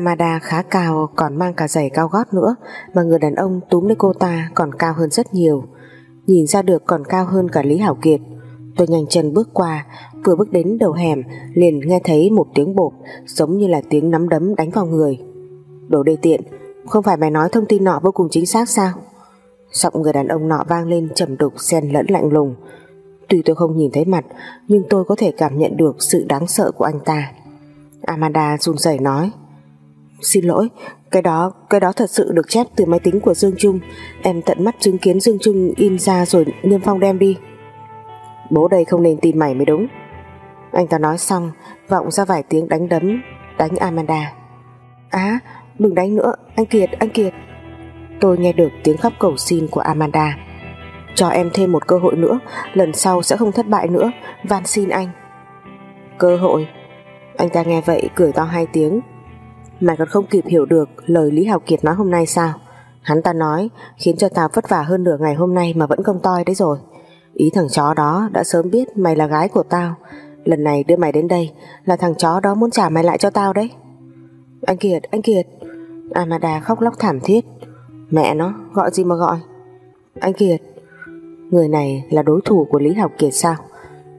Amada khá cao, còn mang cả giày cao gót nữa, mà người đàn ông túm lấy cô ta còn cao hơn rất nhiều. Nhìn ra được còn cao hơn cả Lý Hảo Kiệt. Tôi nhanh chân bước qua, vừa bước đến đầu hẻm, liền nghe thấy một tiếng bột giống như là tiếng nắm đấm đánh vào người. Đồ đê tiện, không phải mày nói thông tin nọ vô cùng chính xác sao? Giọng người đàn ông nọ vang lên trầm đục, xen lẫn lạnh lùng. Tuy tôi không nhìn thấy mặt, nhưng tôi có thể cảm nhận được sự đáng sợ của anh ta. Amanda run rẩy nói Xin lỗi, cái đó cái đó thật sự được chép từ máy tính của Dương Trung. Em tận mắt chứng kiến Dương Trung in ra rồi Niêm Phong đem đi. Bố đây không nên tin mày mới đúng. Anh ta nói xong Vọng ra vài tiếng đánh đấm Đánh Amanda. Á, đừng đánh nữa, anh Kiệt, anh Kiệt. Tôi nghe được tiếng khóc cầu xin của Amanda. Cho em thêm một cơ hội nữa Lần sau sẽ không thất bại nữa. Van xin anh. Cơ hội. Anh ta nghe vậy cười to hai tiếng. Mày còn không kịp hiểu được lời Lý Hào Kiệt nói hôm nay sao? Hắn ta nói khiến cho tao vất vả hơn nửa ngày hôm nay mà vẫn công toi đấy rồi. Ý thằng chó đó đã sớm biết mày là gái của tao. Lần này đưa mày đến đây là thằng chó đó muốn trả mày lại cho tao đấy. Anh Kiệt, anh Kiệt. Amada khóc lóc thảm thiết. Mẹ nó, gọi gì mà gọi? Anh Kiệt Người này là đối thủ của Lý Học Kiệt sao?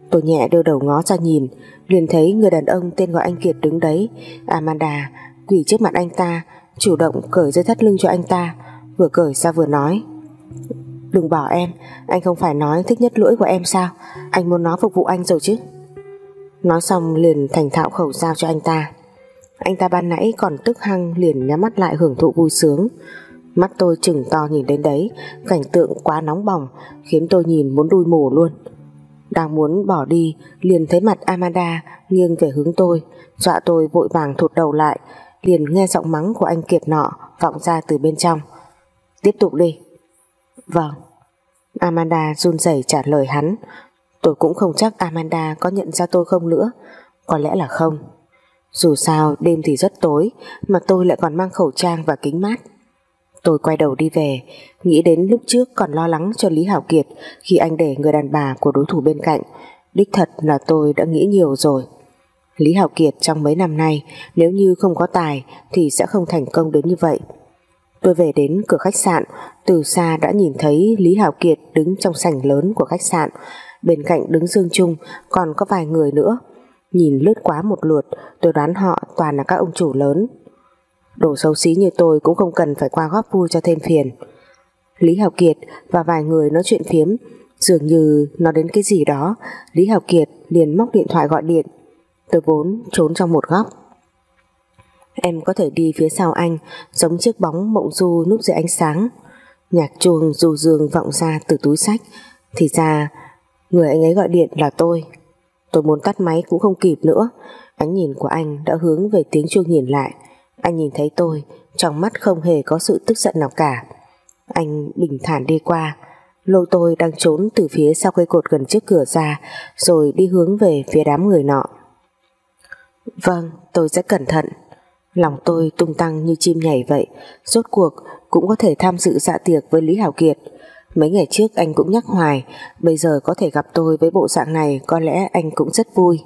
Tôi nhẹ đưa đầu ngó ra nhìn liền thấy người đàn ông tên gọi anh Kiệt đứng đấy. Amanda quỳ trước mặt anh ta, chủ động cởi dây thắt lưng cho anh ta, vừa cởi ra vừa nói. Đừng bỏ em, anh không phải nói thích nhất lưỡi của em sao? Anh muốn nó phục vụ anh rồi chứ. Nói xong liền thành thạo khẩu dao cho anh ta. Anh ta ban nãy còn tức hăng liền nhắm mắt lại hưởng thụ vui sướng. Mắt tôi chừng to nhìn đến đấy, cảnh tượng quá nóng bỏng, khiến tôi nhìn muốn đuôi mù luôn. Đang muốn bỏ đi, liền thấy mặt Amanda nghiêng về hướng tôi, dọa tôi vội vàng thụt đầu lại liền nghe giọng mắng của anh Kiệt nọ vọng ra từ bên trong. Tiếp tục đi. Vâng. Amanda run rẩy trả lời hắn. Tôi cũng không chắc Amanda có nhận ra tôi không nữa. Có lẽ là không. Dù sao, đêm thì rất tối, mà tôi lại còn mang khẩu trang và kính mát. Tôi quay đầu đi về, nghĩ đến lúc trước còn lo lắng cho Lý Hảo Kiệt khi anh để người đàn bà của đối thủ bên cạnh. Đích thật là tôi đã nghĩ nhiều rồi. Lý Hảo Kiệt trong mấy năm nay nếu như không có tài thì sẽ không thành công đến như vậy. Tôi về đến cửa khách sạn, từ xa đã nhìn thấy Lý Hảo Kiệt đứng trong sảnh lớn của khách sạn, bên cạnh đứng Dương Trung còn có vài người nữa. Nhìn lướt quá một lượt, tôi đoán họ toàn là các ông chủ lớn. Đồ xấu xí như tôi cũng không cần phải qua góp vui cho thêm phiền. Lý Hảo Kiệt và vài người nói chuyện phiếm, dường như nói đến cái gì đó, Lý Hảo Kiệt liền móc điện thoại gọi điện Tôi vốn trốn trong một góc. Em có thể đi phía sau anh, Giống chiếc bóng mộng du núp dưới ánh sáng. Nhạc chuông dù dương vọng ra từ túi sách. Thì ra, Người anh ấy gọi điện là tôi. Tôi muốn tắt máy cũng không kịp nữa. Ánh nhìn của anh đã hướng về tiếng chuông nhìn lại. Anh nhìn thấy tôi, Trong mắt không hề có sự tức giận nào cả. Anh bình thản đi qua. Lôi tôi đang trốn từ phía sau cây cột gần trước cửa ra, Rồi đi hướng về phía đám người nọ. Vâng, tôi sẽ cẩn thận. Lòng tôi tung tăng như chim nhảy vậy, rốt cuộc cũng có thể tham dự dạ tiệc với Lý Hảo Kiệt. Mấy ngày trước anh cũng nhắc hoài, bây giờ có thể gặp tôi với bộ dạng này có lẽ anh cũng rất vui.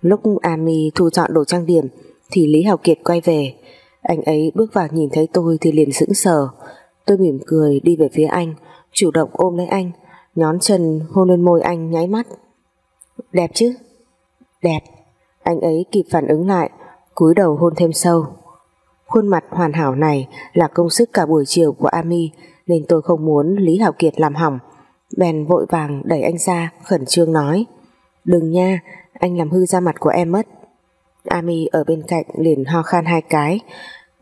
Lúc Ami thu dọn đồ trang điểm thì Lý Hảo Kiệt quay về. Anh ấy bước vào nhìn thấy tôi thì liền sững sờ. Tôi mỉm cười đi về phía anh, chủ động ôm lấy anh, nhón chân hôn lên môi anh nháy mắt. Đẹp chứ? Đẹp. Anh ấy kịp phản ứng lại, cúi đầu hôn thêm sâu. Khuôn mặt hoàn hảo này là công sức cả buổi chiều của Ami, nên tôi không muốn Lý Hảo Kiệt làm hỏng. Bèn vội vàng đẩy anh ra, khẩn trương nói, đừng nha, anh làm hư da mặt của em mất. Ami ở bên cạnh liền ho khan hai cái,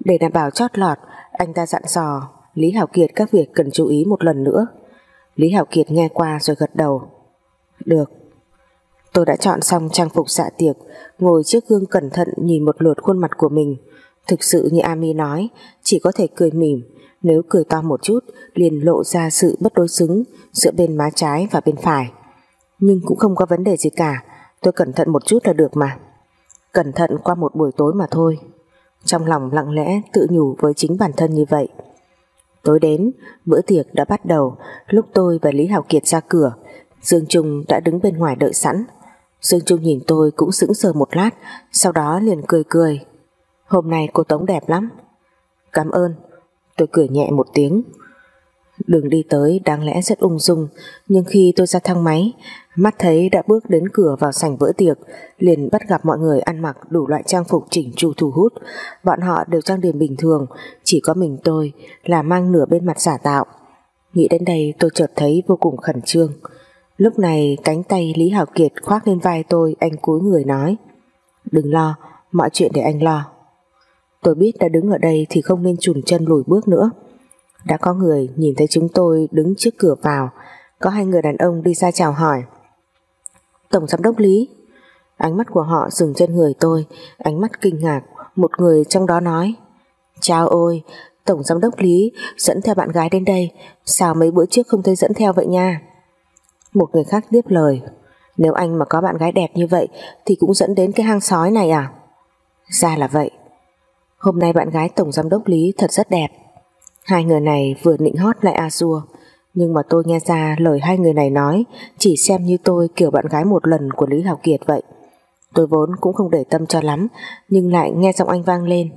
để đảm bảo chót lọt, anh ta dặn dò Lý Hảo Kiệt các việc cần chú ý một lần nữa. Lý Hảo Kiệt nghe qua rồi gật đầu, được Tôi đã chọn xong trang phục dạ tiệc Ngồi trước gương cẩn thận nhìn một lượt khuôn mặt của mình. Thực sự như Ami nói Chỉ có thể cười mỉm. Nếu cười to một chút liền lộ ra sự bất đối xứng Giữa bên má trái và bên phải. Nhưng cũng không có vấn đề gì cả Tôi cẩn thận một chút là được mà. Cẩn thận qua một buổi tối mà thôi. Trong lòng lặng lẽ tự nhủ với chính bản thân như vậy. Tối đến, bữa tiệc đã bắt đầu Lúc tôi và Lý Hào Kiệt ra cửa Dương Trung đã đứng bên ngoài đợi sẵn. Dương Trung nhìn tôi cũng sững sờ một lát, Sau đó liền cười cười. Hôm nay cô Tống đẹp lắm. Cảm ơn. Tôi cười nhẹ một tiếng. Đường đi tới đáng lẽ rất ung dung, Nhưng khi tôi ra thang máy, Mắt thấy đã bước đến cửa vào sảnh vỡ tiệc, Liền bắt gặp mọi người ăn mặc Đủ loại trang phục chỉnh chu thu hút. Bọn họ đều trang điểm bình thường, Chỉ có mình tôi là mang nửa bên mặt giả tạo. Nghĩ đến đây tôi chợt thấy vô cùng khẩn trương. Lúc này cánh tay Lý Hảo Kiệt khoác lên vai tôi Anh cúi người nói Đừng lo, mọi chuyện để anh lo. Tôi biết đã đứng ở đây Thì không nên chùn chân lùi bước nữa. Đã có người nhìn thấy chúng tôi Đứng trước cửa vào Có hai người đàn ông đi ra chào hỏi. Tổng giám đốc Lý. Ánh mắt của họ dừng trên người tôi Ánh mắt kinh ngạc Một người trong đó nói Chào ôi Tổng giám đốc Lý dẫn theo bạn gái đến đây Sao mấy bữa trước không thấy dẫn theo vậy nha? Một người khác tiếp lời. Nếu anh mà có bạn gái đẹp như vậy, Thì cũng dẫn đến cái hang sói này à? Ra là vậy. Hôm nay bạn gái Tổng giám đốc Lý thật rất đẹp. Hai người này vừa nịnh hót lại Azure Nhưng mà tôi nghe ra lời hai người này nói, Chỉ xem như tôi kiểu bạn gái một lần của Lý Hào Kiệt vậy. Tôi vốn cũng không để tâm cho lắm, Nhưng lại nghe giọng anh vang lên.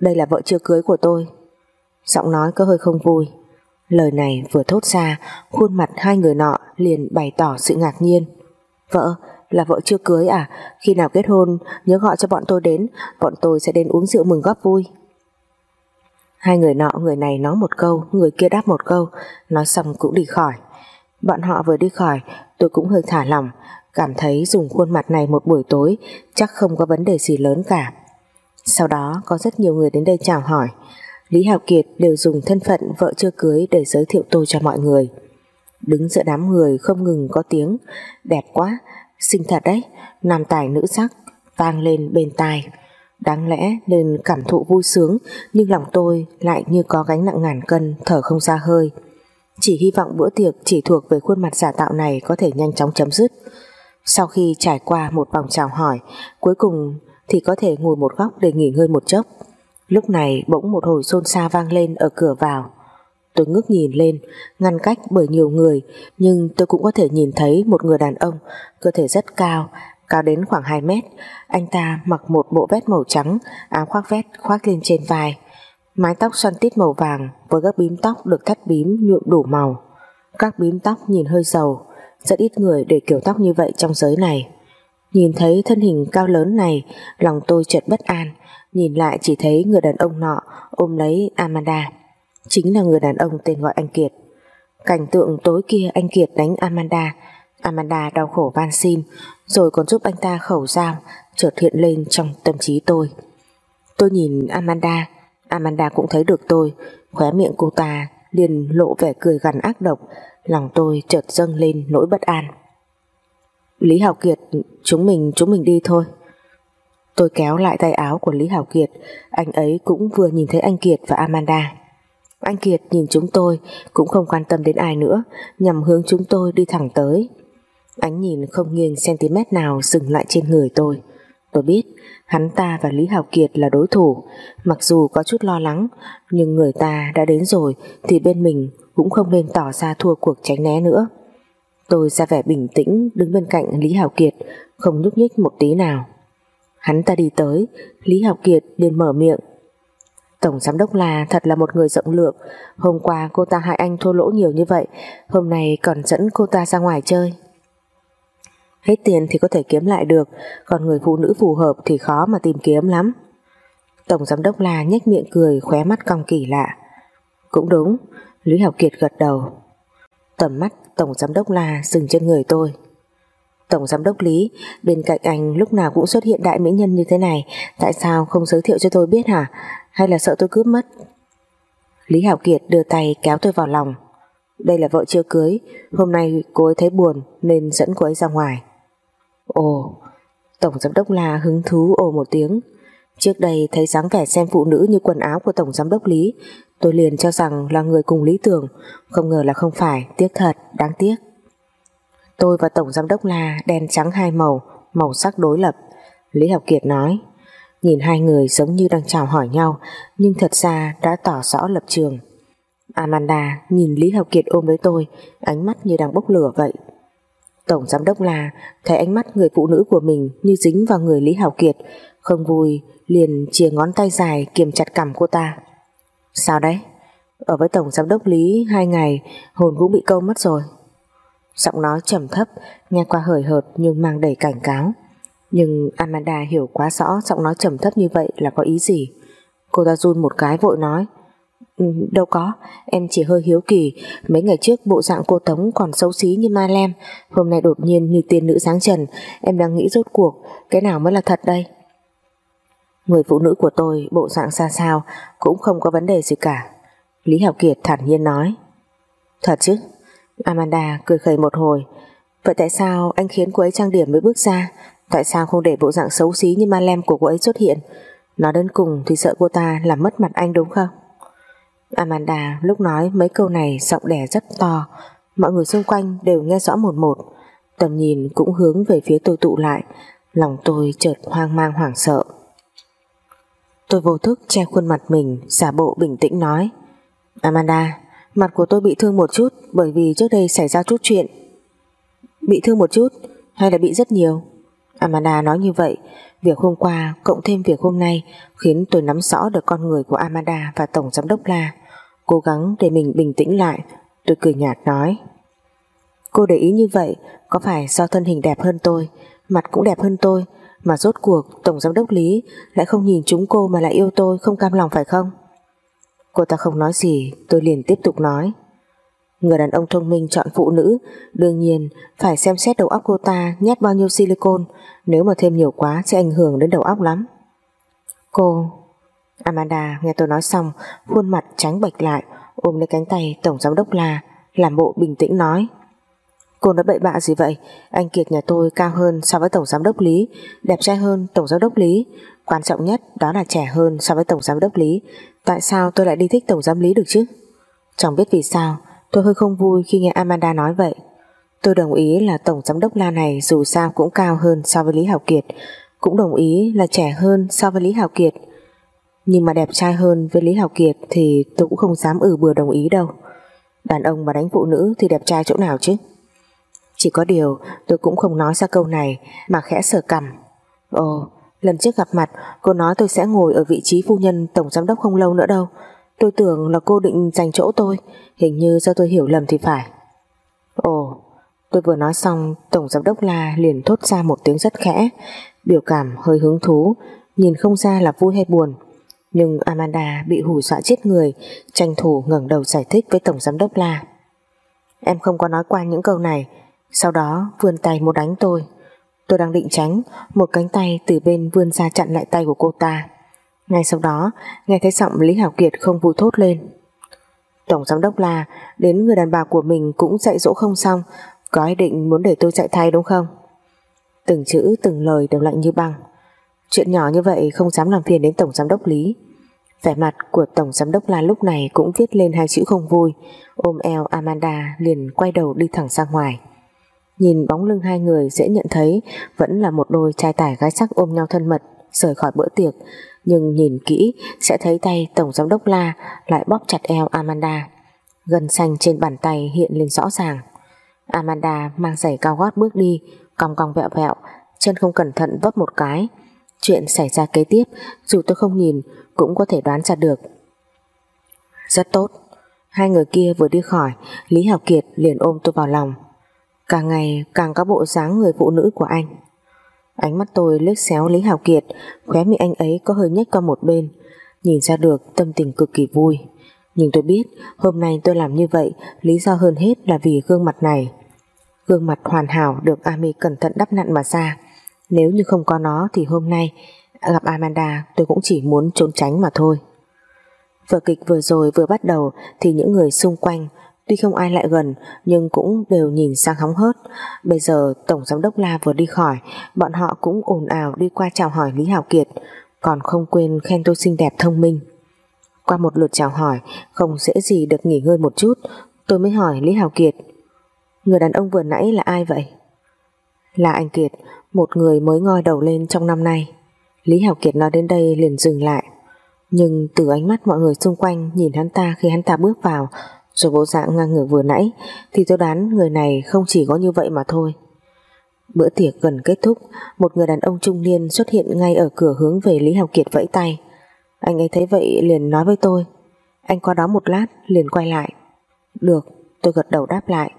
Đây là vợ chưa cưới của tôi. Giọng nói có hơi không vui. Lời này vừa thốt ra, Khuôn mặt hai người nọ liền bày tỏ sự ngạc nhiên. Vợ, là vợ chưa cưới à? Khi nào kết hôn, nhớ gọi cho bọn tôi đến, Bọn tôi sẽ đến uống rượu mừng góp vui. Hai người nọ người này nói một câu, Người kia đáp một câu, Nói xong cũng đi khỏi. Bọn họ vừa đi khỏi, tôi cũng hơi thả lỏng, Cảm thấy dùng khuôn mặt này một buổi tối Chắc không có vấn đề gì lớn cả. Sau đó có rất nhiều người đến đây chào hỏi. Lý Hạo Kiệt đều dùng thân phận vợ chưa cưới để giới thiệu tôi cho mọi người. Đứng giữa đám người không ngừng có tiếng. Đẹp quá, xinh thật đấy, nam tài nữ sắc Vang lên bên tai. Đáng lẽ nên cảm thụ vui sướng Nhưng lòng tôi lại như có gánh nặng ngàn cân Thở không ra hơi. Chỉ hy vọng bữa tiệc chỉ thuộc về khuôn mặt giả tạo này Có thể nhanh chóng chấm dứt. Sau khi trải qua một vòng chào hỏi Cuối cùng thì có thể ngồi một góc để nghỉ ngơi một chốc. Lúc này bỗng một hồi xôn xa vang lên ở cửa vào. Tôi ngước nhìn lên, ngăn cách bởi nhiều người, nhưng tôi cũng có thể nhìn thấy một người đàn ông, cơ thể rất cao, cao đến khoảng 2 mét. Anh ta mặc một bộ vest màu trắng, áo khoác vest khoác lên trên vai. Mái tóc xoăn tít màu vàng với các bím tóc được thắt bím nhuộm đủ màu. Các bím tóc nhìn hơi dầu, rất ít người để kiểu tóc như vậy trong giới này. Nhìn thấy thân hình cao lớn này Lòng tôi chợt bất an Nhìn lại chỉ thấy người đàn ông nọ Ôm lấy Amanda. Chính là người đàn ông tên gọi anh Kiệt. Cảnh tượng tối kia anh Kiệt đánh Amanda. Amanda đau khổ van xin, Rồi còn giúp anh ta khẩu dao, Chợt hiện lên trong tâm trí tôi. Tôi nhìn Amanda. Amanda cũng thấy được tôi. Khóe miệng cô ta liền lộ vẻ cười gằn ác độc. Lòng tôi chợt dâng lên nỗi bất an. Lý Hào Kiệt, Chúng mình chúng mình đi thôi. Tôi kéo lại tay áo của Lý Hảo Kiệt. Anh ấy cũng vừa nhìn thấy anh Kiệt và Amanda. Anh Kiệt nhìn chúng tôi, Cũng không quan tâm đến ai nữa, Nhằm hướng chúng tôi đi thẳng tới. Ánh nhìn không nghiêng cm nào Dừng lại trên người tôi. Tôi biết, hắn ta và Lý Hảo Kiệt là đối thủ. Mặc dù có chút lo lắng, Nhưng người ta đã đến rồi, Thì bên mình cũng không nên tỏ ra thua cuộc tránh né nữa. Tôi ra vẻ bình tĩnh đứng bên cạnh Lý Hảo Kiệt, không nhúc nhích một tí nào. Hắn ta đi tới, Lý học Kiệt liền mở miệng. Tổng giám đốc là thật là một người rộng lượng, hôm qua cô ta hại anh thua lỗ nhiều như vậy, hôm nay còn dẫn cô ta ra ngoài chơi. Hết tiền thì có thể kiếm lại được, còn người phụ nữ phù hợp thì khó mà tìm kiếm lắm. Tổng giám đốc là nhếch miệng cười khóe mắt cong kỳ lạ. Cũng đúng, Lý học Kiệt gật đầu. Tầm mắt Tổng Giám đốc là dừng trên người tôi Tổng Giám đốc Lý Bên cạnh anh lúc nào cũng xuất hiện đại mỹ nhân như thế này Tại sao không giới thiệu cho tôi biết hả? Hay là sợ tôi cướp mất? Lý Hảo Kiệt đưa tay kéo tôi vào lòng. Đây là vợ chưa cưới Hôm nay cô ấy thấy buồn Nên dẫn cô ấy ra ngoài. Ồ Tổng Giám đốc là hứng thú ồ một tiếng. Trước đây thấy dáng vẻ xem phụ nữ như quần áo của Tổng Giám đốc Lý Tôi liền cho rằng là người cùng lý tưởng. Không ngờ là không phải Tiếc thật, đáng tiếc. Tôi và Tổng Giám đốc là đen trắng hai màu Màu sắc đối lập Lý Học Kiệt nói Nhìn hai người giống như đang chào hỏi nhau Nhưng thật ra đã tỏ rõ lập trường Amanda nhìn Lý Học Kiệt ôm với tôi Ánh mắt như đang bốc lửa vậy Tổng giám đốc là thấy ánh mắt người phụ nữ của mình như dính vào người Lý Hảo Kiệt, không vui liền chìa ngón tay dài kiềm chặt cằm cô ta. Sao đấy? Ở với Tổng giám đốc Lý hai ngày hồn cũng bị câu mất rồi. Giọng nói trầm thấp, nghe qua hời hợt nhưng mang đầy cảnh cáo. Nhưng Amanda hiểu quá rõ giọng nói trầm thấp như vậy là có ý gì. Cô ta run một cái vội nói ừ, Đâu có, em chỉ hơi hiếu kỳ. Mấy ngày trước bộ dạng cô Tống còn xấu xí như ma lem. Hôm nay đột nhiên như tiên nữ sáng trần Em đang nghĩ rốt cuộc Cái nào mới là thật đây? Người phụ nữ của tôi bộ dạng xa sao Cũng không có vấn đề gì cả. Lý Hảo Kiệt thản nhiên nói. Thật chứ? Amanda cười khẩy một hồi. Vậy tại sao anh khiến cô ấy trang điểm mới bước ra? Tại sao không để bộ dạng xấu xí như ma lem của cô ấy xuất hiện? Nói đến cùng thì sợ cô ta làm mất mặt anh đúng không? Amanda lúc nói mấy câu này giọng đẻ rất to. Mọi người xung quanh đều nghe rõ một một. Tầm nhìn cũng hướng về phía tôi tụ lại. Lòng tôi chợt hoang mang hoảng sợ. Tôi vô thức che khuôn mặt mình, Giả bộ bình tĩnh nói, Amanda Mặt của tôi bị thương một chút Bởi vì trước đây xảy ra chút chuyện Bị thương một chút Hay là bị rất nhiều Amanda nói như vậy Việc hôm qua cộng thêm việc hôm nay khiến tôi nắm rõ được con người của Amanda và Tổng Giám đốc La. Cố gắng để mình bình tĩnh lại, tôi cười nhạt nói. Cô để ý như vậy có phải do thân hình đẹp hơn tôi, mặt cũng đẹp hơn tôi, mà rốt cuộc Tổng Giám đốc Lý lại không nhìn chúng cô mà lại yêu tôi không cam lòng phải không? Cô ta không nói gì, tôi liền tiếp tục nói. Người đàn ông thông minh chọn phụ nữ Đương nhiên phải xem xét đầu óc cô ta Nhét bao nhiêu silicon Nếu mà thêm nhiều quá sẽ ảnh hưởng đến đầu óc lắm Cô Amanda nghe tôi nói xong Khuôn mặt tránh bệch lại Ôm lấy cánh tay tổng giám đốc La Làm bộ bình tĩnh nói Cô nói bậy bạ gì vậy? Anh Kiệt nhà tôi cao hơn so với tổng giám đốc Lý, Đẹp trai hơn tổng giám đốc Lý. Quan trọng nhất đó là trẻ hơn so với tổng giám đốc Lý. Tại sao tôi lại đi thích tổng giám lý được chứ? Chẳng biết vì sao, Tôi hơi không vui khi nghe Amanda nói vậy. Tôi đồng ý là tổng giám đốc La này dù sao cũng cao hơn so với Lý Hảo Kiệt, Cũng đồng ý là trẻ hơn so với Lý Hảo Kiệt. Nhưng mà đẹp trai hơn với Lý Hảo Kiệt Thì tôi cũng không dám ừ bừa đồng ý đâu. Đàn ông mà đánh phụ nữ thì đẹp trai chỗ nào chứ? Chỉ có điều, tôi cũng không nói ra câu này, Mà khẽ sờ cằm. Ồ, lần trước gặp mặt, Cô nói tôi sẽ ngồi ở vị trí phu nhân tổng giám đốc không lâu nữa đâu. Tôi tưởng là cô định giành chỗ tôi, Hình như do tôi hiểu lầm thì phải. Ồ, Tôi vừa nói xong, Tổng giám đốc La liền thốt ra một tiếng rất khẽ, Biểu cảm hơi hứng thú, Nhìn không ra là vui hay buồn. Nhưng Amanda bị hù dọa chết người, Tranh thủ ngẩng đầu giải thích với Tổng giám đốc La. Em không có nói qua những câu này sau đó vươn tay một đánh tôi. Tôi đang định tránh, Một cánh tay từ bên vươn ra chặn lại tay của cô ta. Ngay sau đó, nghe thấy giọng Lý Hảo Kiệt không vui thốt lên. Tổng giám đốc là, Đến người đàn bà của mình cũng dạy dỗ không xong, Có ý định muốn để tôi chạy thay đúng không? Từng chữ, từng lời đều lạnh như băng. Chuyện nhỏ như vậy không dám làm phiền đến Tổng giám đốc Lý. Vẻ mặt của Tổng giám đốc La lúc này cũng viết lên hai chữ không vui. Ôm eo Amanda liền quay đầu đi thẳng ra ngoài. Nhìn bóng lưng hai người dễ nhận thấy Vẫn là một đôi trai tải gái sắc ôm nhau thân mật Rời khỏi bữa tiệc nhưng nhìn kỹ sẽ thấy tay Tổng Giám đốc La lại bóp chặt eo Amanda. Gân xanh trên bàn tay hiện lên rõ ràng. Amanda mang giày cao gót bước đi, cong cong vẹo vẹo, chân không cẩn thận vấp một cái. Chuyện xảy ra kế tiếp, dù tôi không nhìn cũng có thể đoán ra được. Rất tốt. Hai người kia vừa đi khỏi, Lý Hảo Kiệt liền ôm tôi vào lòng. Càng ngày càng có bộ dáng người phụ nữ của anh. Ánh mắt tôi lướt xéo Lý Hào Kiệt, Khóe miệng anh ấy có hơi nhếch qua một bên. Nhìn ra được tâm tình cực kỳ vui. Nhưng tôi biết, Hôm nay tôi làm như vậy, Lý do hơn hết là vì gương mặt này. Gương mặt hoàn hảo được Ami cẩn thận đắp nặn mà ra. Nếu như không có nó Thì hôm nay gặp Amanda Tôi cũng chỉ muốn trốn tránh mà thôi. Vở kịch vừa rồi vừa bắt đầu Thì những người xung quanh Tuy không ai lại gần, nhưng cũng đều nhìn sang hóng hớt. Bây giờ Tổng Giám đốc La vừa đi khỏi, Bọn họ cũng ồn ào đi qua chào hỏi Lý Hảo Kiệt. Còn không quên khen tôi xinh đẹp, thông minh. Qua một lượt chào hỏi, Không dễ gì được nghỉ ngơi một chút. Tôi mới hỏi Lý Hảo Kiệt, Người đàn ông vừa nãy là ai vậy? Là anh Kiệt, Một người mới ngoi đầu lên trong năm nay. Lý Hảo Kiệt nói đến đây liền dừng lại. Nhưng từ ánh mắt mọi người xung quanh Nhìn hắn ta khi hắn ta bước vào rồi bộ dạng ngang ngược vừa nãy, thì tôi đoán người này không chỉ có như vậy mà thôi. Bữa tiệc gần kết thúc, Một người đàn ông trung niên xuất hiện ngay ở cửa hướng về Lý Hào Kiệt vẫy tay. Anh ấy thấy vậy liền nói với tôi. Anh qua đó một lát, liền quay lại. Được, tôi gật đầu đáp lại.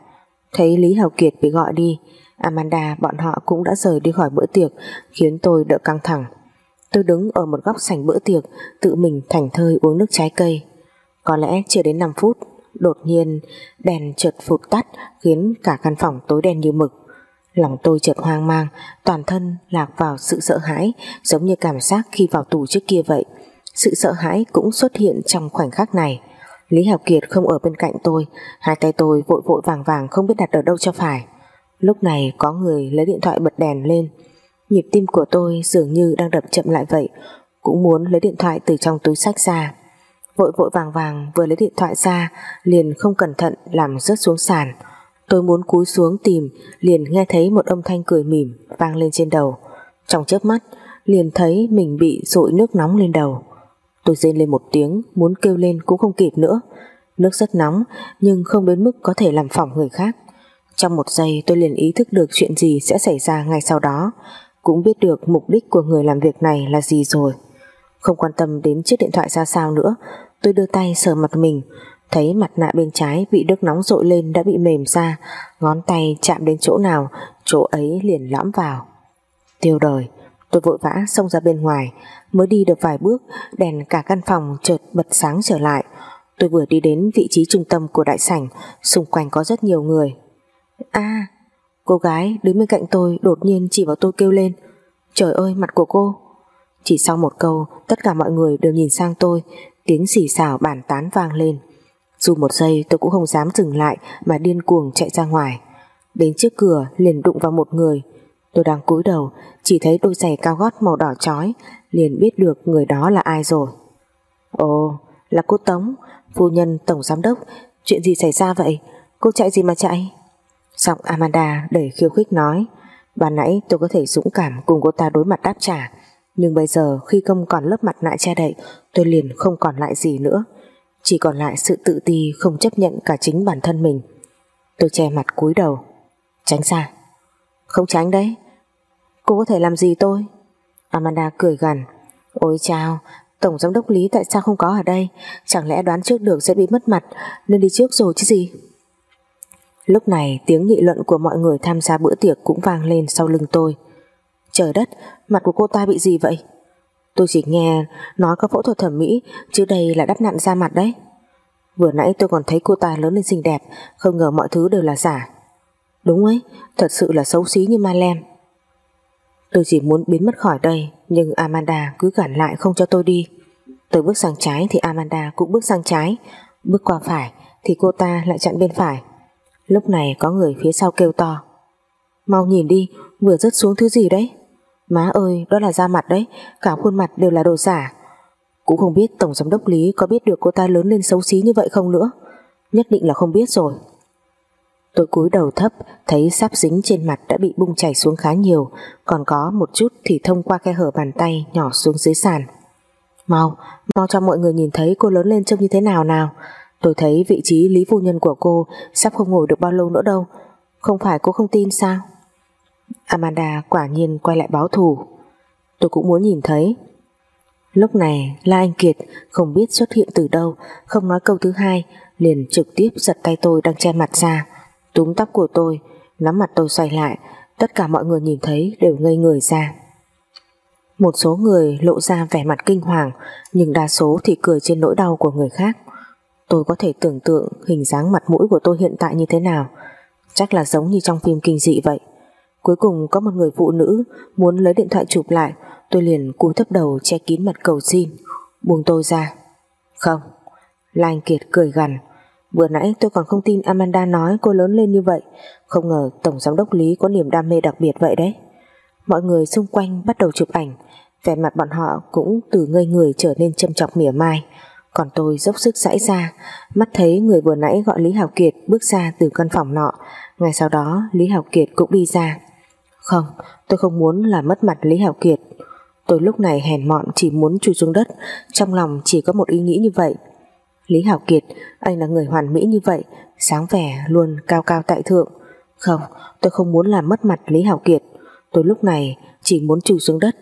Thấy Lý Hào Kiệt bị gọi đi, Amanda, bọn họ cũng đã rời đi khỏi bữa tiệc, Khiến tôi đỡ căng thẳng. Tôi đứng ở một góc sảnh bữa tiệc, Tự mình thành thơi uống nước trái cây. Có lẽ chưa đến 5 phút Đột nhiên đèn chợt phụt tắt, Khiến cả căn phòng tối đen như mực. Lòng tôi chợt hoang mang, Toàn thân lạc vào sự sợ hãi, Giống như cảm giác khi vào tù trước kia vậy. Sự sợ hãi cũng xuất hiện trong khoảnh khắc này. Lý Hạo Kiệt không ở bên cạnh tôi, Hai tay tôi vội vội vàng vàng Không biết đặt ở đâu cho phải. Lúc này có người lấy điện thoại bật đèn lên. Nhịp tim của tôi dường như đang đập chậm lại vậy, Cũng muốn lấy điện thoại từ trong túi sách ra. Vội vội vàng vàng vừa lấy điện thoại ra, Liền không cẩn thận làm rớt xuống sàn. Tôi muốn cúi xuống tìm, Liền nghe thấy một âm thanh cười mỉm Vang lên trên đầu. Trong chớp mắt, liền thấy mình bị dội nước nóng lên đầu. Tôi rên lên một tiếng, Muốn kêu lên cũng không kịp nữa. Nước rất nóng, nhưng không đến mức có thể làm phỏng người khác. Trong một giây, tôi liền ý thức được chuyện gì sẽ xảy ra ngay sau đó. Cũng biết được mục đích của người làm việc này là gì rồi. Không quan tâm đến chiếc điện thoại ra sao nữa Tôi đưa tay sờ mặt mình, Thấy mặt nạ bên trái bị nước nóng rội lên đã bị mềm ra, Ngón tay chạm đến chỗ nào, Chỗ ấy liền lõm vào. Tiêu đời, Tôi vội vã xông ra bên ngoài, Mới đi được vài bước, Đèn cả căn phòng chợt bật sáng trở lại. Tôi vừa đi đến vị trí trung tâm của đại sảnh, Xung quanh có rất nhiều người. A, Cô gái đứng bên cạnh tôi đột nhiên chỉ vào tôi kêu lên. Trời ơi, mặt của cô. Chỉ sau một câu, Tất cả mọi người đều nhìn sang tôi Tiếng xì xào bàn tán vang lên. Dù một giây tôi cũng không dám dừng lại Mà điên cuồng chạy ra ngoài. Đến trước cửa liền đụng vào một người. Tôi đang cúi đầu, Chỉ thấy đôi giày cao gót màu đỏ chói, Liền biết được người đó là ai rồi. Ồ, là cô Tống, Phu nhân tổng giám đốc. Chuyện gì xảy ra vậy? Cô chạy gì mà chạy? Giọng Amanda đẩy khiêu khích nói. Bà nãy tôi có thể dũng cảm cùng cô ta đối mặt đáp trả. Nhưng bây giờ khi không còn lớp mặt nạ che đậy, Tôi liền không còn lại gì nữa. Chỉ còn lại sự tự ti không chấp nhận cả chính bản thân mình. Tôi che mặt cúi đầu. Tránh xa. Không tránh đấy. Cô có thể làm gì tôi? Amanda cười gằn. Ôi chào Tổng giám đốc Lý tại sao không có ở đây? Chẳng lẽ đoán trước được sẽ bị mất mặt, Nên đi trước rồi chứ gì? Lúc này tiếng nghị luận của mọi người tham gia bữa tiệc cũng vang lên sau lưng tôi. Trời đất, Mặt của cô ta bị gì vậy? Tôi chỉ nghe nói có phẫu thuật thẩm mỹ, Chứ đây là đắp nặn da mặt đấy. Vừa nãy tôi còn thấy cô ta lớn lên xinh đẹp, Không ngờ mọi thứ đều là giả. Đúng ấy, Thật sự là xấu xí như ma lem. Tôi chỉ muốn biến mất khỏi đây, Nhưng Amanda cứ cản lại không cho tôi đi. Tôi bước sang trái thì Amanda cũng bước sang trái. Bước qua phải Thì cô ta lại chặn bên phải. Lúc này có người phía sau kêu to. Mau nhìn đi, Vừa rớt xuống thứ gì đấy? Má ơi đó là da mặt đấy Cả khuôn mặt đều là đồ giả. Cũng không biết Tổng Giám đốc Lý có biết được cô ta lớn lên xấu xí như vậy không nữa. Nhất định là không biết rồi. Tôi cúi đầu thấp Thấy sáp dính trên mặt đã bị bung chảy xuống khá nhiều Còn có một chút thì thông qua khe hở bàn tay Nhỏ xuống dưới sàn. Mau, mau cho mọi người nhìn thấy cô lớn lên trông như thế nào nào. Tôi thấy vị trí lý phu nhân của cô Sắp không ngồi được bao lâu nữa đâu. Không phải cô không tin sao? Amanda quả nhiên quay lại báo thù. Tôi cũng muốn nhìn thấy. Lúc này, La Anh Kiệt không biết xuất hiện từ đâu, Không nói câu thứ hai, Liền trực tiếp giật tay tôi đang che mặt ra. Túm tóc của tôi, nắm mặt tôi xoay lại, tất cả mọi người nhìn thấy đều ngây người ra. Một số người lộ ra vẻ mặt kinh hoàng, nhưng đa số thì cười trên nỗi đau của người khác. Tôi có thể tưởng tượng hình dáng mặt mũi của tôi hiện tại như thế nào. Chắc là giống như trong phim kinh dị vậy cuối cùng có một người phụ nữ muốn lấy điện thoại chụp lại. Tôi liền cúi thấp đầu che kín mặt cầu xin. Buông tôi ra. Không. Lan Kiệt cười gằn. Vừa nãy tôi còn không tin Amanda nói cô lớn lên như vậy. Không ngờ Tổng Giám đốc Lý có niềm đam mê đặc biệt vậy đấy. Mọi người xung quanh bắt đầu chụp ảnh. Vẻ mặt bọn họ cũng từ ngây người trở nên châm chọc mỉa mai. Còn tôi dốc sức giãy ra. Mắt thấy người vừa nãy gọi Lý Hào Kiệt bước ra từ căn phòng nọ. Ngay sau đó, Lý Hào Kiệt cũng đi ra. Không, tôi không muốn làm mất mặt Lý Hạo Kiệt. Tôi lúc này hèn mọn chỉ muốn chui xuống đất Trong lòng chỉ có một ý nghĩ như vậy. Lý Hảo Kiệt Anh là người hoàn mỹ như vậy Sáng vẻ luôn cao cao tại thượng. Không, tôi không muốn làm mất mặt Lý Hảo Kiệt. Tôi lúc này chỉ muốn chui xuống đất.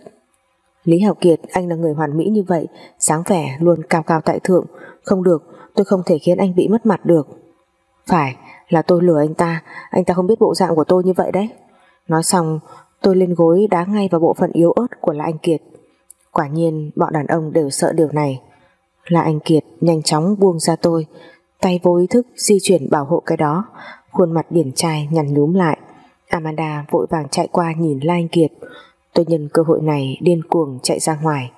Lý Hảo Kiệt anh là người hoàn mỹ như vậy sáng vẻ luôn cao cao tại thượng. Không được tôi không thể khiến anh bị mất mặt được. Phải là tôi lừa anh ta. Anh ta không biết bộ dạng của tôi như vậy đấy. Nói xong, tôi lên gối đá ngay vào bộ phận yếu ớt của La Anh Kiệt. Quả nhiên, bọn đàn ông đều sợ điều này. La Anh Kiệt nhanh chóng buông ra tôi, Tay vô ý thức di chuyển bảo hộ cái đó. Khuôn mặt điển trai nhằn nhúm lại. Amanda vội vàng chạy qua nhìn La Anh Kiệt. Tôi nhân cơ hội này điên cuồng chạy ra ngoài.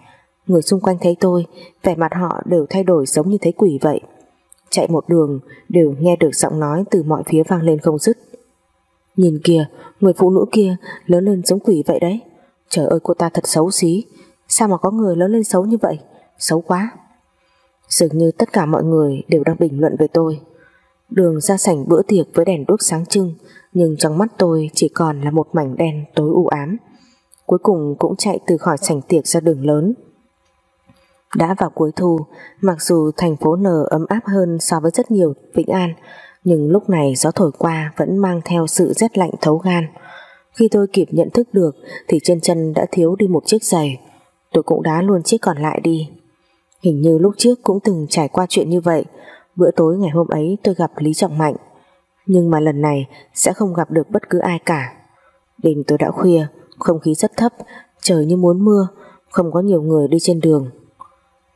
Người xung quanh thấy tôi, Vẻ mặt họ đều thay đổi giống như thấy quỷ vậy. Chạy một đường Đều nghe được giọng nói từ mọi phía vang lên không dứt. Nhìn kìa, Người phụ nữ kia lớn lên giống quỷ vậy đấy. Trời ơi, cô ta thật xấu xí. Sao mà có người lớn lên xấu như vậy? Xấu quá. Dường như tất cả mọi người đều đang bình luận về tôi. Đường ra sảnh bữa tiệc với đèn đuốc sáng trưng, Nhưng trong mắt tôi chỉ còn là một mảnh đen tối u ám. Cuối cùng cũng chạy từ khỏi sảnh tiệc ra đường lớn. Đã vào cuối thu, Mặc dù thành phố N ấm áp hơn so với rất nhiều Vĩnh An nhưng lúc này gió thổi qua Vẫn mang theo sự rét lạnh thấu gan. Khi tôi kịp nhận thức được Thì trên chân đã thiếu đi một chiếc giày. Tôi cũng đá luôn chiếc còn lại đi. Hình như lúc trước cũng từng trải qua chuyện như vậy. Bữa tối ngày hôm ấy tôi gặp Lý Trọng Mạnh. Nhưng mà lần này sẽ không gặp được bất cứ ai cả. Đêm tôi đã khuya Không khí rất thấp Trời như muốn mưa Không có nhiều người đi trên đường.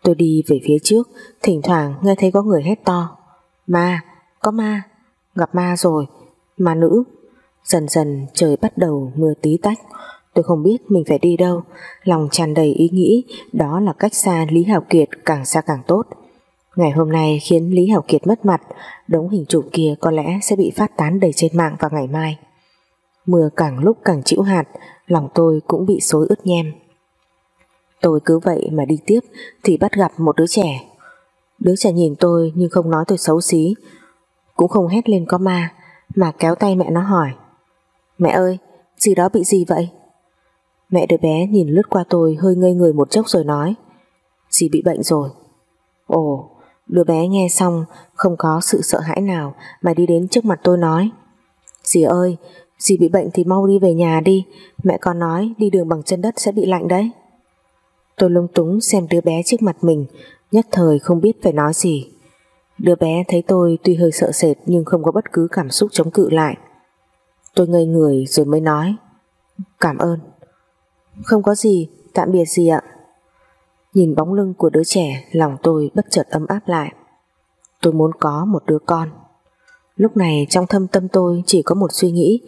Tôi đi về phía trước Thỉnh thoảng nghe thấy có người hét to. Ma, có ma Gặp ma rồi, ma nữ Dần dần trời bắt đầu mưa tí tách. Tôi không biết mình phải đi đâu. Lòng tràn đầy ý nghĩ Đó là cách xa Lý Hảo Kiệt càng xa càng tốt. Ngày hôm nay khiến Lý Hảo Kiệt mất mặt Đống hình chụp kia có lẽ sẽ bị phát tán đầy trên mạng vào ngày mai. Mưa càng lúc càng chịu hạt Lòng tôi cũng bị xối ướt nhem. Tôi cứ vậy mà đi tiếp Thì bắt gặp một đứa trẻ. Đứa trẻ nhìn tôi nhưng không nói tôi xấu xí. Cũng không hét lên có ma Mà kéo tay mẹ nó hỏi Mẹ ơi, gì đó bị gì vậy? Mẹ đứa bé nhìn lướt qua tôi hơi ngây người một chốc rồi nói Dì bị bệnh rồi. Ồ Đứa bé nghe xong không có sự sợ hãi nào mà đi đến trước mặt tôi nói Dì ơi Dì bị bệnh thì mau đi về nhà đi Mẹ còn nói đi đường bằng chân đất sẽ bị lạnh đấy. Tôi lung túng xem đứa bé trước mặt mình Nhất thời không biết phải nói gì. Đứa bé thấy tôi tuy hơi sợ sệt Nhưng không có bất cứ cảm xúc chống cự lại Tôi ngây người rồi mới nói Cảm ơn không có gì, tạm biệt gì ạ. Nhìn bóng lưng của đứa trẻ, lòng tôi bất chợt ấm áp lại. Tôi muốn có một đứa con. Lúc này trong thâm tâm tôi chỉ có một suy nghĩ,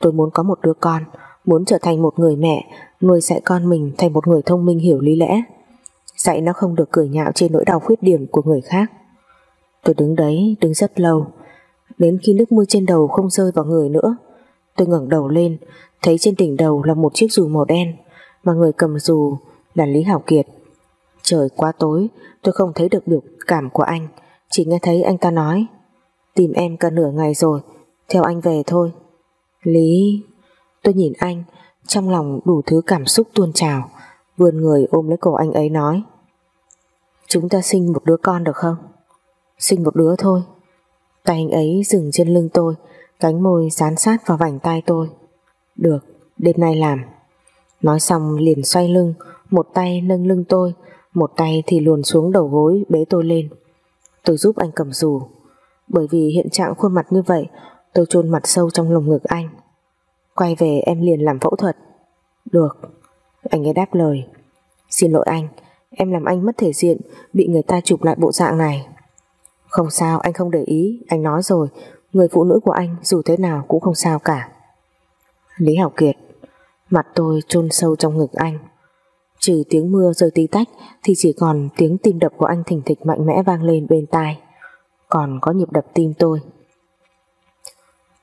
tôi muốn có một đứa con, muốn trở thành một người mẹ, nuôi dạy con mình thành một người thông minh hiểu lý lẽ. Dạy nó không được cười nhạo trên nỗi đau khuyết điểm của người khác. Tôi đứng đấy, đứng rất lâu, đến khi nước mưa trên đầu không rơi vào người nữa. Tôi ngẩng đầu lên, thấy trên đỉnh đầu là một chiếc dù màu đen, mà người cầm dù là Lý Hảo Kiệt. Trời quá tối, tôi không thấy được biểu cảm của anh, chỉ nghe thấy anh ta nói tìm em cả nửa ngày rồi, theo anh về thôi. Lý... Tôi nhìn anh, trong lòng đủ thứ cảm xúc tuôn trào, vươn người ôm lấy cổ anh ấy nói Chúng ta sinh một đứa con được không? Sinh một đứa thôi. Tay anh ấy dừng trên lưng tôi, cánh môi dán sát vào vành tay tôi. Được, đêm nay làm. Nói xong liền xoay lưng Một tay nâng lưng tôi Một tay thì luồn xuống đầu gối bế tôi lên Tôi giúp anh cầm dù Bởi vì hiện trạng khuôn mặt như vậy Tôi chôn mặt sâu trong lồng ngực anh Quay về em liền làm phẫu thuật Được Anh ấy đáp lời Xin lỗi anh Em làm anh mất thể diện Bị người ta chụp lại bộ dạng này không sao, anh không để ý. Anh nói rồi, Người phụ nữ của anh dù thế nào cũng không sao cả. Lý Hảo Kiệt, Mặt tôi chôn sâu trong ngực anh. Trừ tiếng mưa rơi tí tách Thì chỉ còn tiếng tim đập của anh thình thịch mạnh mẽ vang lên bên tai. Còn có nhịp đập tim tôi.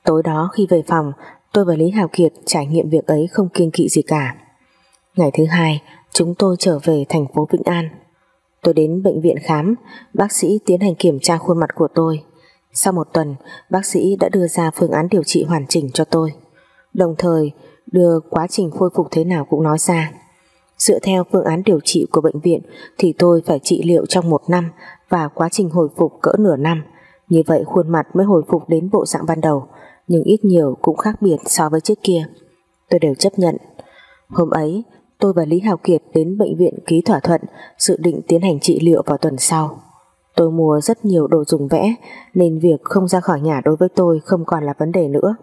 Tối đó khi về phòng, Tôi và Lý hảo Kiệt trải nghiệm việc ấy không kiêng kỵ gì cả. Ngày thứ hai, Chúng tôi trở về thành phố Vĩnh An. Tôi đến bệnh viện khám Bác sĩ tiến hành kiểm tra khuôn mặt của tôi Sau một tuần Bác sĩ đã đưa ra phương án điều trị hoàn chỉnh cho tôi Đồng thời đưa quá trình khôi phục thế nào cũng nói ra. Dựa theo phương án điều trị của bệnh viện thì tôi phải trị liệu trong một năm và quá trình hồi phục cỡ nửa năm. Như vậy khuôn mặt mới hồi phục đến bộ dạng ban đầu. nhưng ít nhiều cũng khác biệt so với trước kia. Tôi đều chấp nhận. Hôm ấy, tôi và Lý Hào Kiệt đến bệnh viện ký thỏa thuận dự định tiến hành trị liệu vào tuần sau. Tôi mua rất nhiều đồ dùng vẽ nên việc không ra khỏi nhà đối với tôi không còn là vấn đề nữa.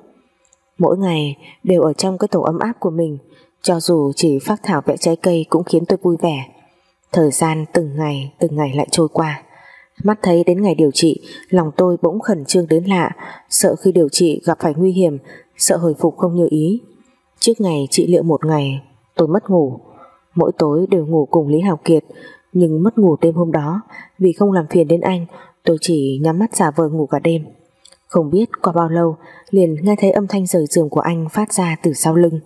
Mỗi ngày đều ở trong cái tổ ấm áp của mình cho dù chỉ phát thảo vẽ trái cây cũng khiến tôi vui vẻ. Thời gian từng ngày từng ngày lại trôi qua. Mắt thấy đến ngày điều trị, lòng tôi bỗng khẩn trương đến lạ, sợ khi điều trị gặp phải nguy hiểm, sợ hồi phục không như ý. Trước ngày trị liệu một ngày, tôi mất ngủ. Mỗi tối đều ngủ cùng Lý Hào Kiệt, nhưng mất ngủ đêm hôm đó, vì không làm phiền đến anh, tôi chỉ nhắm mắt giả vờ ngủ cả đêm. Không biết qua bao lâu, liền nghe thấy âm thanh rời giường của anh phát ra từ sau lưng.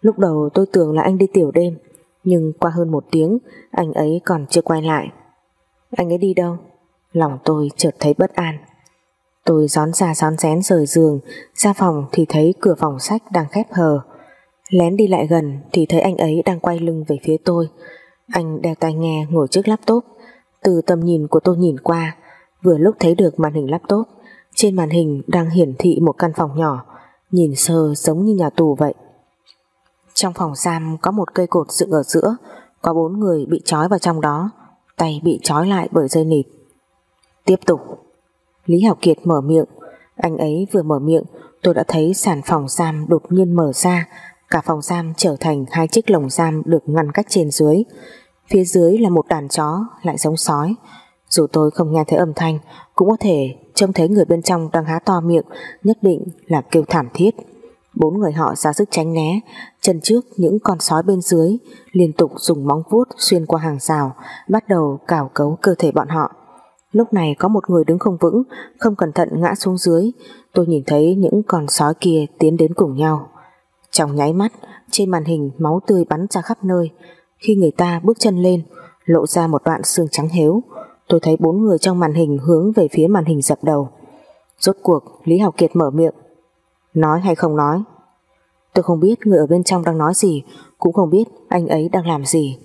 Lúc đầu tôi tưởng là anh đi tiểu đêm, nhưng qua hơn một tiếng, anh ấy còn chưa quay lại. Anh ấy đi đâu? Lòng tôi chợt thấy bất an Tôi gión ra gión rén rời giường Ra phòng thì thấy cửa phòng sách đang khép hờ Lén đi lại gần Thì thấy anh ấy đang quay lưng về phía tôi. Anh đeo tai nghe ngồi trước laptop. Từ tầm nhìn của tôi nhìn qua, Vừa lúc thấy được màn hình laptop. Trên màn hình đang hiển thị một căn phòng nhỏ, Nhìn sơ giống như nhà tù vậy. Trong phòng giam có một cây cột dựng ở giữa, Có bốn người bị trói vào trong đó, Tay bị trói lại bởi dây nịt. Tiếp tục. Lý Hảo Kiệt mở miệng. Anh ấy vừa mở miệng, tôi đã thấy sàn phòng giam đột nhiên mở ra Cả phòng giam trở thành hai chiếc lồng giam được ngăn cách trên dưới. Phía dưới là một đàn chó, lại giống sói. Dù tôi không nghe thấy âm thanh, Cũng có thể trông thấy người bên trong đang há to miệng, Nhất định là kêu thảm thiết. Bốn người họ ra sức tránh né. Chân trước những con sói bên dưới Liên tục dùng móng vuốt xuyên qua hàng rào, Bắt đầu cào cấu cơ thể bọn họ. Lúc này có một người đứng không vững, Không cẩn thận ngã xuống dưới. Tôi nhìn thấy những con sói kia tiến đến cùng nhau. Trong nháy mắt, Trên màn hình máu tươi bắn ra khắp nơi. Khi người ta bước chân lên, Lộ ra một đoạn xương trắng héo. Tôi thấy bốn người trong màn hình hướng về phía màn hình dập đầu. Rốt cuộc, Lý Hào Kiệt mở miệng. Nói hay không nói? Tôi không biết người ở bên trong đang nói gì, Cũng không biết anh ấy đang làm gì.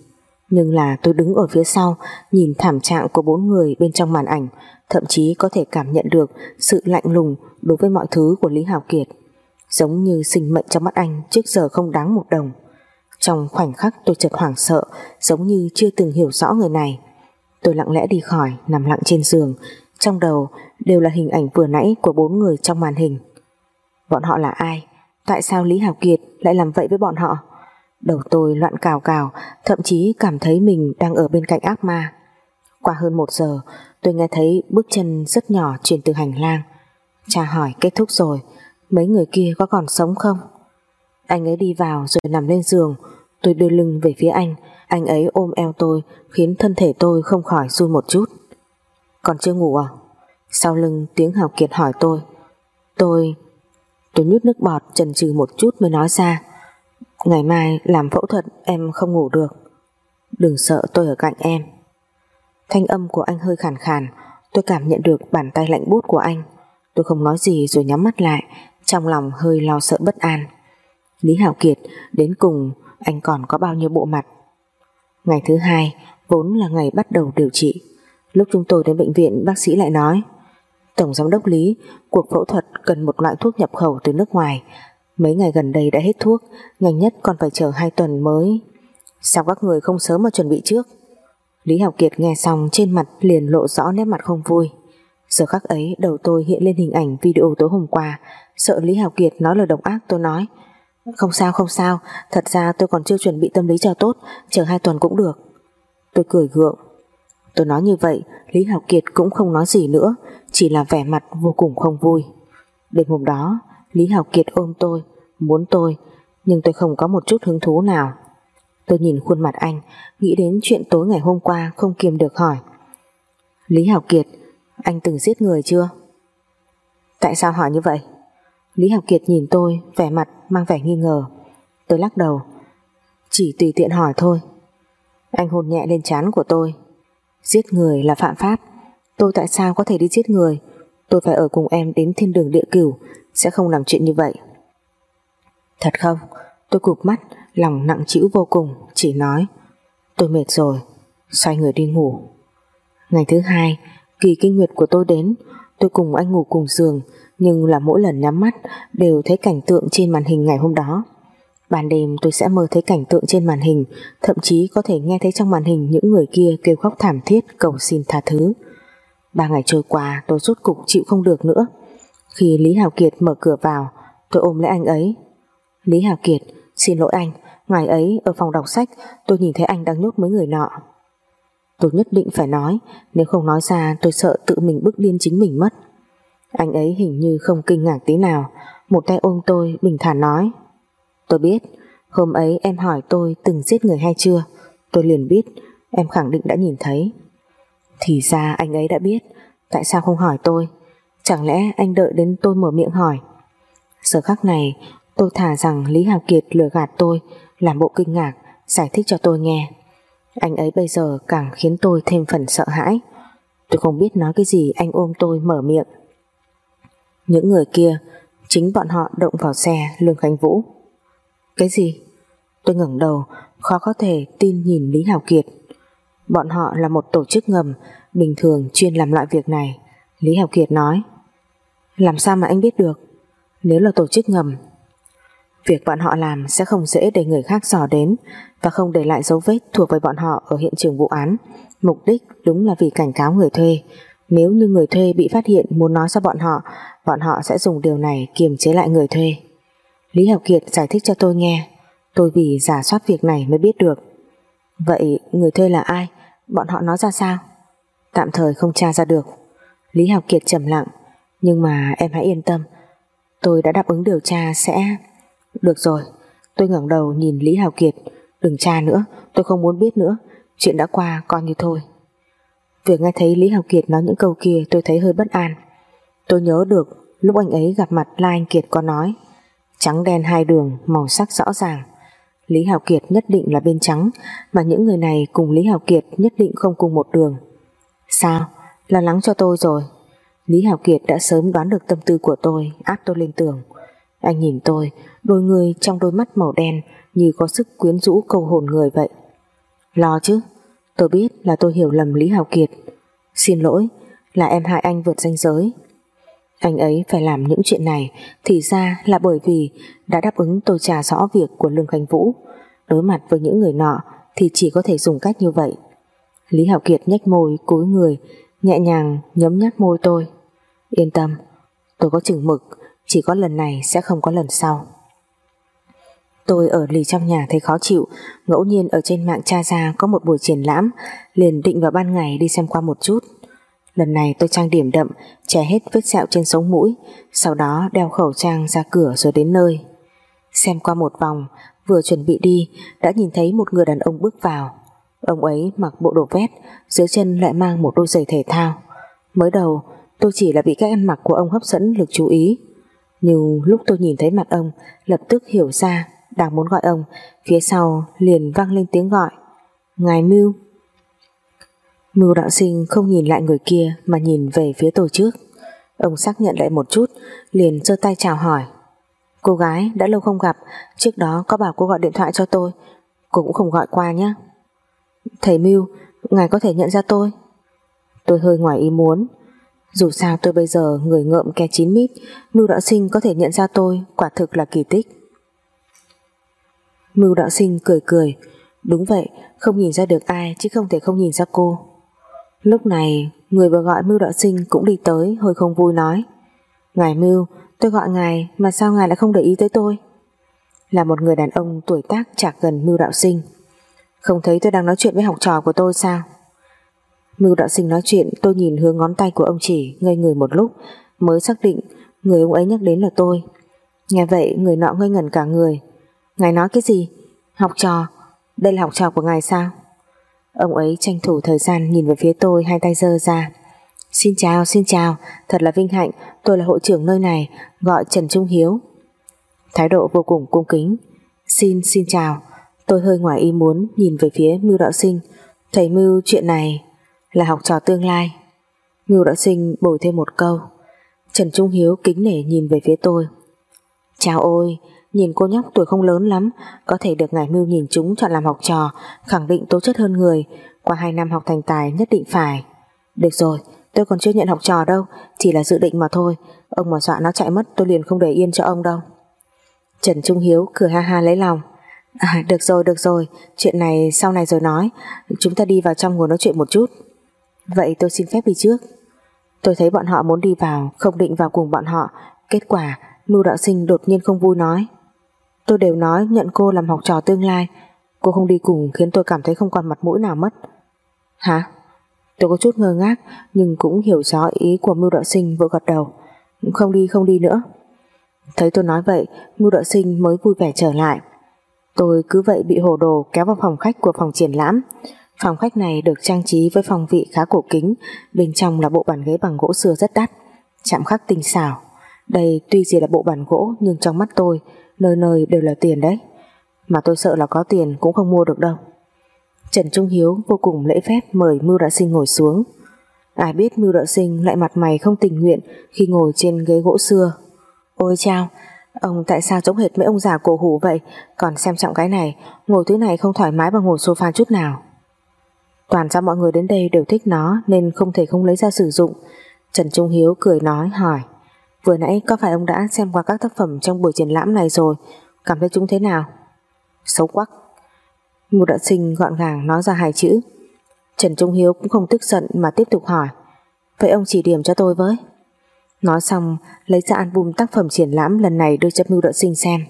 Nhưng là tôi đứng ở phía sau, nhìn thảm trạng của bốn người bên trong màn ảnh, thậm chí có thể cảm nhận được sự lạnh lùng đối với mọi thứ của Lý Hào Kiệt giống như sinh mệnh trong mắt anh trước giờ không đáng một đồng. Trong khoảnh khắc tôi chợt hoảng sợ, giống như chưa từng hiểu rõ người này. Tôi lặng lẽ đi khỏi, nằm lặng trên giường. Trong đầu đều là hình ảnh vừa nãy của bốn người trong màn hình. Bọn họ là ai? Tại sao Lý Hào Kiệt lại làm vậy với bọn họ? Đầu tôi loạn cào cào, Thậm chí cảm thấy mình đang ở bên cạnh ác ma. Qua hơn một giờ, Tôi nghe thấy bước chân rất nhỏ Truyền từ hành lang. Cha hỏi kết thúc rồi Mấy người kia có còn sống không? Anh ấy đi vào rồi nằm lên giường. Tôi đưa lưng về phía anh. Anh ấy ôm eo tôi, Khiến thân thể tôi không khỏi run một chút. Còn chưa ngủ à? Sau lưng tiếng Hào Kiệt hỏi tôi. Tôi Tôi nhút nước bọt, chần chừ một chút mới nói ra. Ngày mai làm phẫu thuật em không ngủ được. Đừng sợ tôi ở cạnh em. Thanh âm của anh hơi khàn khàn. Tôi cảm nhận được bàn tay lạnh bút của anh. Tôi không nói gì rồi nhắm mắt lại. Trong lòng hơi lo sợ bất an. Lý Hảo Kiệt, Đến cùng anh còn có bao nhiêu bộ mặt? Ngày thứ hai, Vốn là ngày bắt đầu điều trị. Lúc chúng tôi đến bệnh viện, bác sĩ lại nói, Tổng giám đốc Lý, Cuộc phẫu thuật cần một loại thuốc nhập khẩu từ nước ngoài. Mấy ngày gần đây đã hết thuốc, Nhanh nhất còn phải chờ hai tuần mới. Sao các người không sớm mà chuẩn bị trước? Lý hảo Kiệt nghe xong, Trên mặt liền lộ rõ nét mặt không vui. Giờ khắc ấy, đầu tôi hiện lên hình ảnh Video tối hôm qua. Sợ Lý Hào Kiệt nói lời độc ác, tôi nói, Không sao không sao, Thật ra tôi còn chưa chuẩn bị tâm lý cho tốt, Chờ hai tuần cũng được. Tôi cười gượng. Tôi nói như vậy, Lý Hào Kiệt cũng không nói gì nữa, Chỉ là vẻ mặt vô cùng không vui. Đêm hôm đó, Lý Hào Kiệt ôm tôi, Muốn tôi, Nhưng tôi không có một chút hứng thú nào. Tôi nhìn khuôn mặt anh, Nghĩ đến chuyện tối ngày hôm qua không kiềm được hỏi, Lý Hào Kiệt, Anh từng giết người chưa? Tại sao hỏi như vậy? Lý Học Kiệt nhìn tôi, Vẻ mặt mang vẻ nghi ngờ. Tôi lắc đầu. Chỉ tùy tiện hỏi thôi. Anh hôn nhẹ lên trán của tôi. Giết người là phạm pháp. Tôi tại sao có thể đi giết người? Tôi phải ở cùng em đến thiên đường địa cửu, Sẽ không làm chuyện như vậy. Thật không? Tôi cụp mắt, Lòng nặng trĩu vô cùng, Chỉ nói. Tôi mệt rồi, Xoay người đi ngủ. Ngày thứ hai, Kỳ kinh nguyệt của tôi đến. Tôi cùng anh ngủ cùng giường. Nhưng là mỗi lần nhắm mắt, Đều thấy cảnh tượng trên màn hình ngày hôm đó. Ban đêm tôi sẽ mơ thấy cảnh tượng trên màn hình, Thậm chí có thể nghe thấy trong màn hình Những người kia kêu khóc thảm thiết, Cầu xin tha thứ. Ba ngày trôi qua, tôi rốt cục chịu không được nữa. Khi Lý Hào Kiệt mở cửa vào, Tôi ôm lấy anh ấy. Lý Hào Kiệt, xin lỗi anh, Ngày ấy ở phòng đọc sách, tôi nhìn thấy anh đang nhốt mấy người nọ. Tôi nhất định phải nói, Nếu không nói ra, tôi sợ tự mình bức điên chính mình mất. Anh ấy hình như không kinh ngạc tí nào. Một tay ôm tôi, bình thản nói. Tôi biết, Hôm ấy em hỏi tôi từng giết người hay chưa. Tôi liền biết, Em khẳng định đã nhìn thấy. Thì ra anh ấy đã biết, Tại sao không hỏi tôi? Chẳng lẽ anh đợi đến tôi mở miệng hỏi? Giờ khắc này, tôi thả rằng Lý Hào Kiệt lừa gạt tôi, Làm bộ kinh ngạc, Giải thích cho tôi nghe. Anh ấy bây giờ càng khiến tôi thêm phần sợ hãi. Tôi không biết nói cái gì Anh ôm tôi mở miệng. Những người kia Chính bọn họ động vào xe Lương Khánh Vũ Cái gì? Tôi ngẩng đầu Khó có thể tin nhìn Lý Hào Kiệt Bọn họ là một tổ chức ngầm Bình thường chuyên làm loại việc này Lý Hào Kiệt nói Làm sao mà anh biết được Nếu là tổ chức ngầm Việc bọn họ làm sẽ không dễ để người khác dò đến và không để lại dấu vết thuộc về bọn họ ở hiện trường vụ án. Mục đích đúng là vì cảnh cáo người thuê. Nếu như người thuê bị phát hiện muốn nói cho bọn họ, bọn họ sẽ dùng điều này kiềm chế lại người thuê. Lý Học Kiệt giải thích cho tôi nghe. Tôi vì giả soát việc này mới biết được. Vậy người thuê là ai? Bọn họ nói ra sao? Tạm thời không tra ra được. Lý Học Kiệt trầm lặng. Nhưng mà em hãy yên tâm. Tôi đã đáp ứng điều tra sẽ được rồi, tôi ngẩng đầu nhìn Lý Hào Kiệt, đừng tra nữa, tôi không muốn biết nữa, chuyện đã qua coi như thôi. vừa nghe thấy Lý Hào Kiệt nói những câu kia tôi thấy hơi bất an. Tôi nhớ được lúc anh ấy gặp mặt La Anh Kiệt có nói trắng đen hai đường, màu sắc rõ ràng. Lý Hào Kiệt nhất định là bên trắng, mà những người này cùng Lý Hào Kiệt nhất định không cùng một đường. Sao? Lo lắng cho tôi rồi. Lý Hào Kiệt đã sớm đoán được tâm tư của tôi, áp tôi lên tường. Anh nhìn tôi, đôi người trong đôi mắt màu đen như có sức quyến rũ câu hồn người vậy. Lo chứ, tôi biết là tôi hiểu lầm Lý Hào Kiệt. Xin lỗi, là em hại anh vượt ranh giới. Anh ấy phải làm những chuyện này thì ra là bởi vì đã đáp ứng tôi trả rõ việc của Lương Khánh Vũ. Đối mặt với những người nọ thì chỉ có thể dùng cách như vậy. Lý Hảo Kiệt nhếch môi cúi người nhẹ nhàng nhấm nhát môi tôi. Yên tâm, tôi có chừng mực chỉ có lần này sẽ không có lần sau Tôi ở lì trong nhà thấy khó chịu Ngẫu nhiên ở trên mạng tra ra Có một buổi triển lãm Liền định vào ban ngày đi xem qua một chút Lần này tôi trang điểm đậm, Che hết vết sẹo trên sống mũi, Sau đó đeo khẩu trang ra cửa rồi đến nơi. Xem qua một vòng, Vừa chuẩn bị đi, Đã nhìn thấy một người đàn ông bước vào. Ông ấy mặc bộ đồ vét Dưới chân lại mang một đôi giày thể thao. Mới đầu, tôi chỉ là bị cách ăn mặc của ông hấp dẫn lực chú ý. Nhưng lúc tôi nhìn thấy mặt ông, Lập tức hiểu ra, Đang muốn gọi ông, Phía sau liền vang lên tiếng gọi. Ngài Mưu Mưu đạo sinh không nhìn lại người kia Mà nhìn về phía tôi trước. Ông xác nhận lại một chút, Liền giơ tay chào hỏi. Cô gái đã lâu không gặp, Trước đó có bảo cô gọi điện thoại cho tôi. Cô cũng không gọi qua nhé Thầy Mưu, Ngài có thể nhận ra tôi? Tôi hơi ngoài ý muốn. Dù sao tôi bây giờ người ngợm ke chín mít Mưu đạo sinh có thể nhận ra tôi, Quả thực là kỳ tích. Mưu đạo sinh cười cười. Đúng vậy, không nhìn ra được ai Chứ không thể không nhìn ra cô. Lúc này, người vừa gọi Mưu đạo sinh Cũng đi tới, hơi không vui nói Ngài Mưu, tôi gọi ngài, Mà sao ngài lại không để ý tới tôi Là một người đàn ông tuổi tác chạc gần Mưu đạo sinh Không thấy tôi đang nói chuyện với học trò của tôi sao Mưu đạo sinh nói chuyện, tôi nhìn hướng ngón tay của ông chỉ, ngây người một lúc, mới xác định người ông ấy nhắc đến là tôi. Nghe vậy, người nọ ngây ngẩn cả người. Ngài nói cái gì? Học trò? Đây là học trò của ngài sao? Ông ấy tranh thủ thời gian nhìn về phía tôi hai tay giơ ra. Xin chào, xin chào, thật là vinh hạnh, tôi là hội trưởng nơi này, gọi Trần Trung Hiếu. Thái độ vô cùng cung kính. Xin, xin chào, tôi hơi ngoài ý muốn nhìn về phía Mưu Đạo Sinh. Thầy Mưu chuyện này là học trò tương lai. Mưu đạo sinh bồi thêm một câu. Trần Trung Hiếu kính nể nhìn về phía tôi. Chào ôi, nhìn cô nhóc tuổi không lớn lắm, có thể được ngài Mưu nhìn chúng chọn làm học trò, khẳng định tố chất hơn người, qua hai năm học thành tài nhất định phải. Được rồi, Tôi còn chưa nhận học trò đâu Chỉ là dự định mà thôi. Ông mà dọa nó chạy mất tôi liền không để yên cho ông đâu. Trần Trung Hiếu cười ha ha lấy lòng. À được rồi được rồi Chuyện này sau này rồi nói. Chúng ta đi vào trong ngồi nói chuyện một chút. Vậy tôi xin phép đi trước. Tôi thấy bọn họ muốn đi vào Không định vào cùng bọn họ. Kết quả Mưu đạo sinh đột nhiên không vui nói. Tôi đều nói nhận cô làm học trò tương lai. Cô không đi cùng khiến tôi cảm thấy không còn mặt mũi nào mất. Hả? Tôi có chút ngơ ngác, Nhưng cũng hiểu rõ ý của mưu đạo sinh vội gật đầu. Không đi không đi nữa. Thấy tôi nói vậy, Mưu đạo sinh mới vui vẻ trở lại. Tôi cứ vậy bị hồ đồ kéo vào phòng khách của phòng triển lãm. Phòng khách này được trang trí với phòng vị khá cổ kính, Bên trong là bộ bàn ghế bằng gỗ xưa rất đắt, Chạm khắc tinh xảo. Đây tuy chỉ là bộ bàn gỗ, Nhưng trong mắt tôi Nơi nơi đều là tiền đấy. Mà tôi sợ là có tiền cũng không mua được đâu. Trần Trung Hiếu vô cùng lễ phép Mời Mưu Đạo Sinh ngồi xuống. Ai biết Mưu Đạo Sinh lại mặt mày không tình nguyện Khi ngồi trên ghế gỗ xưa. Ôi chao, Ông tại sao giống hệt mấy ông già cổ hủ vậy? Còn xem trọng cái này, Ngồi thứ này không thoải mái bằng ngồi sofa chút nào. Toàn ra mọi người đến đây đều thích nó Nên không thể không lấy ra sử dụng. Trần Trung Hiếu cười nói, hỏi. Vừa nãy có phải ông đã xem qua các tác phẩm Trong buổi triển lãm này rồi Cảm thấy chúng thế nào Xấu quắc Một đạo sinh gọn gàng nói ra hai chữ Trần Trung Hiếu cũng không tức giận Mà tiếp tục hỏi Vậy ông chỉ điểm cho tôi với Nói xong, lấy ra album tác phẩm triển lãm lần này đưa cho Mưu Đạo Sinh xem.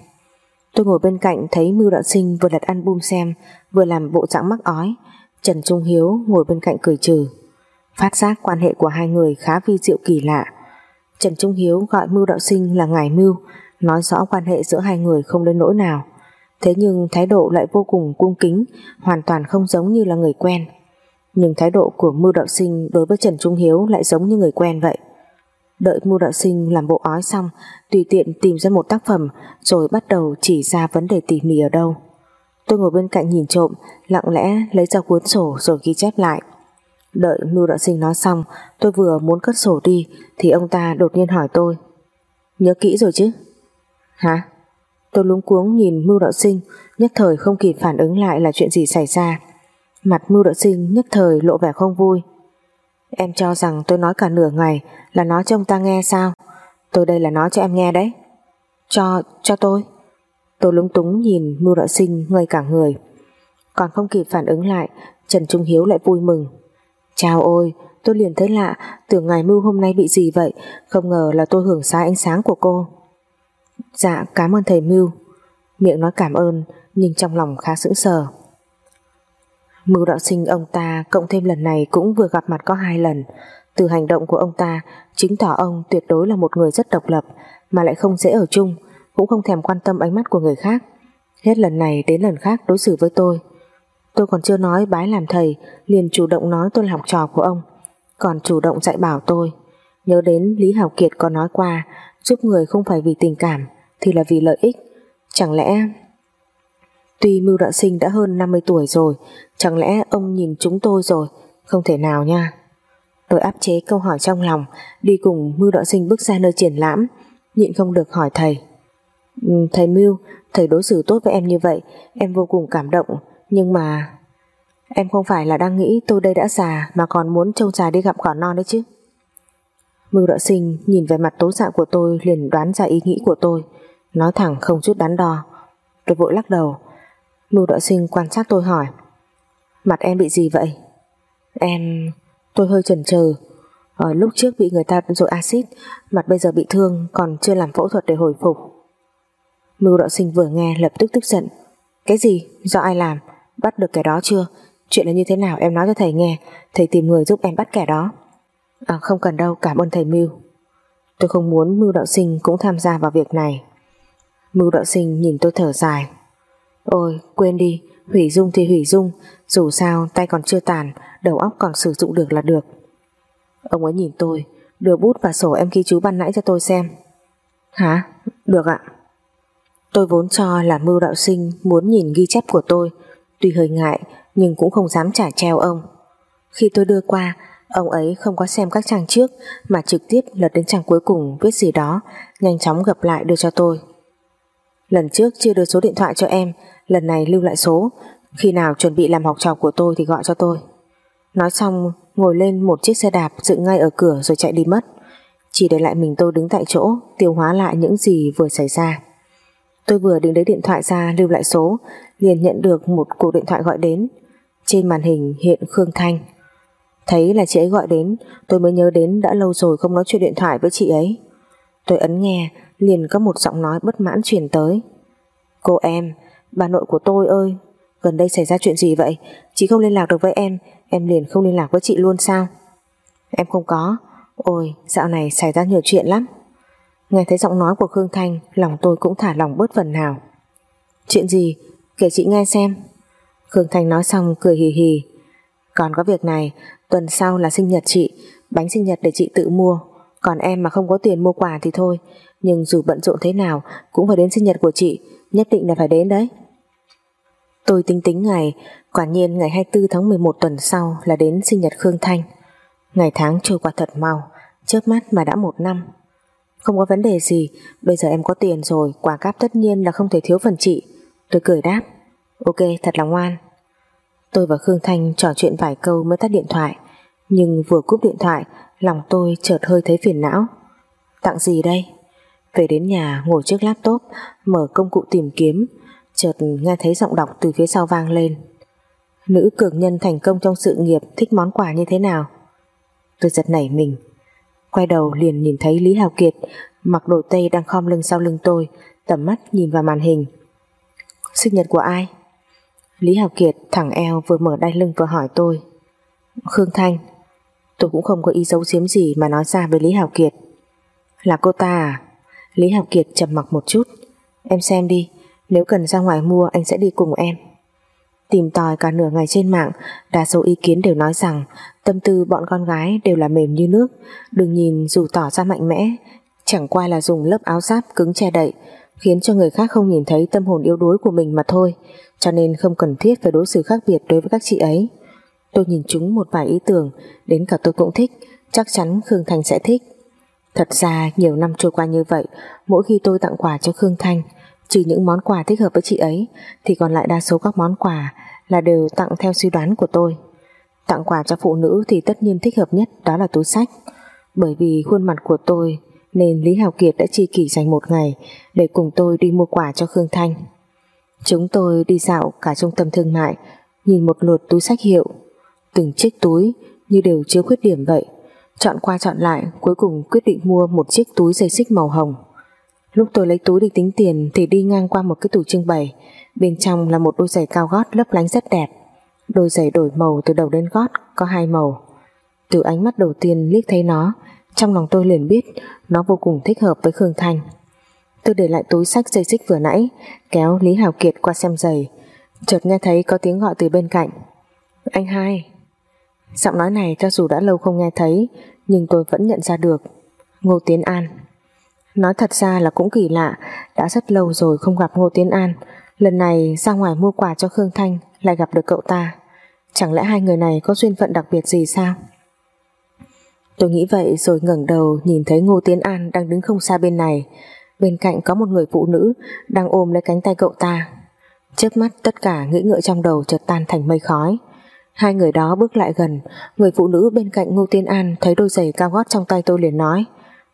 Tôi ngồi bên cạnh thấy Mưu Đạo Sinh vừa lật album xem, vừa làm bộ dạng mắc ói. Trần Trung Hiếu ngồi bên cạnh cười trừ. Phát giác quan hệ của hai người khá vi diệu kỳ lạ. Trần Trung Hiếu gọi Mưu Đạo Sinh là ngài Mưu, nói rõ quan hệ giữa hai người không đến nỗi nào. Thế nhưng thái độ lại vô cùng cung kính, hoàn toàn không giống như là người quen. Nhưng thái độ của Mưu Đạo Sinh đối với Trần Trung Hiếu lại giống như người quen vậy. Đợi Mưu Đạo Sinh làm bộ ói xong Tùy tiện tìm ra một tác phẩm Rồi bắt đầu chỉ ra vấn đề tỉ mỉ ở đâu Tôi ngồi bên cạnh nhìn trộm Lặng lẽ lấy ra cuốn sổ Rồi ghi chép lại Đợi Mưu Đạo Sinh nói xong Tôi vừa muốn cất sổ đi Thì ông ta đột nhiên hỏi tôi. Nhớ kỹ rồi chứ? Hả? Tôi lúng cuống nhìn Mưu Đạo Sinh Nhất thời không kịp phản ứng lại là chuyện gì xảy ra. Mặt Mưu Đạo Sinh nhất thời lộ vẻ không vui. Em cho rằng tôi nói cả nửa ngày Là nói cho ông ta nghe sao? Tôi đây là nói cho em nghe đấy. Cho, cho tôi. Tôi lúng túng nhìn Mưu Đạo Sinh ngây cả người. Còn không kịp phản ứng lại Trần Trung Hiếu lại vui mừng. Chào ôi tôi liền thấy lạ Tưởng ngài Mưu hôm nay bị gì vậy Không ngờ là tôi hưởng sai ánh sáng của cô Dạ cảm ơn thầy Mưu Miệng nói cảm ơn Nhưng trong lòng khá sững sờ Mưu đạo sinh ông ta cộng thêm lần này cũng vừa gặp mặt có hai lần. Từ hành động của ông ta chứng tỏ ông tuyệt đối là một người rất độc lập mà lại không dễ ở chung, cũng không thèm quan tâm ánh mắt của người khác. Hết lần này đến lần khác đối xử với tôi. Tôi còn chưa nói bái làm thầy, liền chủ động nói tôi là học trò của ông, còn chủ động dạy bảo tôi. Nhớ đến Lý Hảo Kiệt có nói qua, giúp người không phải vì tình cảm, thì là vì lợi ích. Chẳng lẽ Tuy Mưu Đạo Sinh đã hơn 50 tuổi rồi Chẳng lẽ ông nhìn chúng tôi rồi? Không thể nào nha. Tôi áp chế câu hỏi trong lòng Đi cùng Mưu Đạo Sinh bước ra nơi triển lãm Nhịn không được hỏi thầy. Ừ, thầy Mưu Thầy đối xử tốt với em như vậy Em vô cùng cảm động. Nhưng mà, Em không phải là đang nghĩ tôi đây đã già Mà còn muốn trông già đi gặp cỏ non đấy chứ. Mưu Đạo Sinh nhìn về mặt tố dạ của tôi liền đoán ra ý nghĩ của tôi, Nói thẳng không chút đắn đo. Tôi vội lắc đầu. Mưu đạo sinh quan sát tôi hỏi, Mặt em bị gì vậy? Em, Tôi hơi chần chừ. Ở lúc trước bị người ta dội axit, Mặt bây giờ bị thương, còn chưa làm phẫu thuật để hồi phục. Mưu đạo sinh vừa nghe lập tức tức giận. Cái gì? Do ai làm? Bắt được kẻ đó chưa? Chuyện là như thế nào? Em nói cho thầy nghe. Thầy tìm người giúp em bắt kẻ đó. À không cần đâu. Cảm ơn thầy Mưu. Tôi không muốn Mưu đạo sinh cũng tham gia vào việc này. Mưu đạo sinh nhìn tôi thở dài. Ôi, quên đi. Hủy dung thì hủy dung. Dù sao, tay còn chưa tàn, Đầu óc còn sử dụng được là được. Ông ấy nhìn tôi, Đưa bút và sổ em ghi chú ban nãy cho tôi xem. Hả? Được ạ. Tôi vốn cho là mưu đạo sinh Muốn nhìn ghi chép của tôi Tuy hơi ngại, nhưng cũng không dám trả treo ông Khi tôi đưa qua, Ông ấy không có xem các trang trước, Mà trực tiếp lật đến trang cuối cùng Viết gì đó, Nhanh chóng gặp lại đưa cho tôi Lần trước chưa đưa số điện thoại cho em, Lần này lưu lại số Khi nào chuẩn bị làm học trò của tôi thì gọi cho tôi Nói xong, ngồi lên một chiếc xe đạp dựng ngay ở cửa rồi chạy đi mất. Chỉ để lại mình tôi đứng tại chỗ, tiêu hóa lại những gì vừa xảy ra. Tôi vừa định lấy điện thoại ra lưu lại số liền nhận được một cuộc điện thoại gọi đến. Trên màn hình hiện Khương Thanh. Thấy là chị ấy gọi đến tôi mới nhớ đến đã lâu rồi không nói chuyện điện thoại với chị ấy. Tôi ấn nghe liền có một giọng nói bất mãn truyền tới. Cô em, bà nội của tôi ơi, gần đây xảy ra chuyện gì vậy? Chị không liên lạc được với em, em liền không liên lạc với chị luôn sao? Em không có, ôi dạo này xảy ra nhiều chuyện lắm. Nghe thấy giọng nói của Khương Thanh, lòng tôi cũng thả lòng bớt phần nào. Chuyện gì? Kể chị nghe xem. Khương Thanh nói xong cười hì hì. Còn có việc này, tuần sau là sinh nhật chị, bánh sinh nhật để chị tự mua. Còn em mà không có tiền mua quà thì thôi, nhưng dù bận rộn thế nào cũng phải đến sinh nhật của chị, nhất định là phải đến đấy. Tôi tính tính ngày, quả nhiên ngày 24 tháng 11 tuần sau là đến sinh nhật Khương Thanh. Ngày tháng trôi qua thật mau, chớp mắt mà đã một năm. Không có vấn đề gì, bây giờ em có tiền rồi, quà cáp tất nhiên là không thể thiếu phần chị. Tôi cười đáp, ok thật là ngoan. Tôi và Khương Thanh trò chuyện vài câu mới tắt điện thoại, nhưng vừa cúp điện thoại, lòng tôi chợt hơi thấy phiền não. Tặng gì đây? Về đến nhà ngồi trước laptop, mở công cụ tìm kiếm, chợt nghe thấy giọng đọc từ phía sau vang lên. Nữ cường nhân thành công trong sự nghiệp thích món quà như thế nào? Tôi giật nảy mình, quay đầu liền nhìn thấy Lý Hào Kiệt mặc đồ tây đang khom lưng sau lưng tôi, tầm mắt nhìn vào màn hình. Sinh nhật của ai? Lý Hào Kiệt thẳng eo vừa mở đai lưng vừa hỏi tôi. Khương Thanh. Tôi cũng không có ý giấu giếm gì mà nói ra với Lý Hào Kiệt. Là cô ta à? Lý Hào Kiệt trầm mặc một chút. Em xem đi, nếu cần ra ngoài mua anh sẽ đi cùng em. Tìm tòi cả nửa ngày trên mạng, đa số ý kiến đều nói rằng tâm tư bọn con gái đều là mềm như nước, đừng nhìn dù tỏ ra mạnh mẽ, chẳng qua là dùng lớp áo giáp cứng che đậy, khiến cho người khác không nhìn thấy tâm hồn yếu đuối của mình mà thôi, cho nên không cần thiết phải đối xử khác biệt đối với các chị ấy. Tôi nhìn chúng một vài ý tưởng, đến cả tôi cũng thích, chắc chắn Khương Thanh sẽ thích. Thật ra nhiều năm trôi qua như vậy, mỗi khi tôi tặng quà cho Khương Thanh, trừ những món quà thích hợp với chị ấy, thì còn lại đa số các món quà là đều tặng theo suy đoán của tôi. Tặng quà cho phụ nữ thì tất nhiên thích hợp nhất đó là túi sách, bởi vì khuôn mặt của tôi nên Lý Hào Kiệt đã chi kỷ dành một ngày để cùng tôi đi mua quà cho Khương Thanh. Chúng tôi đi dạo cả trung tâm thương mại, nhìn một lượt túi sách hiệu, từng chiếc túi như đều chứa khuyết điểm vậy. Chọn qua chọn lại, cuối cùng quyết định mua một chiếc túi dây xích màu hồng. Lúc tôi lấy túi đi tính tiền thì đi ngang qua một cái tủ trưng bày, bên trong là một đôi giày cao gót lấp lánh rất đẹp. Đôi giày đổi màu từ đầu đến gót, có hai màu. Từ ánh mắt đầu tiên liếc thấy nó, trong lòng tôi liền biết nó vô cùng thích hợp với Khương Thanh. Tôi để lại túi sách dây xích vừa nãy, kéo Lý Hào Kiệt qua xem giày, chợt nghe thấy có tiếng gọi từ bên cạnh. Anh hai. Giọng nói này cho dù đã lâu không nghe thấy, nhưng tôi vẫn nhận ra được. Ngô Tiến An. Nói thật ra là cũng kỳ lạ, đã rất lâu rồi không gặp Ngô Tiến An, lần này ra ngoài mua quà cho Khương Thanh lại gặp được cậu ta. Chẳng lẽ hai người này có duyên phận đặc biệt gì sao? Tôi nghĩ vậy rồi ngẩng đầu nhìn thấy Ngô Tiến An đang đứng không xa bên này, bên cạnh có một người phụ nữ đang ôm lấy cánh tay cậu ta. Chớp mắt tất cả nghĩ ngợi trong đầu chợt tan thành mây khói. Hai người đó bước lại gần, người phụ nữ bên cạnh Ngô Tiến An thấy đôi giày cao gót trong tay tôi liền nói: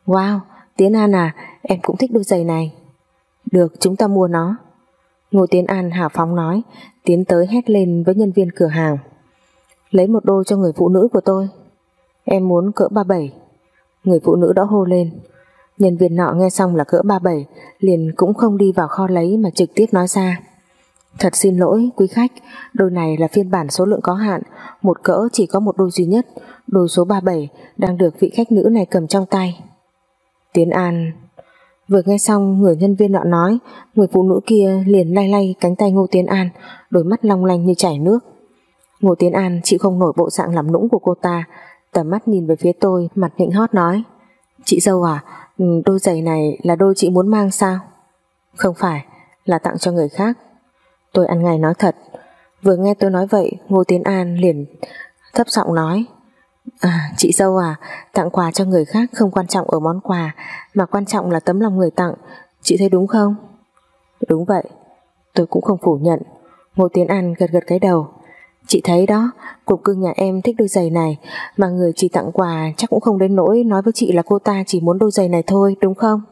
"Wow, Tiến An à, em cũng thích đôi giày này." "Được, chúng ta mua nó." Ngô Tiến An hào phóng nói, tiến tới hét lên với nhân viên cửa hàng. "Lấy một đôi cho người phụ nữ của tôi." "Em muốn cỡ 37." Người phụ nữ đã hô lên. Nhân viên nọ nghe xong là cỡ 37 liền cũng không đi vào kho lấy mà trực tiếp nói ra Thật xin lỗi, quý khách, Đôi này là phiên bản số lượng có hạn, Một cỡ chỉ có một đôi duy nhất, Đôi số 37 đang được vị khách nữ này cầm trong tay Tiến An, Vừa nghe xong người nhân viên nọ nói, Người phụ nữ kia liền lay lay cánh tay Ngô Tiến An, Đôi mắt long lanh như chảy nước Ngô Tiến An chịu không nổi bộ dạng làm nũng của cô ta Tầm mắt nhìn về phía tôi, Mặt nịnh hót nói, Chị dâu à ừ, đôi giày này là đôi chị muốn mang sao? Không phải, Là tặng cho người khác. Tôi ăn ngay nói thật. Vừa nghe tôi nói vậy, Ngô Tiến An liền thấp giọng nói À chị dâu à Tặng quà cho người khác không quan trọng ở món quà, Mà quan trọng là tấm lòng người tặng. Chị thấy đúng không? Đúng vậy. Tôi cũng không phủ nhận. Ngô Tiến An gật gật cái đầu. Chị thấy đó Cục cưng nhà em thích đôi giày này, Mà người chị tặng quà chắc cũng không đến nỗi Nói với chị là cô ta chỉ muốn đôi giày này thôi, Đúng không?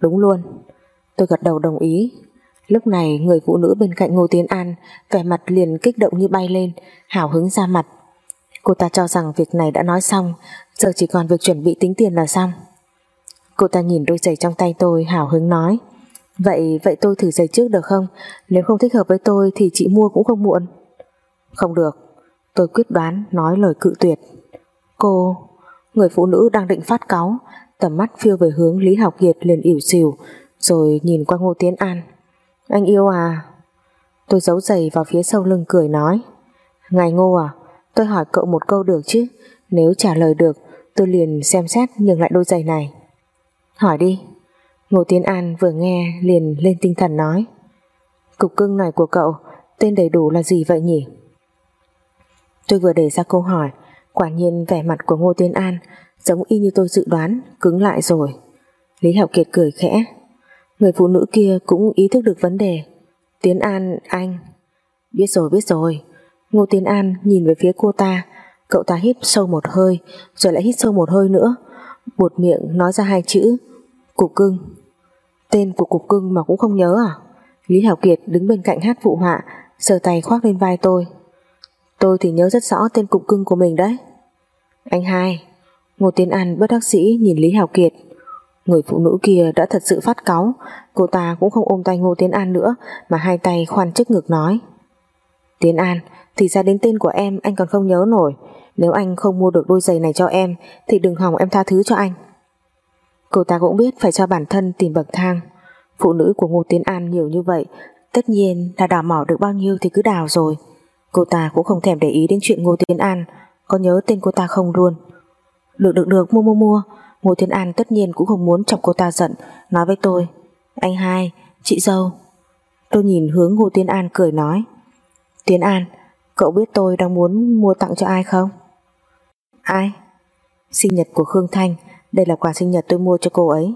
Đúng luôn. Tôi gật đầu đồng ý. Lúc này người phụ nữ bên cạnh Ngô Tiến An, vẻ mặt liền kích động như bay lên, hào hứng ra mặt. Cô ta cho rằng việc này đã nói xong, Giờ chỉ còn việc chuẩn bị tính tiền là xong. Cô ta nhìn đôi giày trong tay tôi, hào hứng nói, Vậy vậy tôi thử giày trước được không? Nếu không thích hợp với tôi Thì chị mua cũng không muộn. Không được. Tôi quyết đoán nói lời cự tuyệt. Cô, Người phụ nữ đang định phát cáu, Tầm mắt phiêu về hướng Lý Học Kiệt liền ỉu xìu, Rồi nhìn qua Ngô Tiến An. Anh yêu à? Tôi giấu giày vào phía sau lưng cười nói. Ngài Ngô à Tôi hỏi cậu một câu được chứ? Nếu trả lời được, tôi liền xem xét nhường lại đôi giày này. Hỏi đi. Ngô Tiến An vừa nghe liền lên tinh thần nói. Cục cưng này của cậu, Tên đầy đủ là gì vậy nhỉ? Tôi vừa đề ra câu hỏi. Quả nhiên vẻ mặt của Ngô Tiến An Giống y như tôi dự đoán, Cứng lại rồi. Lý Hạo Kiệt cười khẽ. Người phụ nữ kia cũng ý thức được vấn đề. Tiến An, anh. Biết rồi biết rồi. Ngô Tiến An nhìn về phía cô ta. Cậu ta hít sâu một hơi, Rồi lại hít sâu một hơi nữa. Buột miệng nói ra hai chữ, Cục cưng. Tên của cục cưng mà cũng không nhớ à? Lý Hảo Kiệt đứng bên cạnh hát phụ họa sờ tay khoác lên vai tôi. Tôi thì nhớ rất rõ tên cục cưng của mình đấy. Anh hai, Ngô Tiến An bất đắc sĩ nhìn Lý Hảo Kiệt. Người phụ nữ kia đã thật sự phát cáu. Cô ta cũng không ôm tay Ngô Tiến An nữa, Mà hai tay khoan trước ngực nói. Tiến An, Thì ra đến tên của em, anh còn không nhớ nổi. Nếu anh không mua được đôi giày này cho em, Thì đừng hòng em tha thứ cho anh. Cô ta cũng biết phải cho bản thân tìm bậc thang. Phụ nữ của Ngô Tiến An nhiều như vậy, Tất nhiên là đào mỏ được bao nhiêu thì cứ đào rồi. Cô ta cũng không thèm để ý đến chuyện Ngô Tiến An. Có nhớ tên cô ta không luôn? Được được được mua mua mua. Ngô Tiến An tất nhiên cũng không muốn chọc cô ta giận. Nói với tôi Anh hai, chị dâu. Tôi nhìn hướng Ngô Tiến An cười nói Tiến An, cậu biết tôi đang muốn mua tặng cho ai không? Ai? Sinh nhật của Khương Thanh. Đây là quà sinh nhật tôi mua cho cô ấy.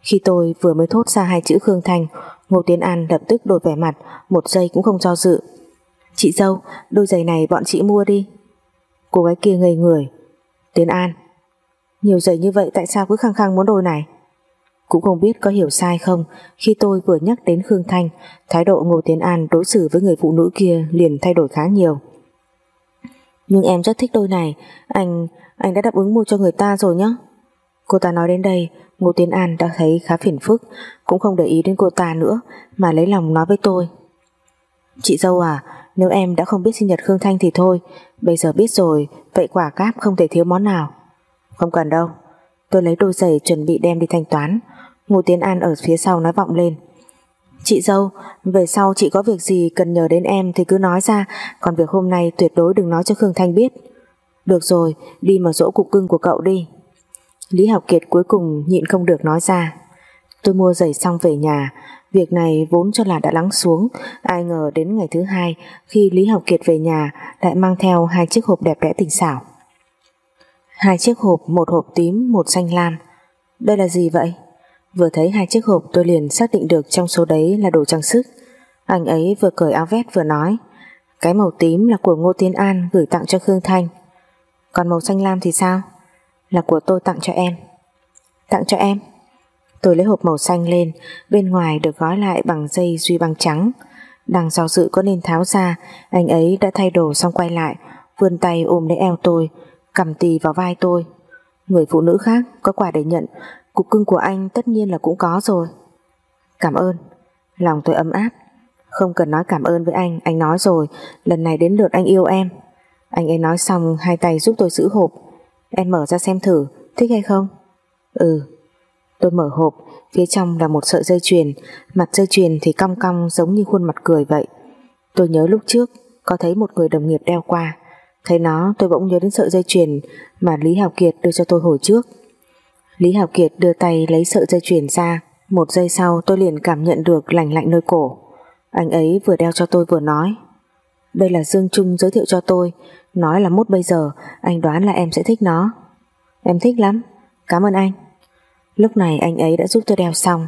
Khi tôi vừa mới thốt ra hai chữ Khương Thanh Ngô Tiến An lập tức đổi vẻ mặt Một giây cũng không cho dự. Chị dâu, đôi giày này bọn chị mua đi. Cô gái kia ngây người. Tiến An Nhiều giày như vậy tại sao cứ khăng khăng muốn đôi này? Cũng không biết có hiểu sai không Khi tôi vừa nhắc đến Khương Thanh Thái độ Ngô Tiến An đối xử với người phụ nữ kia Liền thay đổi khá nhiều. Nhưng em rất thích đôi này Anh, anh đã đáp ứng mua cho người ta rồi nhé Cô ta nói đến đây Ngô Tiến An đã thấy khá phiền phức Cũng không để ý đến cô ta nữa Mà lấy lòng nói với tôi. Chị dâu à nếu em đã không biết sinh nhật Khương Thanh thì thôi. Bây giờ biết rồi, Vậy quả cáp không thể thiếu món nào. Không cần đâu. Tôi lấy đôi giày chuẩn bị đem đi thanh toán. Ngô Tiến An ở phía sau nói vọng lên. Chị dâu, Về sau chị có việc gì cần nhờ đến em Thì cứ nói ra. Còn việc hôm nay tuyệt đối đừng nói cho Khương Thanh biết. Được rồi, Đi mà dỗ cục cưng của cậu đi. Lý Học Kiệt cuối cùng nhịn không được nói ra. Tôi mua giày xong về nhà. Việc này vốn cho là đã lắng xuống. Ai ngờ đến ngày thứ hai Khi Lý Học Kiệt về nhà Lại mang theo hai chiếc hộp đẹp đẽ tình xảo. Hai chiếc hộp Một hộp tím, một xanh lam. Đây là gì vậy? Vừa thấy hai chiếc hộp tôi liền xác định được Trong số đấy là đồ trang sức. Anh ấy vừa cởi áo vest vừa nói Cái màu tím là của Ngô Tiến An Gửi tặng cho Khương Thanh. Còn màu xanh lam thì sao? Là của tôi tặng cho em. Tặng cho em? Tôi lấy hộp màu xanh lên, Bên ngoài được gói lại bằng dây duy băng trắng. Đang do dự có nên tháo ra, Anh ấy đã thay đồ xong quay lại, Vươn tay ôm lấy eo tôi, Cầm tì vào vai tôi. Người phụ nữ khác có quà để nhận, Cục cưng của anh tất nhiên là cũng có rồi. Cảm ơn. Lòng tôi ấm áp. Không cần nói cảm ơn với anh Anh nói rồi, Lần này đến lượt anh yêu em. Anh ấy nói xong, hai tay giúp tôi giữ hộp. Em mở ra xem thử, Thích hay không? Ừ. Tôi mở hộp, phía trong là một sợi dây chuyền, mặt dây chuyền thì cong cong giống như khuôn mặt cười vậy. Tôi nhớ lúc trước có thấy một người đồng nghiệp đeo qua, thấy nó tôi bỗng nhớ đến sợi dây chuyền mà Lý Hào Kiệt đưa cho tôi hồi trước. Lý Hào Kiệt đưa tay lấy sợi dây chuyền ra, một giây sau tôi liền cảm nhận được lạnh lạnh nơi cổ. Anh ấy vừa đeo cho tôi vừa nói, đây là Dương Trung giới thiệu cho tôi, nói là mốt bây giờ anh đoán là em sẽ thích nó. Em thích lắm, cảm ơn anh. Lúc này anh ấy đã giúp tôi đeo xong.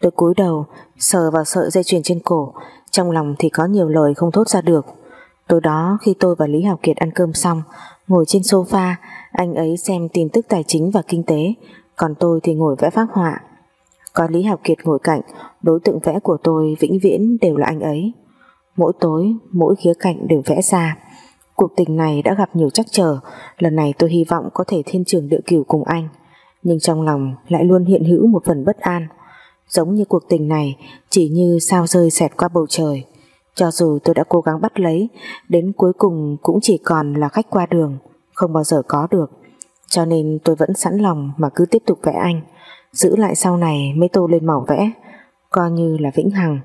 Tôi cúi đầu, Sờ vào sợi dây chuyền trên cổ. Trong lòng thì có nhiều lời không thốt ra được. Tối đó, khi tôi và Lý học Kiệt ăn cơm xong, Ngồi trên sofa, Anh ấy xem tin tức tài chính và kinh tế. Còn tôi thì ngồi vẽ phác họa. Có Lý học Kiệt ngồi cạnh, Đối tượng vẽ của tôi vĩnh viễn đều là anh ấy. Mỗi tối, Mỗi khía cạnh đều vẽ ra. Cuộc tình này đã gặp nhiều trắc trở. Lần này tôi hy vọng có thể thiên trường địa cửu cùng anh. Nhưng trong lòng lại luôn hiện hữu một phần bất an. Giống như cuộc tình này Chỉ như sao rơi xẹt qua bầu trời. Cho dù tôi đã cố gắng bắt lấy Đến cuối cùng cũng chỉ còn là khách qua đường Không bao giờ có được. Cho nên tôi vẫn sẵn lòng Mà cứ tiếp tục vẽ anh Giữ lại sau này mới tô lên màu vẽ Coi như là vĩnh hằng.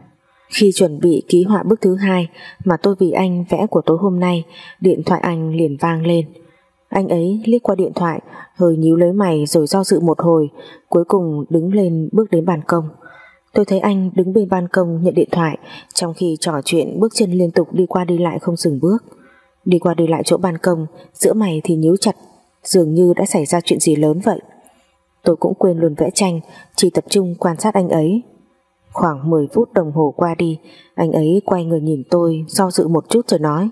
Khi chuẩn bị ký họa bức thứ hai mà tôi vì anh vẽ của tối hôm nay, điện thoại anh liền vang lên. Anh ấy liếc qua điện thoại, hơi nhíu lấy mày rồi do dự một hồi, cuối cùng đứng lên bước đến ban công. Tôi thấy anh đứng bên ban công nhận điện thoại, trong khi trò chuyện bước chân liên tục đi qua đi lại không dừng bước. Đi qua đi lại chỗ ban công, giữa mày thì nhíu chặt, dường như đã xảy ra chuyện gì lớn vậy. Tôi cũng quên luôn vẽ tranh, chỉ tập trung quan sát anh ấy, Khoảng 10 phút đồng hồ qua đi Anh ấy quay người nhìn tôi Do dự một chút rồi nói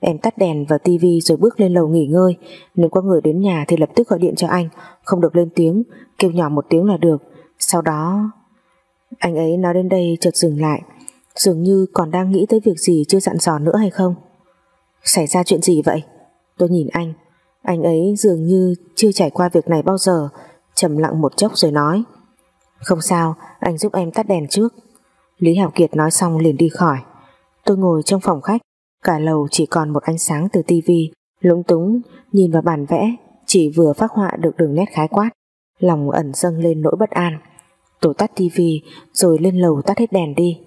Em tắt đèn và tivi rồi bước lên lầu nghỉ ngơi. Nếu có người đến nhà thì lập tức gọi điện cho anh. Không được lên tiếng Kêu nhỏ một tiếng là được. Sau đó Anh ấy nói đến đây chợt dừng lại. Dường như còn đang nghĩ tới việc gì chưa dặn dò nữa hay không? Xảy ra chuyện gì vậy? Tôi nhìn anh. Anh ấy dường như chưa trải qua việc này bao giờ. Trầm lặng một chốc rồi nói. Không sao, anh giúp em tắt đèn trước. Lý Hảo Kiệt nói xong liền đi khỏi. Tôi ngồi trong phòng khách, cả lầu chỉ còn một ánh sáng từ tivi, lúng túng, nhìn vào bản vẽ, chỉ vừa phát họa được đường nét khái quát. Lòng ẩn dâng lên nỗi bất an. tổ tắt tivi, rồi lên lầu tắt hết đèn đi.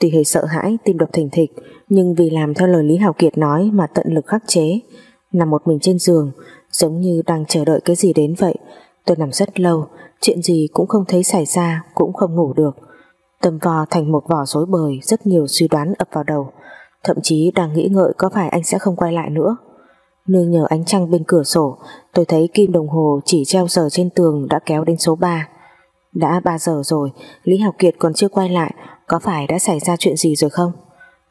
Tuy hơi sợ hãi, tim đập thình thịch, nhưng vì làm theo lời Lý Hảo Kiệt nói mà tận lực khắc chế. Nằm một mình trên giường, giống như đang chờ đợi cái gì đến vậy. Tôi nằm rất lâu, Chuyện gì cũng không thấy xảy ra Cũng không ngủ được Tâm vò thành một vỏ rối bời Rất nhiều suy đoán ập vào đầu Thậm chí đang nghĩ ngợi có phải anh sẽ không quay lại nữa. Nương nhờ ánh trăng bên cửa sổ, Tôi thấy kim đồng hồ chỉ treo giờ trên tường Đã kéo đến số 3 Đã 3 giờ rồi, Lý Học Kiệt còn chưa quay lại, Có phải đã xảy ra chuyện gì rồi không?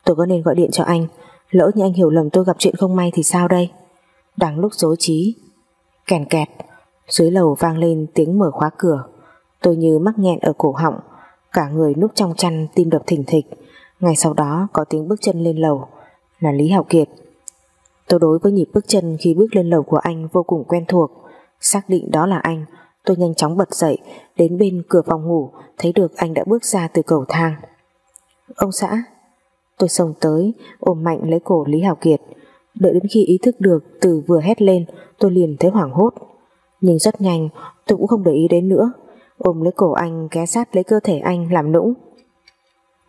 Tôi có nên gọi điện cho anh? Lỡ như anh hiểu lầm tôi gặp chuyện không may thì sao đây? Đang lúc dối trí, Kèn kẹt, dưới lầu vang lên tiếng mở khóa cửa. Tôi như mắc nghẹn ở cổ họng, Cả người núp trong chăn tim đập thình thịch. Ngay sau đó, có tiếng bước chân lên lầu, Là Lý Hạo Kiệt. Tôi đối với nhịp bước chân khi bước lên lầu của anh vô cùng quen thuộc. Xác định đó là anh, Tôi nhanh chóng bật dậy, Đến bên cửa phòng ngủ, Thấy được anh đã bước ra từ cầu thang. Ông xã. Tôi xông tới, ôm mạnh lấy cổ Lý Hảo Kiệt. Đợi đến khi ý thức được từ vừa hét lên, Tôi liền thấy hoảng hốt. Nhưng rất nhanh, tôi cũng không để ý đến nữa. Ôm lấy cổ anh ghé sát lấy cơ thể anh làm nũng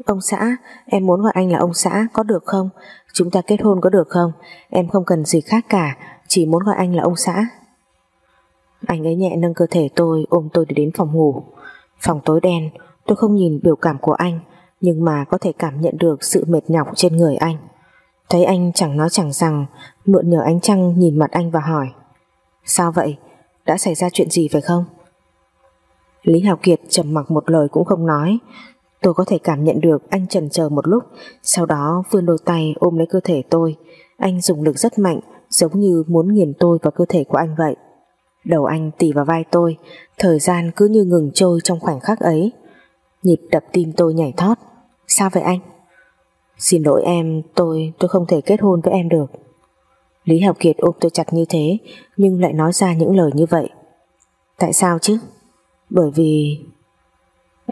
ông xã, em muốn gọi anh là ông xã, có được không? Chúng ta kết hôn có được không? Em không cần gì khác cả, chỉ muốn gọi anh là ông xã. Anh ấy nhẹ nâng cơ thể tôi, ôm tôi để đến phòng ngủ. Phòng tối đen, tôi không nhìn biểu cảm của anh, nhưng mà có thể cảm nhận được sự mệt nhọc trên người anh. Thấy anh chẳng nói chẳng rằng, mượn nhờ ánh trăng nhìn mặt anh và hỏi, sao vậy? Đã xảy ra chuyện gì phải không? Lý Hào Kiệt trầm mặc một lời cũng không nói. Tôi có thể cảm nhận được anh chần chờ một lúc, Sau đó vươn đôi tay ôm lấy cơ thể tôi Anh dùng lực rất mạnh, Giống như muốn nghiền tôi vào cơ thể của anh vậy Đầu anh tỉ vào vai tôi, Thời gian cứ như ngừng trôi trong khoảnh khắc ấy Nhịp đập tim tôi nhảy thót Sao vậy anh? Xin lỗi em, Tôi tôi không thể kết hôn với em được Lý Học Kiệt ôm tôi chặt như thế, nhưng lại nói ra những lời như vậy. Tại sao chứ? Bởi vì...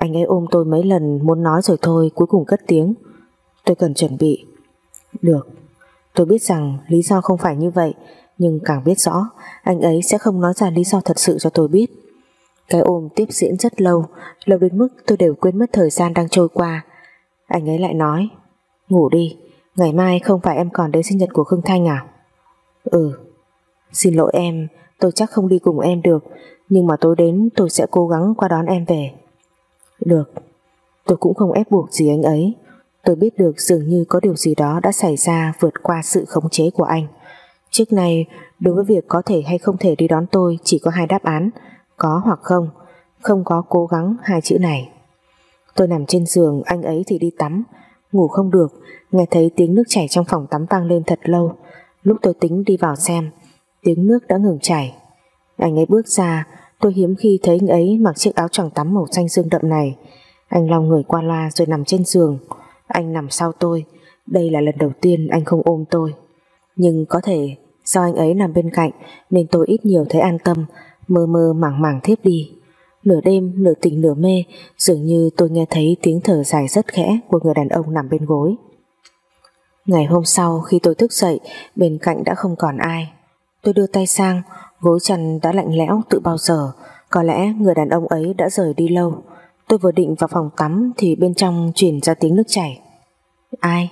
Anh ấy ôm tôi mấy lần muốn nói rồi thôi cuối cùng cất tiếng. Tôi cần chuẩn bị. Được. Tôi biết rằng lý do không phải như vậy nhưng càng biết rõ anh ấy sẽ không nói ra lý do thật sự cho tôi biết. Cái ôm tiếp diễn rất lâu lâu đến mức tôi đều quên mất thời gian đang trôi qua. Anh ấy lại nói Ngủ đi, ngày mai không phải em còn đến sinh nhật của Khương Thanh à? Ừ Xin lỗi em Tôi chắc không đi cùng em được Nhưng mà tối đến tôi sẽ cố gắng qua đón em về được. Tôi cũng không ép buộc gì anh ấy. Tôi biết được dường như có điều gì đó đã xảy ra vượt qua sự khống chế của anh. Trước này đối với việc có thể hay không thể đi đón tôi chỉ có hai đáp án, Có hoặc không. Không có cố gắng hai chữ này. Tôi nằm trên giường, anh ấy thì đi tắm. Ngủ không được, Nghe thấy tiếng nước chảy trong phòng tắm vang lên thật lâu. Lúc tôi tính đi vào xem, Tiếng nước đã ngừng chảy. Anh ấy bước ra Tôi hiếm khi thấy anh ấy mặc chiếc áo choàng tắm màu xanh dương đậm này. Anh lau người qua loa rồi nằm trên giường. Anh nằm sau tôi. Đây là lần đầu tiên anh không ôm tôi. Nhưng có thể Do anh ấy nằm bên cạnh Nên tôi ít nhiều thấy an tâm, Mơ mơ mảng mảng thiếp đi. Nửa đêm, nửa tỉnh nửa mê, Dường như tôi nghe thấy tiếng thở dài rất khẽ Của người đàn ông nằm bên gối. Ngày hôm sau khi tôi thức dậy, Bên cạnh đã không còn ai. Tôi đưa tay sang Gối chăn đã lạnh lẽo tự bao giờ, Có lẽ người đàn ông ấy đã rời đi lâu. Tôi vừa định vào phòng tắm Thì bên trong truyền ra tiếng nước chảy. Ai?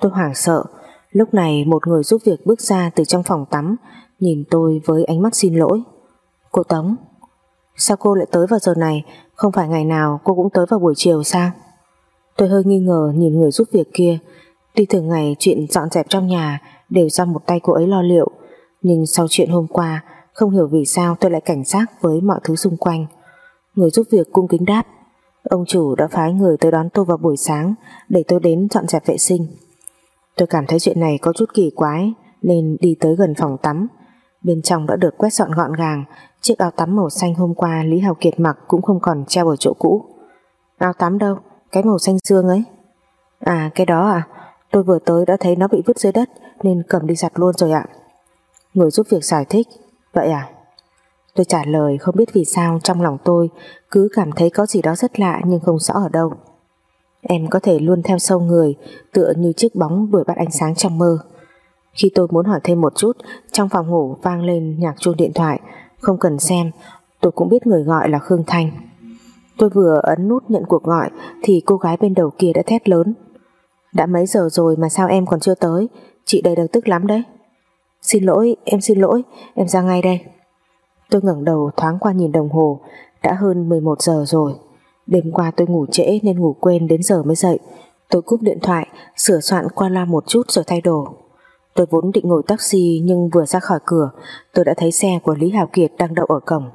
Tôi hoảng sợ. Lúc này một người giúp việc bước ra từ trong phòng tắm, Nhìn tôi với ánh mắt xin lỗi. Cô Tống, Sao cô lại tới vào giờ này? Không phải ngày nào cô cũng tới vào buổi chiều sao? Tôi hơi nghi ngờ nhìn người giúp việc kia. Tuy thường ngày chuyện dọn dẹp trong nhà Đều do một tay cô ấy lo liệu, Nhưng sau chuyện hôm qua không hiểu vì sao tôi lại cảnh giác với mọi thứ xung quanh. Người giúp việc cung kính đáp, Ông chủ đã phái người tới đón tôi vào buổi sáng Để tôi đến dọn dẹp vệ sinh. Tôi cảm thấy chuyện này có chút kỳ quái, Nên đi tới gần phòng tắm. Bên trong đã được quét dọn gọn gàng, Chiếc áo tắm màu xanh hôm qua Lý Hào Kiệt mặc cũng không còn treo ở chỗ cũ. Áo tắm đâu? Cái màu xanh xương ấy. À cái đó à? Tôi vừa tới đã thấy nó bị vứt dưới đất Nên cầm đi giặt luôn rồi ạ. Người giúp việc giải thích Vậy à? Tôi trả lời không biết vì sao trong lòng tôi Cứ cảm thấy có gì đó rất lạ Nhưng không rõ ở đâu. Em có thể luôn theo sau người, Tựa như chiếc bóng đuổi bắt ánh sáng trong mơ. Khi tôi muốn hỏi thêm một chút, Trong phòng ngủ vang lên nhạc chuông điện thoại. Không cần xem, Tôi cũng biết người gọi là Khương Thanh. Tôi vừa ấn nút nhận cuộc gọi Thì cô gái bên đầu kia đã thét lớn. Đã mấy giờ rồi mà sao em còn chưa tới? Chị đây đang tức lắm đấy. Xin lỗi, em xin lỗi Em ra ngay đây. Tôi ngẩng đầu thoáng qua nhìn đồng hồ Đã hơn 11 giờ rồi. Đêm qua tôi ngủ trễ nên ngủ quên đến giờ mới dậy. Tôi cúp điện thoại Sửa soạn qua loa một chút rồi thay đồ. Tôi vốn định ngồi taxi Nhưng vừa ra khỏi cửa Tôi đã thấy xe của Lý Hào Kiệt đang đậu ở cổng.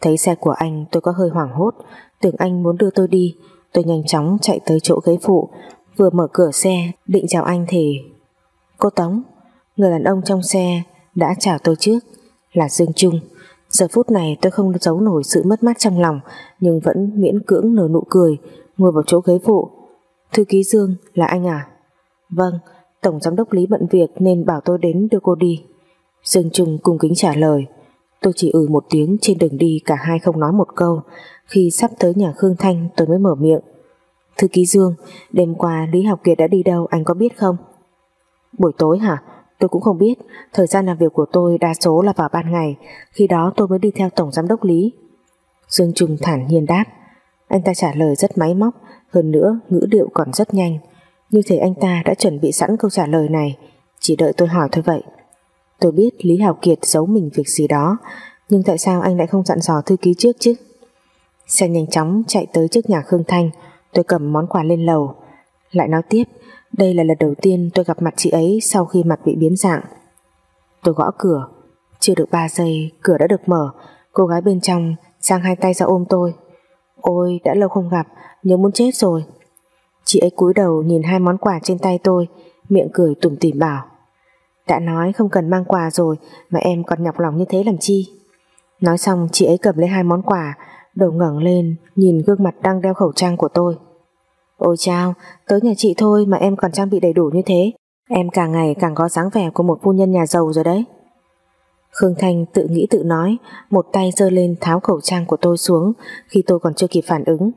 Thấy xe của anh tôi có hơi hoảng hốt. Tưởng anh muốn đưa tôi đi Tôi nhanh chóng chạy tới chỗ ghế phụ Vừa mở cửa xe định chào anh thì Cô Tống Người đàn ông trong xe đã chào tôi trước, Là Dương Trung. Giờ phút này tôi không giấu nổi sự mất mát trong lòng, Nhưng vẫn miễn cưỡng nở nụ cười, Ngồi vào chỗ ghế phụ. Thư ký Dương là anh à? Vâng Tổng giám đốc Lý bận việc Nên bảo tôi đến đưa cô đi. Dương Trung cung kính trả lời. Tôi chỉ ừ một tiếng trên đường đi, Cả hai không nói một câu. Khi sắp tới nhà Khương Thanh, tôi mới mở miệng. Thư ký Dương, Đêm qua Lý Học Kiệt đã đi đâu, anh có biết không? Buổi tối hả? Tôi cũng không biết. Thời gian làm việc của tôi đa số là vào ban ngày. Khi đó tôi mới đi theo Tổng Giám đốc Lý. Dương Trung thản nhiên đáp. Anh ta trả lời rất máy móc. Hơn nữa, ngữ điệu còn rất nhanh. Như thể anh ta đã chuẩn bị sẵn câu trả lời này. Chỉ đợi tôi hỏi thôi vậy. Tôi biết Lý Hào Kiệt giấu mình việc gì đó. Nhưng tại sao anh lại không dặn dò thư ký trước chứ? Xe nhanh chóng chạy tới trước nhà Khương Thanh. Tôi cầm món quà lên lầu. Lại nói tiếp đây là lần đầu tiên tôi gặp mặt chị ấy sau khi mặt bị biến dạng. Tôi gõ cửa, chưa được 3 giây cửa đã được mở, cô gái bên trong giang hai tay ra ôm tôi. Ôi, đã lâu không gặp, nhớ muốn chết rồi. Chị ấy cúi đầu nhìn hai món quà trên tay tôi, miệng cười tủm tỉm bảo. Đã nói không cần mang quà rồi mà em còn nhọc lòng như thế làm chi. Nói xong chị ấy cầm lấy hai món quà, đầu ngẩng lên nhìn gương mặt đang đeo khẩu trang của tôi. Ôi chao, tới nhà chị thôi mà em còn trang bị đầy đủ như thế. Em càng ngày càng có dáng vẻ của một phu nhân nhà giàu rồi đấy. Khương Thanh tự nghĩ tự nói, một tay giơ lên tháo khẩu trang của tôi xuống khi tôi còn chưa kịp phản ứng.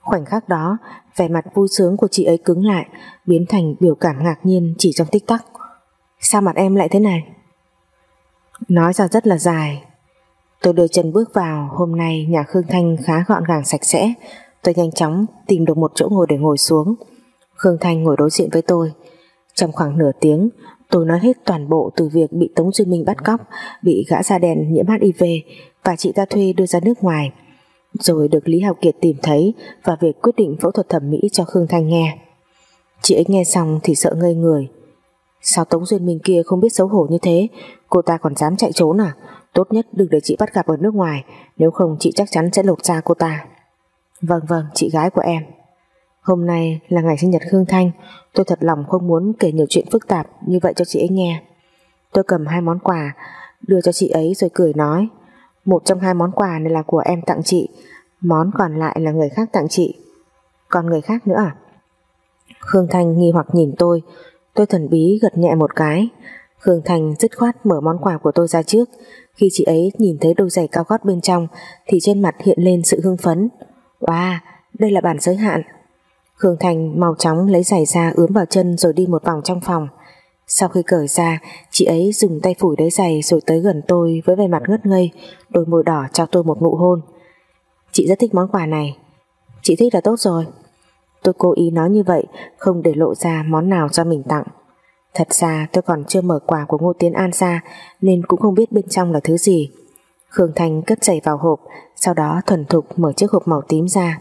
Khoảnh khắc đó, vẻ mặt vui sướng của chị ấy cứng lại, biến thành biểu cảm ngạc nhiên chỉ trong tích tắc. Sao mặt em lại thế này? Nói ra rất là dài. Tôi đưa chân bước vào, hôm nay nhà Khương Thanh khá gọn gàng sạch sẽ, Tôi nhanh chóng tìm được một chỗ ngồi để ngồi xuống. Khương Thanh ngồi đối diện với tôi. Trong khoảng nửa tiếng, Tôi nói hết toàn bộ từ việc bị Tống Duy Minh bắt cóc, Bị gã da đèn nhiễm HIV Và chị ta thuê đưa ra nước ngoài. Rồi được Lý Hào Kiệt tìm thấy Và việc quyết định phẫu thuật thẩm mỹ cho Khương Thanh nghe. Chị ấy nghe xong thì sợ ngây người. Sao Tống Duyên Minh kia không biết xấu hổ như thế? Cô ta còn dám chạy trốn à? Tốt nhất đừng để chị bắt gặp ở nước ngoài, Nếu không chị chắc chắn sẽ lột ra cô ta. Vâng vâng chị gái của em. Hôm nay là ngày sinh nhật Khương Thanh. Tôi thật lòng không muốn kể nhiều chuyện phức tạp Như vậy cho chị ấy nghe. Tôi cầm hai món quà, Đưa cho chị ấy rồi cười nói. Một trong hai món quà này là của em tặng chị, Món còn lại là người khác tặng chị. Còn người khác nữa à? Khương Thanh nghi hoặc nhìn tôi. Tôi thần bí gật nhẹ một cái. Khương Thanh dứt khoát mở món quà của tôi ra trước. Khi chị ấy nhìn thấy đôi giày cao gót bên trong, Thì trên mặt hiện lên sự hưng phấn. Wow, đây là bản giới hạn. Khương Thành mau chóng lấy giày ra ướm vào chân rồi đi một vòng trong phòng. Sau khi cởi ra Chị ấy dùng tay phủi đế giày rồi tới gần tôi với vẻ mặt ngất ngây Đôi môi đỏ cho tôi một nụ hôn. Chị rất thích món quà này. Chị thích là tốt rồi. Tôi cố ý nói như vậy Không để lộ ra món nào cho mình tặng. Thật ra tôi còn chưa mở quà của Ngô Tiến An ra Nên cũng không biết bên trong là thứ gì. Khương Thanh cất giày vào hộp, Sau đó thuần thục mở chiếc hộp màu tím ra.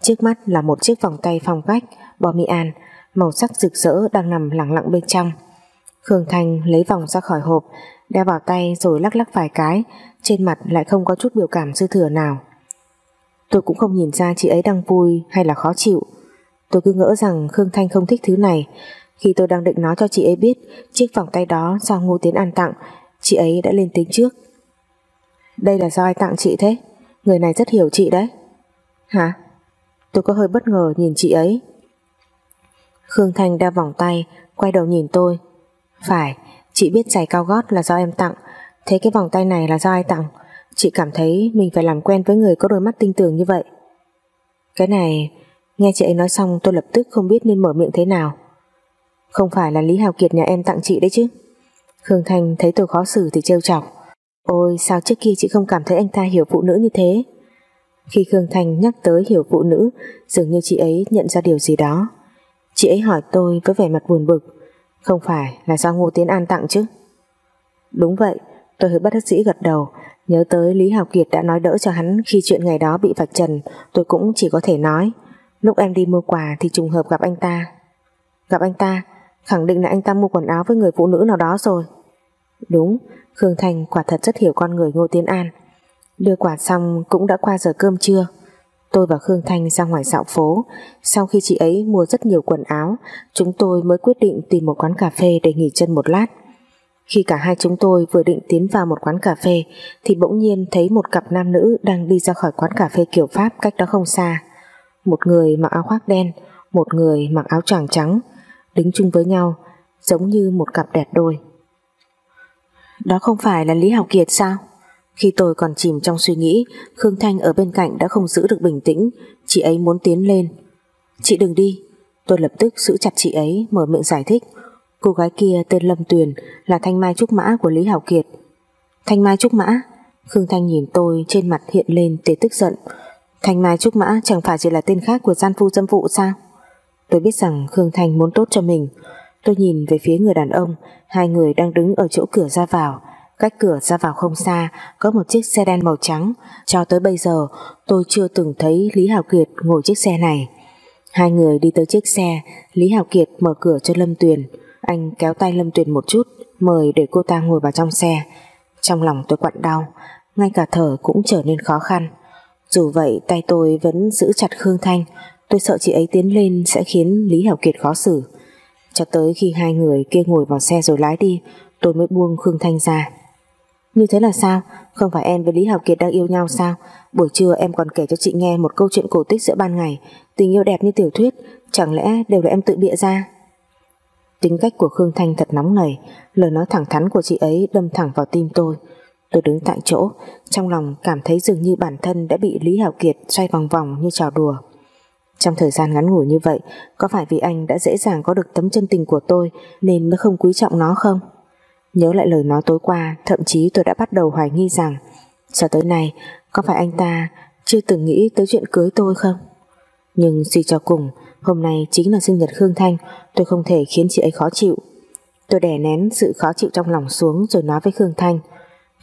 Trước mắt là một chiếc vòng tay phong cách Bomi An, Màu sắc rực rỡ đang nằm lặng lặng bên trong. Khương Thanh lấy vòng ra khỏi hộp, Đeo vào tay rồi lắc lắc vài cái, Trên mặt lại không có chút biểu cảm dư thừa nào. Tôi cũng không nhìn ra chị ấy đang vui hay là khó chịu. Tôi cứ ngỡ rằng Khương Thanh không thích thứ này. Khi tôi đang định nói cho chị ấy biết Chiếc vòng tay đó do Ngô Tiến An tặng, Chị ấy đã lên tiếng trước. Đây là do ai tặng chị thế? Người này rất hiểu chị đấy. Hả? Tôi có hơi bất ngờ nhìn chị ấy. Khương Thanh đeo vòng tay Quay đầu nhìn tôi. Phải chị biết giày cao gót là do em tặng. Thế cái vòng tay này là do ai tặng? Chị cảm thấy mình phải làm quen với người có đôi mắt tinh tường như vậy. Cái này Nghe chị ấy nói xong tôi lập tức không biết nên mở miệng thế nào. Không phải là Lý Hào Kiệt nhà em tặng chị đấy chứ. Khương Thanh thấy tôi khó xử thì trêu chọc Ôi, sao trước kia chị không cảm thấy anh ta hiểu phụ nữ như thế? Khi Khương thành nhắc tới hiểu phụ nữ, Dường như chị ấy nhận ra điều gì đó. Chị ấy hỏi tôi với vẻ mặt buồn bực, Không phải là do Ngô Tiến An tặng chứ? Đúng vậy, Tôi hơi bất đắc dĩ gật đầu. Nhớ tới Lý Hào Kiệt đã nói đỡ cho hắn Khi chuyện ngày đó bị vạch trần, Tôi cũng chỉ có thể nói, Lúc em đi mua quà thì trùng hợp gặp anh ta. Gặp anh ta? Khẳng định là anh ta mua quần áo với người phụ nữ nào đó rồi. Đúng Khương Thành quả thật rất hiểu con người Ngô Tiến An. Đưa quà xong cũng đã qua giờ cơm trưa. Tôi và Khương Thanh ra ngoài dạo phố. Sau khi chị ấy mua rất nhiều quần áo, Chúng tôi mới quyết định tìm một quán cà phê để nghỉ chân một lát. Khi cả hai chúng tôi vừa định tiến vào một quán cà phê, Thì bỗng nhiên thấy một cặp nam nữ đang đi ra khỏi quán cà phê kiểu Pháp cách đó không xa. Một người mặc áo khoác đen, một người mặc áo choàng trắng, đứng chung với nhau, giống như một cặp đẹp đôi đó không phải là Lý Hào Kiệt sao? Khi tôi còn chìm trong suy nghĩ, Khương Thanh ở bên cạnh đã không giữ được bình tĩnh. Chị ấy muốn tiến lên. Chị đừng đi. Tôi lập tức giữ chặt chị ấy, mở miệng giải thích. Cô gái kia tên Lâm Tuyền, là Thanh Mai Trúc Mã của Lý Hảo Kiệt. Thanh Mai Trúc Mã? Khương Thanh nhìn tôi trên mặt hiện lên tia tức giận. Thanh Mai Trúc Mã chẳng phải chỉ là tên khác của gian phu dâm vụ sao? Tôi biết rằng Khương Thanh muốn tốt cho mình Tôi nhìn về phía người đàn ông, Hai người đang đứng ở chỗ cửa ra vào. Cách cửa ra vào không xa, Có một chiếc xe đen màu trắng. Cho tới bây giờ, tôi chưa từng thấy Lý Hào Kiệt ngồi chiếc xe này. Hai người đi tới chiếc xe, Lý Hào Kiệt mở cửa cho Lâm Tuyền. Anh kéo tay Lâm Tuyền một chút, Mời để cô ta ngồi vào trong xe. Trong lòng tôi quặn đau, Ngay cả thở cũng trở nên khó khăn. Dù vậy, tay tôi vẫn giữ chặt Khương Thanh. Tôi sợ chị ấy tiến lên sẽ khiến Lý hào Kiệt khó xử. Cho tới khi hai người kia ngồi vào xe rồi lái đi, Tôi mới buông Khương Thanh ra. Như thế là sao? Không phải em với Lý Hảo Kiệt đang yêu nhau sao? Buổi trưa em còn kể cho chị nghe Một câu chuyện cổ tích giữa ban ngày. Tình yêu đẹp như tiểu thuyết, Chẳng lẽ đều là em tự bịa ra? Tính cách của Khương Thanh thật nóng nảy, Lời nói thẳng thắn của chị ấy đâm thẳng vào tim tôi. Tôi đứng tại chỗ, Trong lòng cảm thấy dường như bản thân Đã bị Lý Hảo Kiệt xoay vòng vòng như trò đùa. Trong thời gian ngắn ngủi như vậy Có phải vì anh đã dễ dàng có được tấm chân tình của tôi Nên mới không quý trọng nó không? Nhớ lại lời nói tối qua Thậm chí tôi đã bắt đầu hoài nghi rằng Cho tới nay Có phải anh ta chưa từng nghĩ tới chuyện cưới tôi không? Nhưng suy cho cùng Hôm nay chính là sinh nhật Khương Thanh Tôi không thể khiến chị ấy khó chịu. Tôi đè nén sự khó chịu trong lòng xuống Rồi nói với Khương Thanh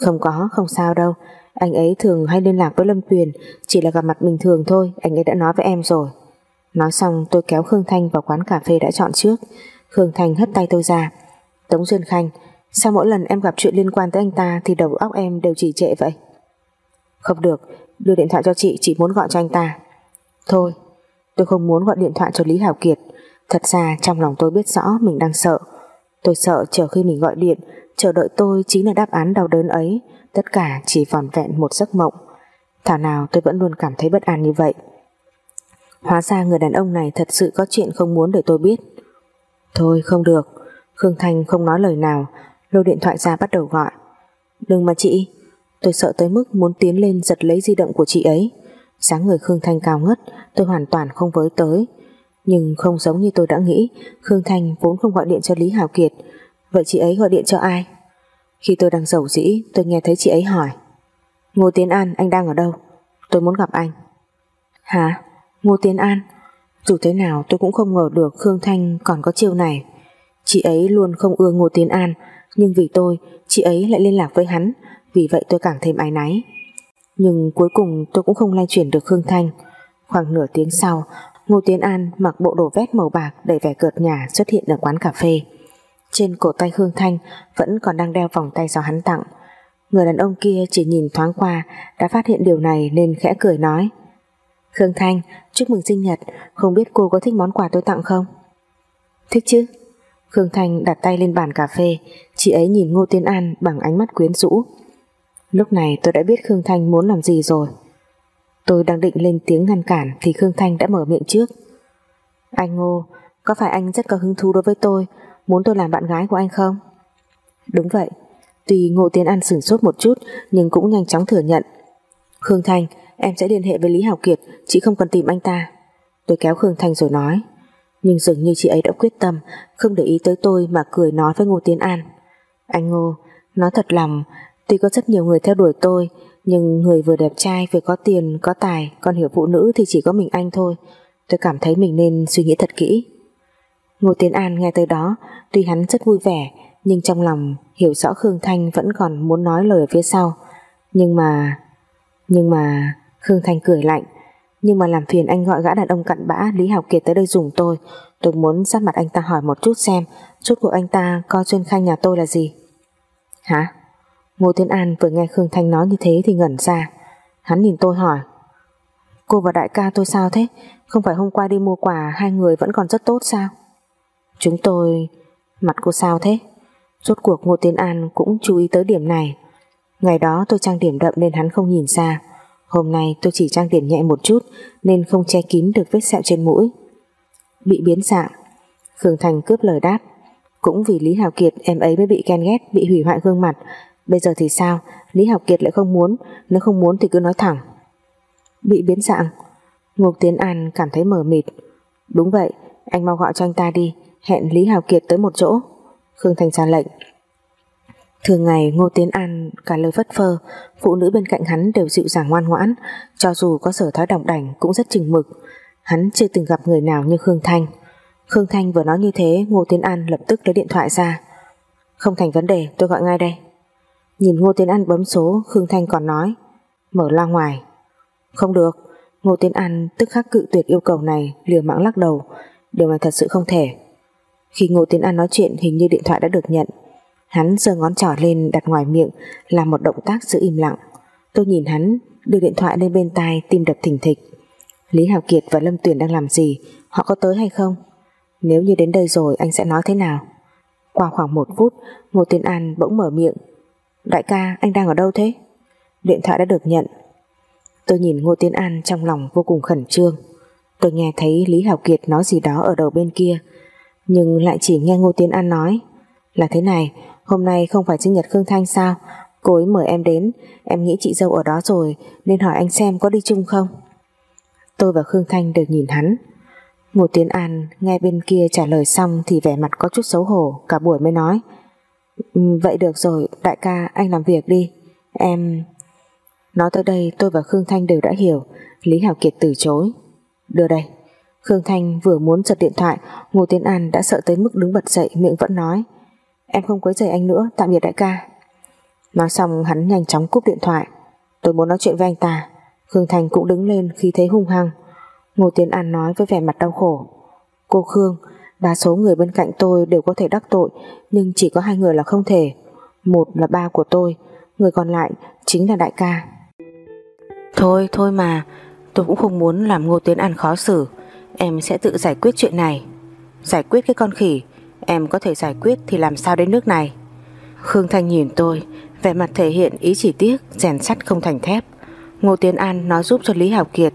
không có, không sao đâu Anh ấy thường hay liên lạc với Lâm Tuyền Chỉ là gặp mặt bình thường thôi Anh ấy đã nói với em rồi. Nói xong tôi kéo Khương Thanh vào quán cà phê đã chọn trước. Khương Thanh hất tay tôi ra. Tống Duyên Khanh Sao mỗi lần em gặp chuyện liên quan tới anh ta Thì đầu óc em đều chỉ trệ vậy? Không được, đưa điện thoại cho chị Chị muốn gọi cho anh ta. Thôi, Tôi không muốn gọi điện thoại cho Lý Hảo Kiệt. Thật ra trong lòng tôi biết rõ mình đang sợ. Tôi sợ chờ khi mình gọi điện Chờ đợi tôi chính là đáp án đau đớn ấy. Tất cả chỉ vòn vẹn một giấc mộng. Thảo nào tôi vẫn luôn cảm thấy bất an như vậy. Hóa ra người đàn ông này thật sự có chuyện không muốn để tôi biết. Thôi, không được. Khương Thanh không nói lời nào. Lôi điện thoại ra bắt đầu gọi. Đừng mà chị. Tôi sợ tới mức muốn tiến lên giật lấy di động của chị ấy. Sáng người Khương Thanh cao ngất, Tôi hoàn toàn không với tới. Nhưng không giống như tôi đã nghĩ, Khương Thanh vốn không gọi điện cho Lý Hào Kiệt. Vậy chị ấy gọi điện cho ai? Khi tôi đang giàu dĩ, Tôi nghe thấy chị ấy hỏi. Ngô Tiến An, anh đang ở đâu? Tôi muốn gặp anh. Hả? Ngô Tiến An, Dù thế nào tôi cũng không ngờ được Khương Thanh còn có chiêu này. Chị ấy luôn không ưa Ngô Tiến An, Nhưng vì tôi, Chị ấy lại liên lạc với hắn, Vì vậy tôi càng thêm ái náy. Nhưng cuối cùng tôi cũng không lay chuyển được Khương Thanh. Khoảng nửa tiếng sau, Ngô Tiến An mặc bộ đồ vét màu bạc Đầy vẻ cợt nhà xuất hiện ở quán cà phê. Trên cổ tay Khương Thanh Vẫn còn đang đeo vòng tay do hắn tặng. Người đàn ông kia chỉ nhìn thoáng qua, Đã phát hiện điều này nên khẽ cười nói. Khương Thanh, Chúc mừng sinh nhật. Không biết cô có thích món quà tôi tặng không? Thích chứ. Khương Thanh đặt tay lên bàn cà phê. Chị ấy nhìn Ngô Tiến An bằng ánh mắt quyến rũ. Lúc này tôi đã biết Khương Thanh muốn làm gì rồi. Tôi đang định lên tiếng ngăn cản Thì Khương Thanh đã mở miệng trước. Anh Ngô, Có phải anh rất có hứng thú đối với tôi? Muốn tôi làm bạn gái của anh không? Đúng vậy. Tuy Ngô Tiến An sửng sốt một chút, Nhưng cũng nhanh chóng thừa nhận. Khương Thanh em sẽ liên hệ với Lý Hảo Kiệt, Chị không cần tìm anh ta. Tôi kéo Khương Thanh rồi nói. Nhưng dường như chị ấy đã quyết tâm, Không để ý tới tôi mà cười nói với Ngô Tiến An. Anh Ngô, Nói thật lòng, Tuy có rất nhiều người theo đuổi tôi, Nhưng người vừa đẹp trai, vừa có tiền, có tài, Còn hiểu phụ nữ thì chỉ có mình anh thôi. Tôi cảm thấy mình nên suy nghĩ thật kỹ. Ngô Tiến An nghe tới đó, Tuy hắn rất vui vẻ, Nhưng trong lòng hiểu rõ Khương Thanh Vẫn còn muốn nói lời ở phía sau. Nhưng mà Nhưng mà Khương Thanh cười lạnh. Nhưng mà làm phiền anh gọi gã đàn ông cặn bã, Lý Học Kiệt tới đây dùng tôi. Tôi muốn sát mặt anh ta hỏi một chút xem Chút của anh ta coi chuyên khanh nhà tôi là gì. Hả? Ngô Tiến An vừa nghe Khương Thanh nói như thế Thì ngẩn ra. Hắn nhìn tôi hỏi. Cô và đại ca tôi sao thế? Không phải hôm qua đi mua quà, Hai người vẫn còn rất tốt sao? Chúng tôi, Mặt cô sao thế? Rốt cuộc Ngô Tiến An cũng chú ý tới điểm này. Ngày đó tôi trang điểm đậm nên hắn không nhìn ra. Hôm nay tôi chỉ trang điểm nhẹ một chút, Nên không che kín được vết sẹo trên mũi. Bị biến dạng Khương Thành cướp lời đáp. Cũng vì Lý Hào Kiệt, em ấy mới bị ghen ghét, Bị hủy hoại gương mặt. Bây giờ thì sao? Lý Hào Kiệt lại không muốn, Nếu không muốn thì cứ nói thẳng. Bị biến dạng Ngục Tiến An cảm thấy mờ mịt. Đúng vậy, anh mau gọi cho anh ta đi, Hẹn Lý Hào Kiệt tới một chỗ. Khương Thành ra lệnh. Thường ngày, Ngô Tiến An cả lời vất phơ, Phụ nữ bên cạnh hắn đều dịu dàng ngoan ngoãn, Cho dù có sở thói đồng đảnh Cũng rất chừng mực. Hắn chưa từng gặp người nào như Khương Thanh. Khương Thanh vừa nói như thế, Ngô Tiến An lập tức lấy điện thoại ra. Không thành vấn đề, tôi gọi ngay đây. Nhìn Ngô Tiến An bấm số, Khương Thanh còn nói, Mở loa ngoài. Không được. Ngô Tiến An tức khắc cự tuyệt yêu cầu này, Liều mạng lắc đầu. Điều này thật sự không thể. Khi Ngô Tiến An nói chuyện, hình như điện thoại đã được nhận. Hắn giơ ngón trỏ lên đặt ngoài miệng, Làm một động tác giữ im lặng. Tôi nhìn hắn, đưa điện thoại lên bên tai Tim đập thình thịch. Lý Hào Kiệt và Lâm Tuyền đang làm gì? Họ có tới hay không? Nếu như đến đây rồi, anh sẽ nói thế nào? Qua khoảng một phút, Ngô Tiến An bỗng mở miệng. Đại ca, anh đang ở đâu thế? Điện thoại đã được nhận. Tôi nhìn Ngô Tiến An trong lòng vô cùng khẩn trương. Tôi nghe thấy Lý hảo Kiệt nói gì đó ở đầu bên kia, Nhưng lại chỉ nghe Ngô Tiến An nói, Là thế này Hôm nay không phải sinh nhật Khương Thanh sao? Cô ấy mời em đến. Em nghĩ chị dâu ở đó rồi, Nên hỏi anh xem có đi chung không? Tôi và Khương Thanh đều nhìn hắn. Ngô Tiến An nghe bên kia trả lời xong Thì vẻ mặt có chút xấu hổ, Cả buổi mới nói ừ, Vậy được rồi, đại ca, anh làm việc đi. Em Nói tới đây, tôi và Khương Thanh đều đã hiểu. Lý Hảo Kiệt từ chối, Đưa đây. Khương Thanh vừa muốn giật điện thoại, Ngô Tiến An đã sợ tới mức đứng bật dậy, Miệng vẫn nói Em không quấy rầy anh nữa, tạm biệt đại ca. Nói xong, hắn nhanh chóng cúp điện thoại. Tôi muốn nói chuyện với anh ta. Khương Thành cũng đứng lên khi thấy hung hăng. Ngô Tiến An nói với vẻ mặt đau khổ. Cô Khương, Đa số người bên cạnh tôi đều có thể đắc tội, Nhưng chỉ có hai người là không thể. Một là ba của tôi, Người còn lại chính là đại ca. Thôi thôi mà, Tôi cũng không muốn làm Ngô Tiến An khó xử. Em sẽ tự giải quyết chuyện này. Giải quyết cái con khỉ. Em có thể giải quyết thì làm sao đến nước này? Khương Thanh nhìn tôi, Vẻ mặt thể hiện ý chỉ tiếc, Rèn sắt không thành thép. Ngô Tiến An nói giúp cho Lý Hảo Kiệt.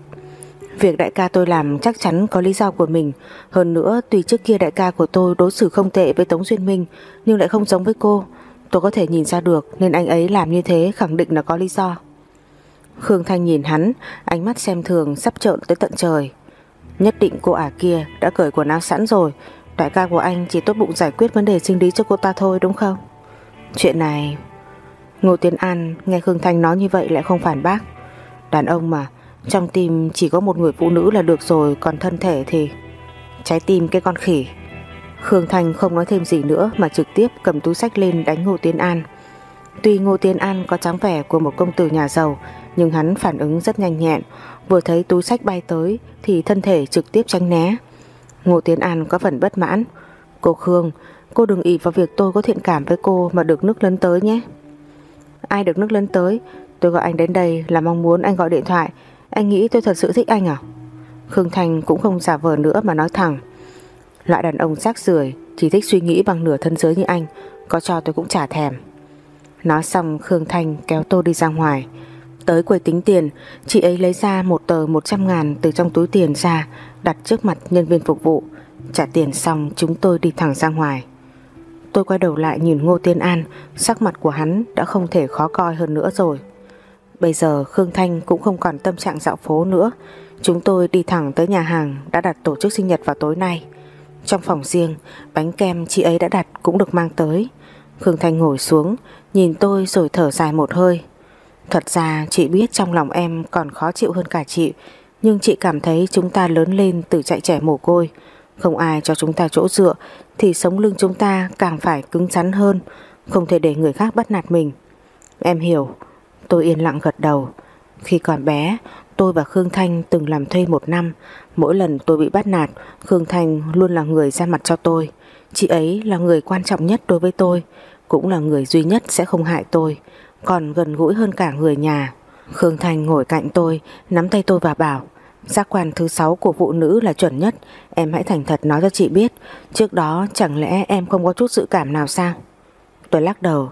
Việc đại ca tôi làm chắc chắn có lý do của mình. Hơn nữa, tuy trước kia đại ca của tôi đối xử không tệ với Tống Duyên Minh, Nhưng lại không giống với cô. Tôi có thể nhìn ra được Nên anh ấy làm như thế khẳng định là có lý do. Khương Thanh nhìn hắn, Ánh mắt xem thường sắp trợn tới tận trời. Nhất định cô ả kia đã cởi quần áo sẵn rồi Đại ca của anh chỉ tốt bụng giải quyết vấn đề sinh lý cho cô ta thôi, đúng không? Chuyện này, Ngô Tiến An nghe Khương Thanh nói như vậy lại không phản bác. Đàn ông mà, Trong tim chỉ có một người phụ nữ là được rồi, Còn thân thể thì Trái tim cái con khỉ. Khương Thanh không nói thêm gì nữa Mà trực tiếp cầm túi sách lên đánh Ngô Tiến An. Tuy Ngô Tiến An có dáng vẻ của một công tử nhà giàu, Nhưng hắn phản ứng rất nhanh nhẹn. Vừa thấy túi sách bay tới Thì thân thể trực tiếp tránh né. Ngô Tiến An có phần bất mãn. Cô Khương, Cô đừng ỷ vào việc tôi có thiện cảm với cô Mà được nước lấn tới nhé. Ai được nước lấn tới? Tôi gọi anh đến đây là mong muốn anh gọi điện thoại. Anh nghĩ tôi thật sự thích anh à? Khương Thành cũng không giả vờ nữa mà nói thẳng. Loại đàn ông rác rưởi Chỉ thích suy nghĩ bằng nửa thân giới như anh, Có cho tôi cũng chả thèm. Nói xong, Khương Thanh kéo tôi đi ra ngoài. Tới quầy tính tiền, Chị ấy lấy ra một tờ 100 ngàn Từ trong túi tiền ra, Đặt trước mặt nhân viên phục vụ. Trả tiền xong, chúng tôi đi thẳng ra ngoài. Tôi quay đầu lại nhìn Ngô Tiên An, Sắc mặt của hắn đã không thể khó coi hơn nữa rồi. Bây giờ Khương Thanh cũng không còn tâm trạng dạo phố nữa. Chúng tôi đi thẳng tới nhà hàng Đã đặt tổ chức sinh nhật vào tối nay. Trong phòng riêng, Bánh kem chị ấy đã đặt cũng được mang tới. Khương Thanh ngồi xuống, Nhìn tôi rồi thở dài một hơi. Thật ra, chị biết trong lòng em còn khó chịu hơn cả chị, Nhưng chị cảm thấy chúng ta lớn lên từ chạy trẻ mồ côi. Không ai cho chúng ta chỗ dựa, Thì sống lưng chúng ta càng phải cứng rắn hơn, Không thể để người khác bắt nạt mình. Em hiểu, Tôi yên lặng gật đầu. Khi còn bé, Tôi và Khương Thanh từng làm thuê một năm. Mỗi lần tôi bị bắt nạt, Khương Thanh luôn là người ra mặt cho tôi. Chị ấy là người quan trọng nhất đối với tôi, Cũng là người duy nhất sẽ không hại tôi còn gần gũi hơn cả người nhà. Khương Thành ngồi cạnh tôi, nắm tay tôi và bảo Giác quan thứ sáu của phụ nữ là chuẩn nhất Em hãy thành thật nói cho chị biết Trước đó chẳng lẽ em không có chút dự cảm nào sao? Tôi lắc đầu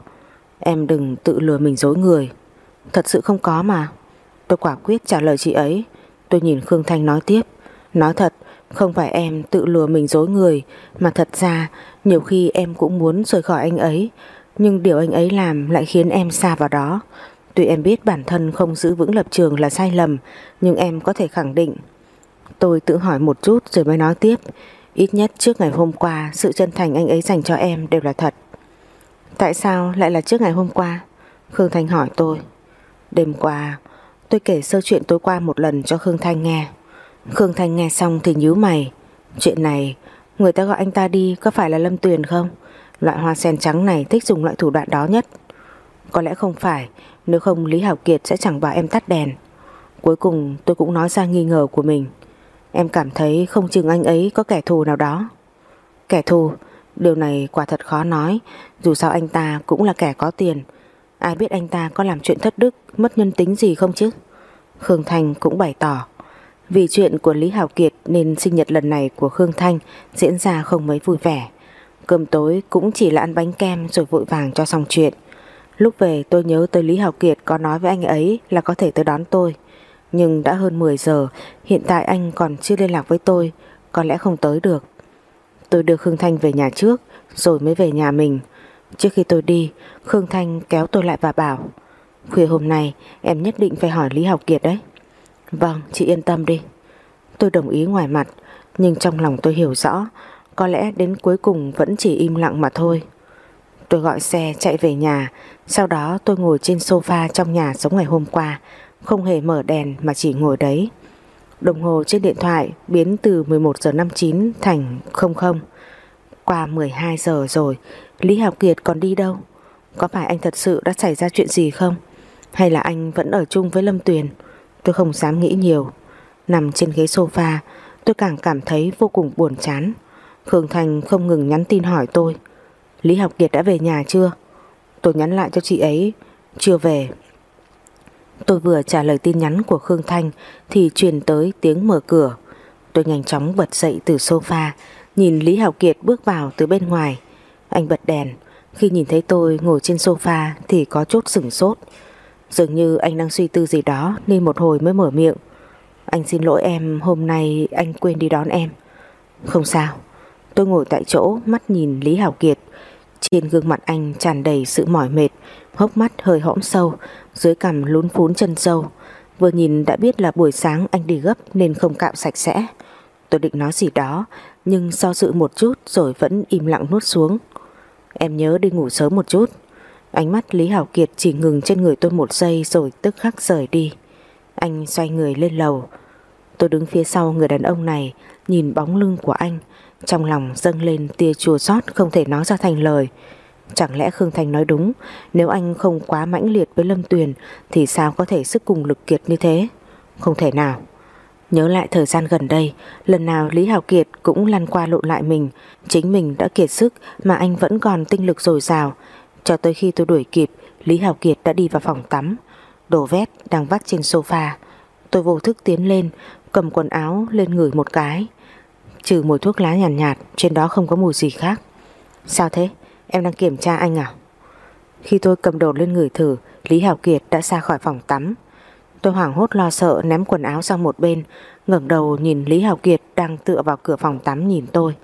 Em đừng tự lừa mình dối người Thật sự không có mà. Tôi quả quyết trả lời chị ấy. Tôi nhìn Khương Thanh nói tiếp Nói thật không phải em tự lừa mình dối người Mà thật ra Nhiều khi em cũng muốn rời khỏi anh ấy nhưng điều anh ấy làm lại khiến em xa vào đó. Tuy em biết bản thân không giữ vững lập trường là sai lầm, Nhưng em có thể khẳng định. Tôi tự hỏi một chút rồi mới nói tiếp. Ít nhất trước ngày hôm qua, Sự chân thành anh ấy dành cho em đều là thật. Tại sao lại là trước ngày hôm qua? Khương Thanh hỏi tôi. Đêm qua, Tôi kể sơ chuyện tối qua một lần cho Khương Thanh nghe. Khương Thanh nghe xong thì nhíu mày. Chuyện này, Người ta gọi anh ta đi có phải là Lâm Tuyền không? Loại hoa sen trắng này thích dùng loại thủ đoạn đó nhất. Có lẽ không phải, Nếu không Lý Hảo Kiệt sẽ chẳng bảo em tắt đèn. Cuối cùng tôi cũng nói ra nghi ngờ của mình. Em cảm thấy không chừng anh ấy có kẻ thù nào đó. Kẻ thù? Điều này quả thật khó nói. Dù sao anh ta cũng là kẻ có tiền. Ai biết anh ta có làm chuyện thất đức, Mất nhân tính gì không chứ? Khương Thanh cũng bày tỏ. Vì chuyện của Lý Hảo Kiệt Nên sinh nhật lần này của Khương Thanh Diễn ra không mấy vui vẻ. Cơm tối cũng chỉ là ăn bánh kem rồi vội vàng cho xong chuyện. Lúc về tôi nhớ tới Lý Hào Kiệt có nói với anh ấy là có thể tới đón tôi. Nhưng đã hơn 10 giờ, hiện tại anh còn chưa liên lạc với tôi, có lẽ không tới được. Tôi đưa Khương Thanh về nhà trước, rồi mới về nhà mình. Trước khi tôi đi, Khương Thanh kéo tôi lại và bảo Khuya hôm nay em nhất định phải hỏi Lý Học Kiệt đấy Vâng chị yên tâm đi Tôi đồng ý ngoài mặt Nhưng trong lòng tôi hiểu rõ có lẽ đến cuối cùng vẫn chỉ im lặng mà thôi. Tôi gọi xe chạy về nhà. Sau đó tôi ngồi trên sofa trong nhà sống ngày hôm qua. Không hề mở đèn mà chỉ ngồi đấy. Đồng hồ trên điện thoại biến từ 11 giờ 59 thành 00 Qua 12 giờ rồi, Lý Học Kiệt còn đi đâu? Có phải anh thật sự đã xảy ra chuyện gì không? Hay là anh vẫn ở chung với Lâm Tuyền? Tôi không dám nghĩ nhiều. Nằm trên ghế sofa, Tôi càng cảm thấy vô cùng buồn chán. Khương Thành không ngừng nhắn tin hỏi tôi. Lý Học Kiệt đã về nhà chưa? Tôi nhắn lại cho chị ấy, Chưa về. Tôi vừa trả lời tin nhắn của Khương Thanh Thì truyền tới tiếng mở cửa. Tôi nhanh chóng bật dậy từ sofa, Nhìn Lý Hảo Kiệt bước vào từ bên ngoài. Anh bật đèn. Khi nhìn thấy tôi ngồi trên sofa Thì có chút sửng sốt. Dường như anh đang suy tư gì đó Nên một hồi mới mở miệng. Anh xin lỗi em, hôm nay anh quên đi đón em. Không sao. Tôi ngồi tại chỗ, mắt nhìn Lý Hảo Kiệt. Trên gương mặt anh tràn đầy sự mỏi mệt, Hốc mắt hơi hõm sâu, Dưới cằm lún phún chân sâu. Vừa nhìn đã biết là buổi sáng anh đi gấp Nên không cạo sạch sẽ. Tôi định nói gì đó, Nhưng do dự một chút rồi vẫn im lặng nuốt xuống. Em nhớ đi ngủ sớm một chút. Ánh mắt Lý Hảo Kiệt chỉ ngừng trên người tôi một giây Rồi tức khắc rời đi. Anh xoay người lên lầu. Tôi đứng phía sau người đàn ông này, Nhìn bóng lưng của anh. Trong lòng dâng lên tia chua xót Không thể nói ra thành lời. Chẳng lẽ Khương Thành nói đúng? Nếu anh không quá mãnh liệt với Lâm Tuyền, Thì sao có thể sức cùng lực kiệt như thế? Không thể nào. Nhớ lại thời gian gần đây, Lần nào Lý Hào Kiệt cũng lăn qua lộn lại mình. Chính mình đã kiệt sức Mà anh vẫn còn tinh lực dồi dào. Cho tới khi tôi đuổi kịp, Lý Hào Kiệt đã đi vào phòng tắm. Đồ vét đang vắt trên sofa. Tôi vô thức tiến lên, Cầm quần áo lên ngửi một cái. Trừ mùi thuốc lá nhàn nhạt, nhạt Trên đó không có mùi gì khác. Sao thế? Em đang kiểm tra anh à? Khi tôi cầm đồ lên người thử Lý Hảo Kiệt đã ra khỏi phòng tắm. Tôi hoảng hốt lo sợ ném quần áo sang một bên ngẩng đầu nhìn Lý Hảo Kiệt Đang tựa vào cửa phòng tắm nhìn tôi.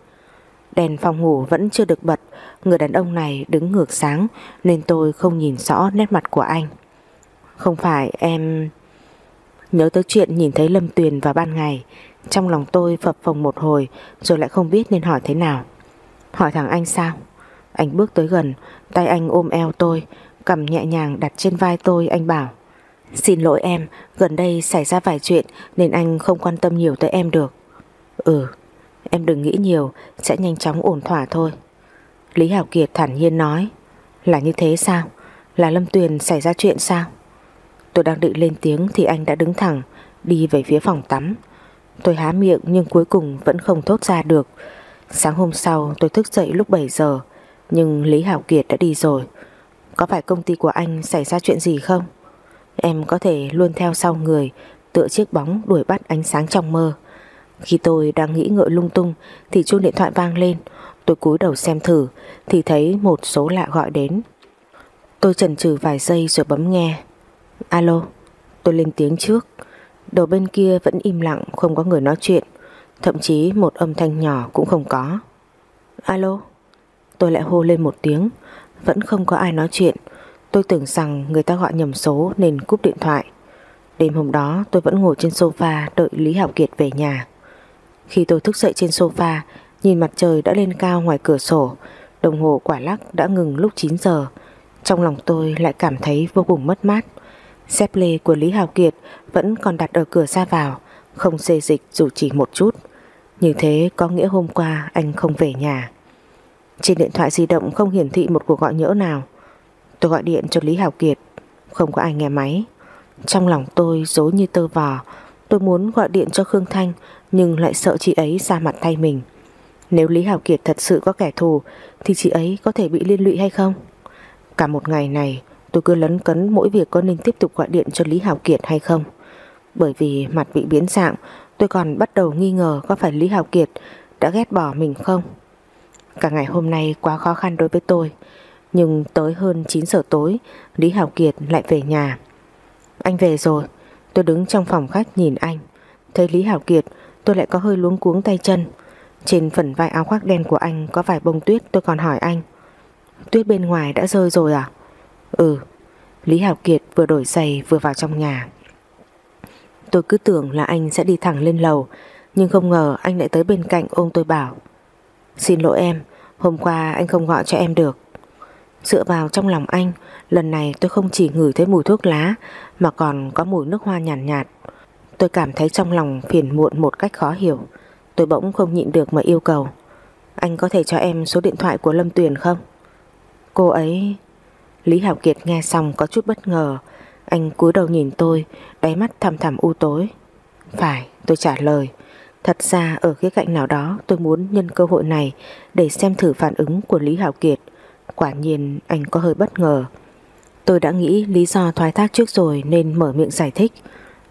Đèn phòng ngủ vẫn chưa được bật Người đàn ông này đứng ngược sáng Nên tôi không nhìn rõ nét mặt của anh. Không phải em Nhớ tới chuyện nhìn thấy Lâm Tuyền vào ban ngày trong lòng tôi phập phồng một hồi, Rồi lại không biết nên hỏi thế nào. Hỏi thằng anh sao? Anh bước tới gần, Tay anh ôm eo tôi, Cầm nhẹ nhàng đặt trên vai tôi, anh bảo, Xin lỗi em, Gần đây xảy ra vài chuyện Nên anh không quan tâm nhiều tới em được. Ừ Em đừng nghĩ nhiều, Sẽ nhanh chóng ổn thỏa thôi. Lý Hảo Kiệt thản nhiên nói, Là như thế sao? Là Lâm Tuyền xảy ra chuyện sao? Tôi đang định lên tiếng thì anh đã đứng thẳng, Đi về phía phòng tắm. Tôi há miệng nhưng cuối cùng vẫn không thốt ra được. Sáng hôm sau, tôi thức dậy lúc 7 giờ, nhưng Lý Hảo Kiệt đã đi rồi. Có phải công ty của anh xảy ra chuyện gì không? Em có thể luôn theo sau người, Tựa chiếc bóng đuổi bắt ánh sáng trong mơ. Khi tôi đang nghĩ ngợi lung tung, Thì chuông điện thoại vang lên. Tôi cúi đầu xem thử, Thì thấy một số lạ gọi đến. Tôi chần chừ vài giây rồi bấm nghe. Alo, Tôi lên tiếng trước. Đầu bên kia vẫn im lặng, không có người nói chuyện. Thậm chí một âm thanh nhỏ cũng không có. Alo? Tôi lại hô lên một tiếng. Vẫn không có ai nói chuyện. Tôi tưởng rằng người ta gọi nhầm số nên cúp điện thoại. Đêm hôm đó, tôi vẫn ngồi trên sofa đợi Lý Hạo Kiệt về nhà. Khi tôi thức dậy trên sofa, Nhìn mặt trời đã lên cao ngoài cửa sổ, Đồng hồ quả lắc đã ngừng lúc 9 giờ. Trong lòng tôi lại cảm thấy vô cùng mất mát. Xếp lê của Lý Hào Kiệt vẫn còn đặt ở cửa ra vào, Không xê dịch dù chỉ một chút. Như thế có nghĩa hôm qua anh không về nhà. Trên điện thoại di động không hiển thị một cuộc gọi nhỡ nào. Tôi gọi điện cho Lý Hảo Kiệt, Không có ai nghe máy. Trong lòng tôi dối như tơ vò, Tôi muốn gọi điện cho Khương Thanh, Nhưng lại sợ chị ấy ra mặt thay mình. Nếu Lý Hảo Kiệt thật sự có kẻ thù, Thì chị ấy có thể bị liên lụy hay không? Cả một ngày này Tôi cứ lấn cấn mỗi việc có nên tiếp tục gọi điện cho Lý Hảo Kiệt hay không. Bởi vì mặt bị biến dạng, Tôi còn bắt đầu nghi ngờ có phải Lý Hảo Kiệt đã ghét bỏ mình không. Cả ngày hôm nay quá khó khăn đối với tôi, Nhưng tới hơn 9 giờ tối, Lý Hảo Kiệt lại về nhà. Anh về rồi, Tôi đứng trong phòng khách nhìn anh. Thấy Lý Hảo Kiệt, tôi lại có hơi luống cuống tay chân. Trên phần vai áo khoác đen của anh Có vài bông tuyết, tôi còn hỏi anh. Tuyết bên ngoài đã rơi rồi à? Ừ Lý Hảo Kiệt vừa đổi giày vừa vào trong nhà. Tôi cứ tưởng là anh sẽ đi thẳng lên lầu Nhưng không ngờ anh lại tới bên cạnh ôm tôi bảo Xin lỗi em Hôm qua anh không gọi cho em được. Dựa vào trong lòng anh Lần này tôi không chỉ ngửi thấy mùi thuốc lá Mà còn có mùi nước hoa nhàn nhạt, nhạt. Tôi cảm thấy trong lòng phiền muộn một cách khó hiểu. Tôi bỗng không nhịn được mà yêu cầu Anh có thể cho em số điện thoại của Lâm Tuyền không? Cô ấy... Lý Hạo Kiệt nghe xong có chút bất ngờ Anh cúi đầu nhìn tôi, Đáy mắt thầm thầm u tối Phải, tôi trả lời Thật ra ở khía cạnh nào đó, tôi muốn nhân cơ hội này để xem thử phản ứng của Lý Hạo Kiệt. Quả nhiên, anh có hơi bất ngờ. Tôi đã nghĩ lý do thoái thác trước rồi nên mở miệng giải thích.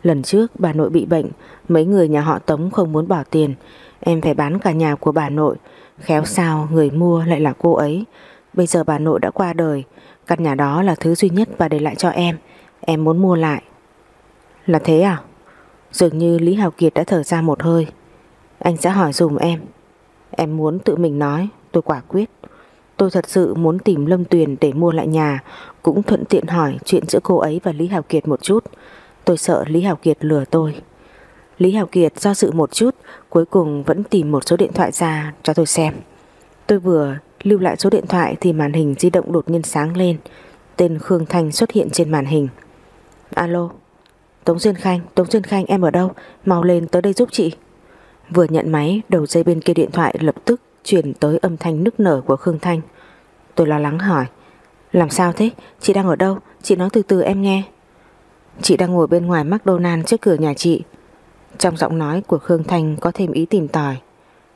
Lần trước bà nội bị bệnh, Mấy người nhà họ Tống không muốn bỏ tiền Em phải bán cả nhà của bà nội Khéo sao người mua lại là cô ấy Bây giờ bà nội đã qua đời Căn nhà đó là thứ duy nhất bà để lại cho em. Em muốn mua lại. Là thế à? Dường như Lý Hào Kiệt đã thở ra một hơi. Anh sẽ hỏi dùm em. Em muốn tự mình nói, Tôi quả quyết. Tôi thật sự muốn tìm Lâm Tuyền để mua lại nhà, Cũng thuận tiện hỏi chuyện giữa cô ấy và Lý Hào Kiệt một chút. Tôi sợ Lý Hào Kiệt lừa tôi. Lý Hào Kiệt do dự một chút, Cuối cùng vẫn tìm một số điện thoại ra cho tôi xem. Tôi vừa lưu lại số điện thoại Thì màn hình di động đột nhiên sáng lên. Tên Khương Thanh xuất hiện trên màn hình. Alo? Tống Duyên Khanh, Tống Duyên Khanh em ở đâu? Mau lên tới đây giúp chị. Vừa nhận máy đầu dây bên kia điện thoại lập tức Chuyển tới âm thanh nức nở của Khương Thanh. Tôi lo lắng hỏi Làm sao thế, chị đang ở đâu? Chị nói từ từ em nghe. Chị đang ngồi bên ngoài McDonald trước cửa nhà chị. Trong giọng nói của Khương Thanh Có thêm ý tìm tòi.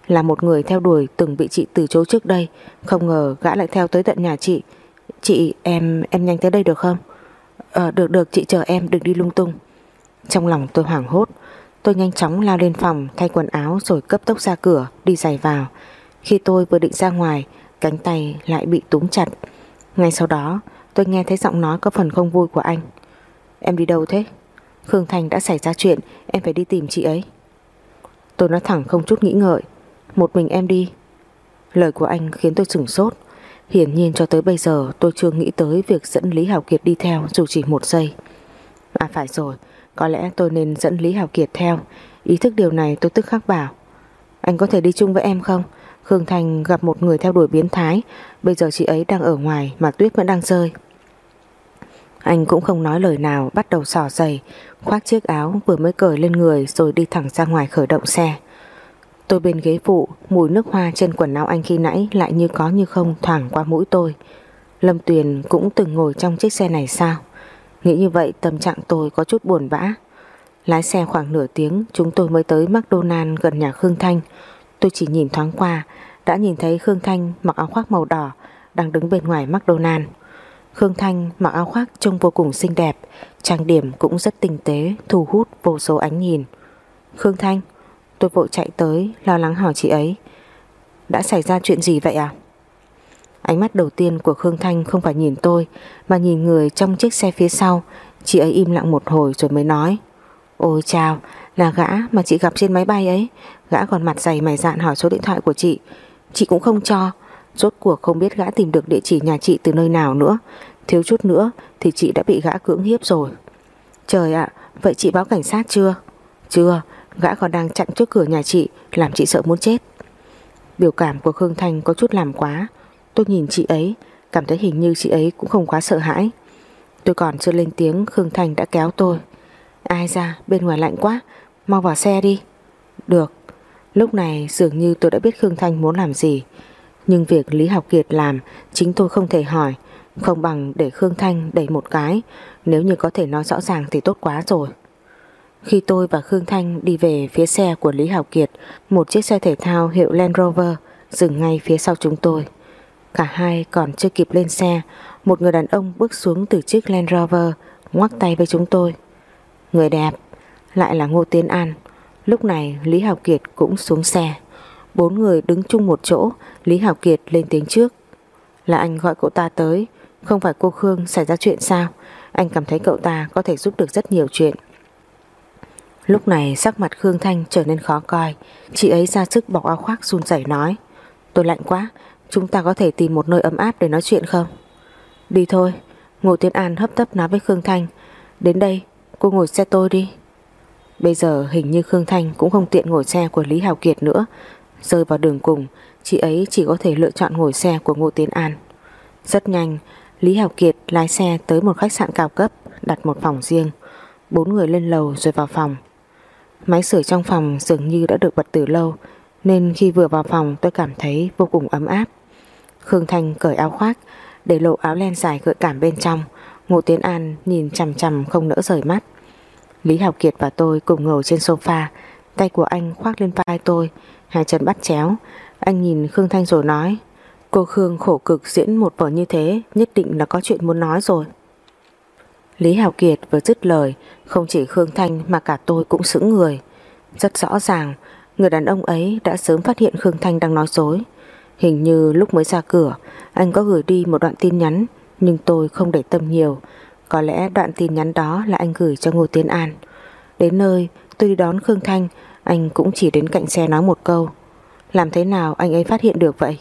Là một người theo đuổi từng bị chị từ chối trước đây. Không ngờ gã lại theo tới tận nhà chị. Chị, em em nhanh tới đây được không? Ờ được được, chị chờ em, đừng đi lung tung. Trong lòng tôi hoảng hốt, Tôi nhanh chóng lao lên phòng, thay quần áo rồi cấp tốc ra cửa, đi giày vào. Khi tôi vừa định ra ngoài, cánh tay lại bị túm chặt. Ngay sau đó, tôi nghe thấy giọng nói có phần không vui của anh. Em đi đâu thế? Khương Thành đã xảy ra chuyện, Em phải đi tìm chị ấy. Tôi nói thẳng không chút nghĩ ngợi. Một mình em đi. Lời của anh khiến tôi sửng sốt. Hiển nhiên cho tới bây giờ tôi chưa nghĩ tới Việc dẫn Lý Hào Kiệt đi theo, dù chỉ một giây. À phải rồi. Có lẽ tôi nên dẫn Lý Hào Kiệt theo. Ý thức điều này tôi tức khắc bảo. Anh có thể đi chung với em không? Khương Thành gặp một người theo đuổi biến thái. Bây giờ chị ấy đang ở ngoài Mà tuyết vẫn đang rơi anh cũng không nói lời nào, bắt đầu sỏ giày, Khoác chiếc áo vừa mới cởi lên người Rồi đi thẳng ra ngoài khởi động xe. Tôi bên ghế phụ, Mùi nước hoa trên quần áo anh khi nãy Lại như có như không thoảng qua mũi tôi. Lâm Tuyền cũng từng ngồi trong chiếc xe này sao? Nghĩ như vậy, tâm trạng tôi có chút buồn bã. Lái xe khoảng nửa tiếng, Chúng tôi mới tới McDonald gần nhà Khương Thanh. Tôi chỉ nhìn thoáng qua, Đã nhìn thấy Khương Thanh mặc áo khoác màu đỏ, Đang đứng bên ngoài McDonald Khương Thanh mặc áo khoác trông vô cùng xinh đẹp, Trang điểm cũng rất tinh tế, Thu hút vô số ánh nhìn. Khương Thanh Tôi vội chạy tới, lo lắng hỏi chị ấy. Đã xảy ra chuyện gì vậy à? Ánh mắt đầu tiên của Khương Thanh không phải nhìn tôi, Mà nhìn người trong chiếc xe phía sau. Chị ấy im lặng một hồi rồi mới nói. Ôi chào Là gã mà chị gặp trên máy bay ấy. Gã còn mặt dày mày dạn hỏi số điện thoại của chị. Chị cũng không cho. Rốt cuộc không biết gã tìm được địa chỉ nhà chị từ nơi nào nữa. Thiếu chút nữa thì chị đã bị gã cưỡng hiếp rồi. Trời ạ, Vậy chị báo cảnh sát chưa? Chưa Gã còn đang chặn trước cửa nhà chị, Làm chị sợ muốn chết. Biểu cảm của Khương Thanh có chút làm quá. Tôi nhìn chị ấy, Cảm thấy hình như chị ấy cũng không quá sợ hãi. Tôi còn chưa lên tiếng, Khương Thanh đã kéo tôi. Ai ra, bên ngoài lạnh quá, Mau vào xe đi. Được. Lúc này dường như tôi đã biết Khương Thanh muốn làm gì. Nhưng việc Lý Học Kiệt làm chính tôi không thể hỏi. Không bằng để Khương Thanh đẩy một cái. Nếu như có thể nói rõ ràng thì tốt quá rồi. Khi tôi và Khương Thanh đi về phía xe của Lý Hảo Kiệt, Một chiếc xe thể thao hiệu Land Rover dừng ngay phía sau chúng tôi. Cả hai còn chưa kịp lên xe, Một người đàn ông bước xuống từ chiếc Land Rover, Ngoắc tay với chúng tôi. Người đẹp, Lại là Ngô Tiến An. Lúc này, Lý Hảo Kiệt cũng xuống xe. Bốn người đứng chung một chỗ, Lý Hảo Kiệt lên tiếng trước. Là anh gọi cậu ta tới, Không phải cô Khương xảy ra chuyện sao? Anh cảm thấy cậu ta có thể giúp được rất nhiều chuyện. Lúc này sắc mặt Khương Thanh trở nên khó coi. Chị ấy ra sức bọc áo khoác run rẩy nói, Tôi lạnh quá, Chúng ta có thể tìm một nơi ấm áp để nói chuyện không? Đi thôi. Ngô Tiến An hấp tấp nói với Khương Thanh, Đến đây, cô ngồi xe tôi đi. Bây giờ hình như Khương Thanh cũng không tiện ngồi xe của Lý Hào Kiệt nữa. Rơi vào đường cùng, Chị ấy chỉ có thể lựa chọn ngồi xe của Ngô Tiến An. Rất nhanh, Lý Hào Kiệt lái xe tới một khách sạn cao cấp, Đặt một phòng riêng. Bốn người lên lầu rồi vào phòng. Máy sưởi trong phòng dường như đã được bật từ lâu, Nên khi vừa vào phòng tôi cảm thấy vô cùng ấm áp. Khương Thanh cởi áo khoác, Để lộ áo len dài gợi cảm bên trong. Ngô Tiến An nhìn chằm chằm không nỡ rời mắt. Lý Học Kiệt và tôi cùng ngồi trên sofa, Tay của anh khoác lên vai tôi, Hai chân bắt chéo. Anh nhìn Khương Thanh rồi nói, Cô Khương khổ cực diễn một vở như thế, Nhất định là có chuyện muốn nói rồi. Lý Hào Kiệt vừa dứt lời, Không chỉ Khương Thanh mà cả tôi cũng sững người. Rất rõ ràng, Người đàn ông ấy đã sớm phát hiện Khương Thanh đang nói dối. Hình như lúc mới ra cửa, Anh có gửi đi một đoạn tin nhắn, Nhưng tôi không để tâm nhiều. Có lẽ đoạn tin nhắn đó là anh gửi cho Ngô Tiến An. Đến nơi, tôi đi đón Khương Thanh, Anh cũng chỉ đến cạnh xe nói một câu. Làm thế nào anh ấy phát hiện được vậy?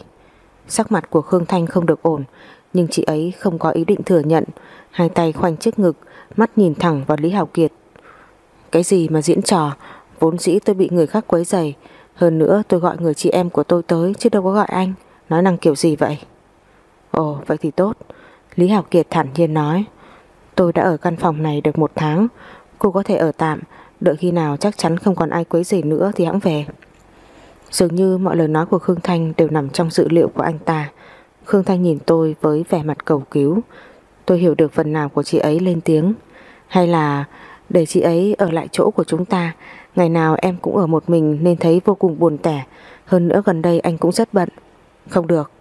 Sắc mặt của Khương Thanh không được ổn, Nhưng chị ấy không có ý định thừa nhận. Hai tay khoanh trước ngực, Mắt nhìn thẳng vào Lý Hạo Kiệt. Cái gì mà diễn trò? Vốn dĩ tôi bị người khác quấy rầy. Hơn nữa tôi gọi người chị em của tôi tới Chứ đâu có gọi anh. Nói năng kiểu gì vậy? Ồ, vậy thì tốt. Lý Hạo Kiệt thản nhiên nói. Tôi đã ở căn phòng này được một tháng. Cô có thể ở tạm. Đợi khi nào chắc chắn không còn ai quấy rầy nữa thì hãng về. Dường như mọi lời nói của Khương Thanh Đều nằm trong dự liệu của anh ta. Khương Thanh nhìn tôi với vẻ mặt cầu cứu. Tôi hiểu được phần nào của chị ấy lên tiếng. Hay là để chị ấy ở lại chỗ của chúng ta, Ngày nào em cũng ở một mình nên thấy vô cùng buồn tẻ. Hơn nữa gần đây anh cũng rất bận. Không được.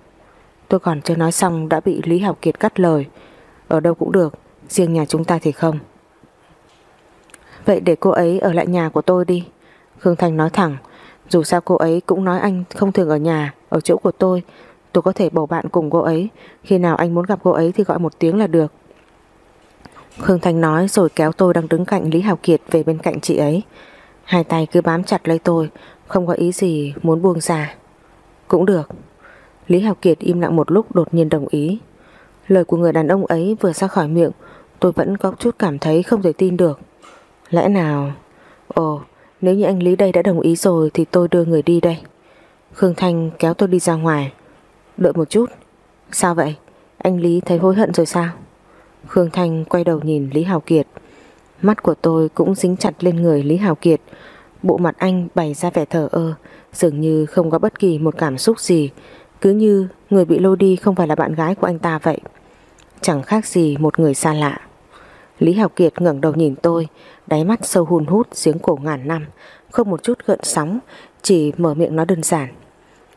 Tôi còn chưa nói xong đã bị Lý Học Kiệt cắt lời. Ở đâu cũng được, Riêng nhà chúng ta thì không. Vậy để cô ấy ở lại nhà của tôi đi. Khương Thanh nói thẳng, Dù sao cô ấy cũng nói anh không thường ở nhà, Ở chỗ của tôi. Tôi có thể bầu bạn cùng cô ấy. Khi nào anh muốn gặp cô ấy thì gọi một tiếng là được. Khương Thanh nói rồi kéo tôi đang đứng cạnh Lý Hào Kiệt về bên cạnh chị ấy. Hai tay cứ bám chặt lấy tôi, Không có ý gì muốn buông ra. Cũng được. Lý Hào Kiệt im lặng một lúc đột nhiên đồng ý. Lời của người đàn ông ấy vừa ra khỏi miệng, Tôi vẫn có chút cảm thấy không thể tin được. Lẽ nào? Ồ, nếu như anh Lý đây đã đồng ý rồi Thì tôi đưa người đi đây. Khương Thanh kéo tôi đi ra ngoài. Đợi một chút. Sao vậy? Anh Lý thấy hối hận rồi sao? Khương Thanh quay đầu nhìn Lý Hào Kiệt. Mắt của tôi cũng dính chặt lên người Lý Hào Kiệt. Bộ mặt anh bày ra vẻ thờ ơ, Dường như không có bất kỳ một cảm xúc gì. Cứ như người bị lôi đi không phải là bạn gái của anh ta vậy. Chẳng khác gì một người xa lạ. Lý Hào Kiệt ngẩng đầu nhìn tôi, Đáy mắt sâu hun hút, giếng cổ ngàn năm, Không một chút gợn sóng, Chỉ mở miệng nói đơn giản.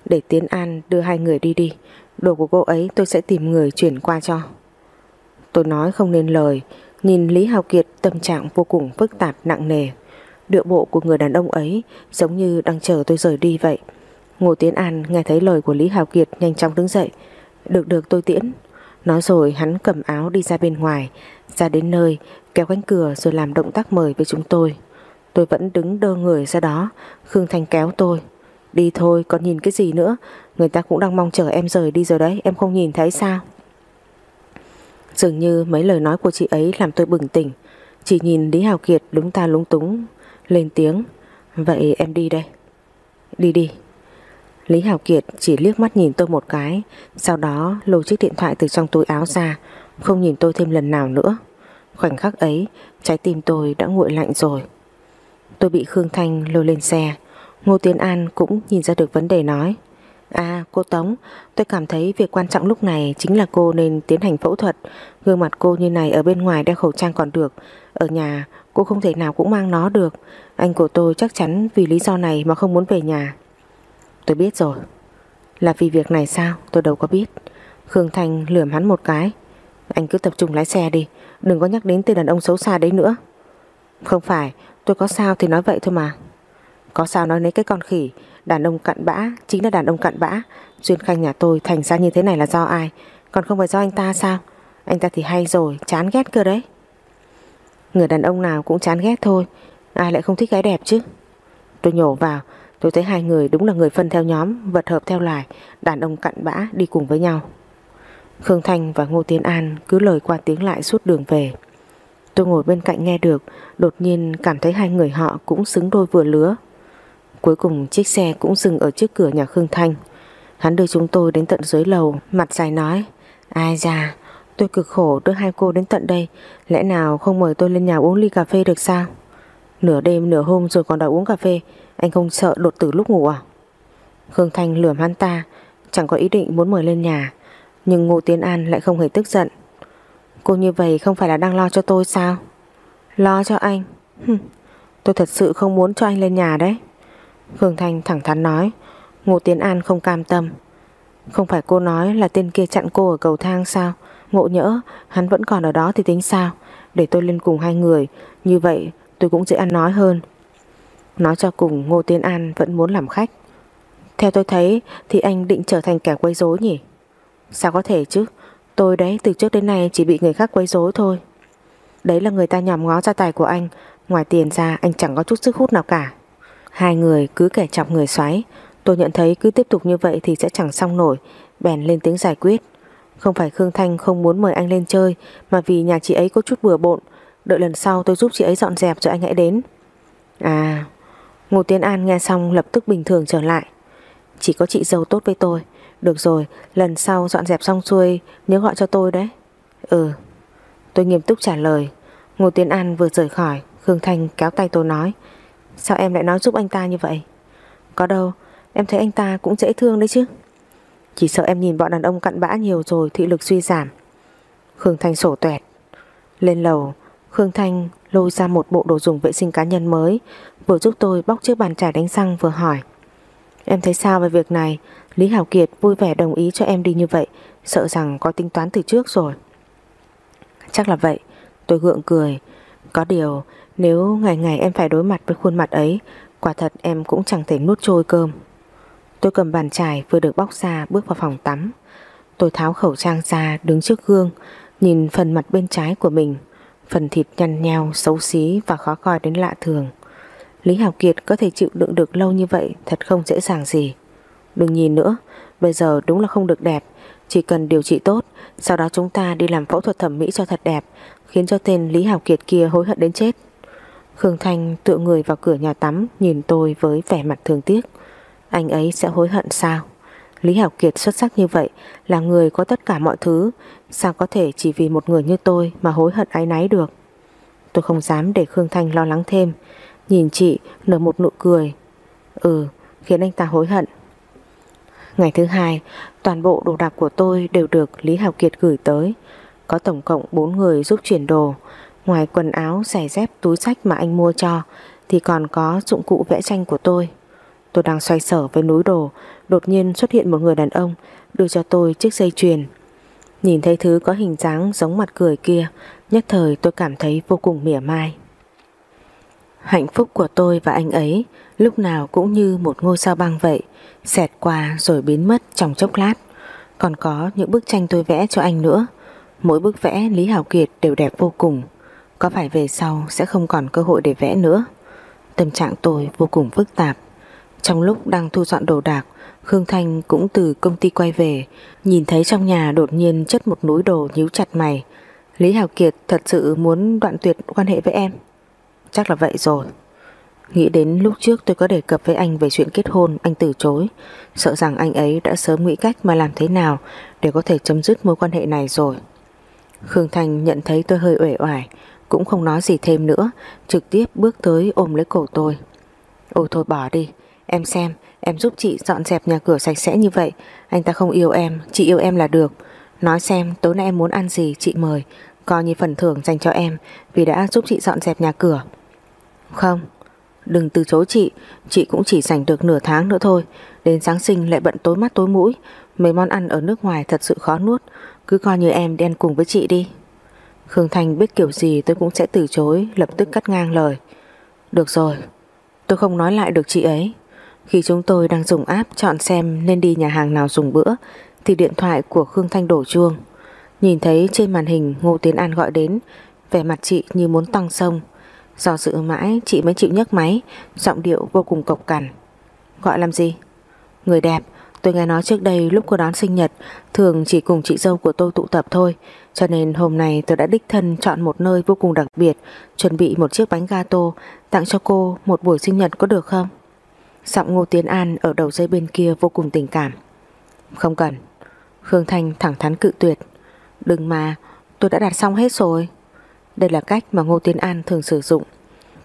Để Tiến An đưa hai người đi đi, Đồ của cô ấy tôi sẽ tìm người chuyển qua cho. Tôi nói không nên lời, Nhìn Lý Hào Kiệt tâm trạng vô cùng phức tạp nặng nề. Điệu bộ của người đàn ông ấy Giống như đang chờ tôi rời đi vậy. Ngô Tiến An nghe thấy lời của Lý Hào Kiệt Nhanh chóng đứng dậy. Được được, tôi tiễn. Nói rồi hắn cầm áo đi ra bên ngoài, Ra đến nơi, kéo cánh cửa rồi làm động tác mời với chúng tôi. Tôi vẫn đứng đơ người ra đó, Khương Thanh kéo tôi. Đi thôi, còn nhìn cái gì nữa? Người ta cũng đang mong chờ em rời đi rồi đấy, Em không nhìn thấy sao? Dường như mấy lời nói của chị ấy làm tôi bừng tỉnh. Chỉ nhìn Lý Hào Kiệt lúng ta lúng túng, Lên tiếng. Vậy em đi đây. Đi đi. Lý Hào Kiệt chỉ liếc mắt nhìn tôi một cái, Sau đó lôi chiếc điện thoại từ trong túi áo ra, Không nhìn tôi thêm lần nào nữa. Khoảnh khắc ấy, Trái tim tôi đã nguội lạnh rồi. Tôi bị Khương Thanh lôi lên xe. Ngô Tiến An cũng nhìn ra được vấn đề nói. À cô Tống, Tôi cảm thấy việc quan trọng lúc này Chính là cô nên tiến hành phẫu thuật. Gương mặt cô như này ở bên ngoài đeo khẩu trang còn được. Ở nhà, cô không thể nào cũng mang nó được. Anh của tôi chắc chắn vì lý do này Mà không muốn về nhà. Tôi biết rồi. Là vì việc này sao? Tôi đâu có biết. Khương Thanh lườm hắn một cái. Anh cứ tập trung lái xe đi. Đừng có nhắc đến tên đàn ông xấu xa đấy nữa. Không phải, tôi có sao thì nói vậy thôi mà. Có sao nói lấy cái con khỉ. Đàn ông cặn bã, chính là đàn ông cặn bã. Duyên Khanh nhà tôi thành ra như thế này là do ai? Còn không phải do anh ta sao? Anh ta thì hay rồi, chán ghét cơ đấy. Người đàn ông nào cũng chán ghét thôi. Ai lại không thích gái đẹp chứ? Tôi nhổ vào. Tôi thấy hai người đúng là người phân theo nhóm, Vật hợp theo loài. Đàn ông cặn bã đi cùng với nhau. Khương Thanh và Ngô Tiến An cứ lời qua tiếng lại suốt đường về. Tôi ngồi bên cạnh nghe được, Đột nhiên cảm thấy hai người họ cũng xứng đôi vừa lứa. Cuối cùng chiếc xe cũng dừng ở trước cửa nhà Khương Thanh. Hắn đưa chúng tôi đến tận dưới lầu Mặt dài nói Ai già tôi cực khổ đưa hai cô đến tận đây Lẽ nào không mời tôi lên nhà uống ly cà phê được sao? Nửa đêm nửa hôm rồi còn đòi uống cà phê Anh không sợ đột tử lúc ngủ à? Khương Thanh lườm hắn ta Chẳng có ý định muốn mời lên nhà Nhưng Ngô Tiến An lại không hề tức giận. Cô như vậy không phải là đang lo cho tôi sao? Lo cho anh? Hừm, Tôi thật sự không muốn cho anh lên nhà đấy. Khương Thanh thẳng thắn nói, Ngô Tiến An không cam tâm. Không phải cô nói là tên kia chặn cô ở cầu thang sao? Ngộ nhỡ, hắn vẫn còn ở đó thì tính sao? Để tôi lên cùng hai người, Như vậy tôi cũng dễ ăn nói hơn. Nói cho cùng, Ngô Tiến An vẫn muốn làm khách. Theo tôi thấy Thì anh định trở thành kẻ quấy rối nhỉ? Sao có thể chứ? Tôi đấy, từ trước đến nay chỉ bị người khác quấy rối thôi. Đấy là người ta nhòm ngó ra tài của anh, Ngoài tiền ra anh chẳng có chút sức hút nào cả. Hai người cứ kẻ chọc người xoáy. Tôi nhận thấy cứ tiếp tục như vậy Thì sẽ chẳng xong nổi. Bèn lên tiếng giải quyết. Không phải Khương Thanh không muốn mời anh lên chơi, Mà vì nhà chị ấy có chút bừa bộn. Đợi lần sau tôi giúp chị ấy dọn dẹp rồi anh hãy đến. À Ngô Tiến An nghe xong lập tức bình thường trở lại. Chỉ có chị dâu tốt với tôi. Được rồi, lần sau dọn dẹp xong xuôi, Nhớ gọi cho tôi đấy. Ừ. Tôi nghiêm túc trả lời. Ngô Tiến An vừa rời khỏi, Khương Thanh kéo tay tôi nói. Sao em lại nói giúp anh ta như vậy? Có đâu, Em thấy anh ta cũng dễ thương đấy chứ. Chỉ sợ em nhìn bọn đàn ông cặn bã nhiều rồi Thị lực suy giảm. Khương Thanh sổ tuẹt. Lên lầu, Khương Thanh lôi ra một bộ đồ dùng vệ sinh cá nhân mới, Vừa giúp tôi bóc chiếc bàn chải đánh răng vừa hỏi. Em thấy sao về việc này? Lý Hảo Kiệt vui vẻ đồng ý cho em đi như vậy, Sợ rằng có tính toán từ trước rồi. Chắc là vậy, Tôi gượng cười. Có điều nếu ngày ngày em phải đối mặt với khuôn mặt ấy Quả thật em cũng chẳng thể nuốt trôi cơm. Tôi cầm bàn chải vừa được bóc ra bước vào phòng tắm. Tôi tháo khẩu trang ra đứng trước gương Nhìn phần mặt bên trái của mình. Phần thịt nhăn nheo, xấu xí và khó coi đến lạ thường. Lý Hảo Kiệt có thể chịu đựng được lâu như vậy Thật không dễ dàng gì. Đừng nhìn nữa Bây giờ đúng là không được đẹp. Chỉ cần điều trị tốt Sau đó chúng ta đi làm phẫu thuật thẩm mỹ cho thật đẹp Khiến cho tên Lý Hảo Kiệt kia hối hận đến chết. Khương Thanh tựa người vào cửa nhà tắm, Nhìn tôi với vẻ mặt thương tiếc. Anh ấy sẽ hối hận sao? Lý Hảo Kiệt xuất sắc như vậy, Là người có tất cả mọi thứ. Sao có thể chỉ vì một người như tôi Mà hối hận ái náy được? Tôi không dám để Khương Thanh lo lắng thêm. Nhìn chị, nở một nụ cười. Ừ khiến anh ta hối hận. Ngày thứ hai, Toàn bộ đồ đạc của tôi đều được Lý Hảo Kiệt gửi tới. Có tổng cộng 4 người giúp chuyển đồ. Ngoài quần áo, giày dép, túi sách mà anh mua cho Thì còn có dụng cụ vẽ tranh của tôi. Tôi đang xoay sở với núi đồ Đột nhiên xuất hiện một người đàn ông Đưa cho tôi chiếc dây chuyền. Nhìn thấy thứ có hình dáng giống mặt cười kia Nhất thời tôi cảm thấy vô cùng mỉa mai. Hạnh phúc của tôi và anh ấy Lúc nào cũng như một ngôi sao băng vậy Xẹt qua rồi biến mất trong chốc lát. Còn có những bức tranh tôi vẽ cho anh nữa. Mỗi bức vẽ Lý Hảo Kiệt đều đẹp vô cùng. Có phải về sau sẽ không còn cơ hội để vẽ nữa? Tâm trạng tôi vô cùng phức tạp. Trong lúc đang thu dọn đồ đạc, Khương Thanh cũng từ công ty quay về, Nhìn thấy trong nhà đột nhiên chất một núi đồ nhíu chặt mày. Lý Hảo Kiệt thật sự muốn đoạn tuyệt quan hệ với em. Chắc là vậy rồi. Nghĩ đến lúc trước tôi có đề cập với anh về chuyện kết hôn, Anh từ chối. Sợ rằng anh ấy đã sớm nghĩ cách mà làm thế nào Để có thể chấm dứt mối quan hệ này rồi. Khương Thành nhận thấy tôi hơi uể oải. Cũng không nói gì thêm nữa, Trực tiếp bước tới ôm lấy cổ tôi. Ôi thôi bỏ đi. Em xem, em giúp chị dọn dẹp nhà cửa sạch sẽ như vậy. Anh ta không yêu em, Chị yêu em là được. Nói xem, tối nay em muốn ăn gì, chị mời. Coi như phần thưởng dành cho em, Vì đã giúp chị dọn dẹp nhà cửa. Không, Đừng từ chối chị. Chị cũng chỉ dành được nửa tháng nữa thôi. Đến Giáng sinh lại bận tối mắt tối mũi. Mấy món ăn ở nước ngoài thật sự khó nuốt. Cứ coi như em đen cùng với chị đi. Khương Thành biết kiểu gì tôi cũng sẽ từ chối, Lập tức cắt ngang lời. Được rồi, Tôi không nói lại được chị ấy. Khi chúng tôi đang dùng app chọn xem Nên đi nhà hàng nào dùng bữa, Thì điện thoại của Khương Thanh đổ chuông. Nhìn thấy trên màn hình Ngô Tiến An gọi đến, Vẻ mặt chị như muốn tăng sông. Do dự mãi, chị mới chịu nhấc máy, Giọng điệu vô cùng cộc cằn. Gọi làm gì? Người đẹp, Tôi nghe nói trước đây lúc cô đón sinh nhật, Thường chỉ cùng chị dâu của tôi tụ tập thôi. Cho nên hôm nay tôi đã đích thân Chọn một nơi vô cùng đặc biệt, Chuẩn bị một chiếc bánh gato, Tặng cho cô một buổi sinh nhật có được không? Giọng Ngô Tiến An ở đầu dây bên kia vô cùng tình cảm. Không cần. Khương Thanh thẳng thắn cự tuyệt. Đừng mà, tôi đã đặt xong hết rồi. Đây là cách mà Ngô Tiến An thường sử dụng.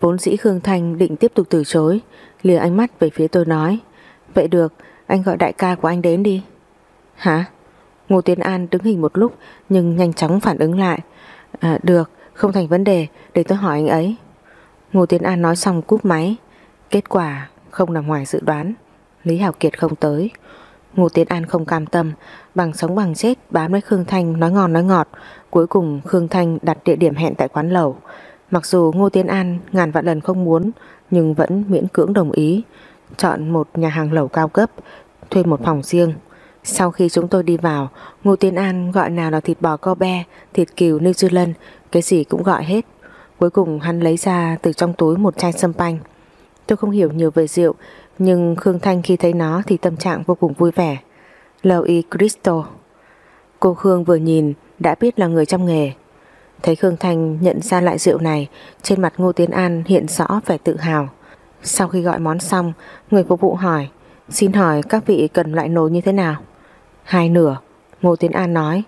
Vốn dĩ Khương Thanh định tiếp tục từ chối, Lìa ánh mắt về phía tôi nói. Vậy được, anh gọi đại ca của anh đến đi. Hả? Ngô Tiến An đứng hình một lúc Nhưng nhanh chóng phản ứng lại. À, Được không thành vấn đề Để tôi hỏi anh ấy. Ngô Tiến An nói xong cúp máy. Kết quả không nằm ngoài dự đoán. Lý Hảo Kiệt không tới. Ngô Tiến An không cam tâm Bằng sống bằng chết bám lấy Khương Thanh nói ngon nói ngọt. Cuối cùng Khương Thanh đặt địa điểm hẹn tại quán lẩu. Mặc dù Ngô Tiến An ngàn vạn lần không muốn Nhưng vẫn miễn cưỡng đồng ý. Chọn một nhà hàng lẩu cao cấp Thuê một phòng riêng. Sau khi chúng tôi đi vào, Ngô Tiến An gọi nào là thịt bò Kobe Thịt cừu New Zealand Cái gì cũng gọi hết. Cuối cùng hắn lấy ra từ trong túi một chai sâm panh. Tôi không hiểu nhiều về rượu, Nhưng Khương Thanh khi thấy nó Thì tâm trạng vô cùng vui vẻ. Louis Cristo. Crystal Cô Khương vừa nhìn, đã biết là người trong nghề. Thấy Khương Thanh nhận ra lại rượu này, Trên mặt Ngô Tiến An hiện rõ vẻ tự hào. Sau khi gọi món xong, Người phục vụ hỏi, Xin hỏi các vị cần loại nồi như thế nào? Hai nửa, Ngô Tiến An nói.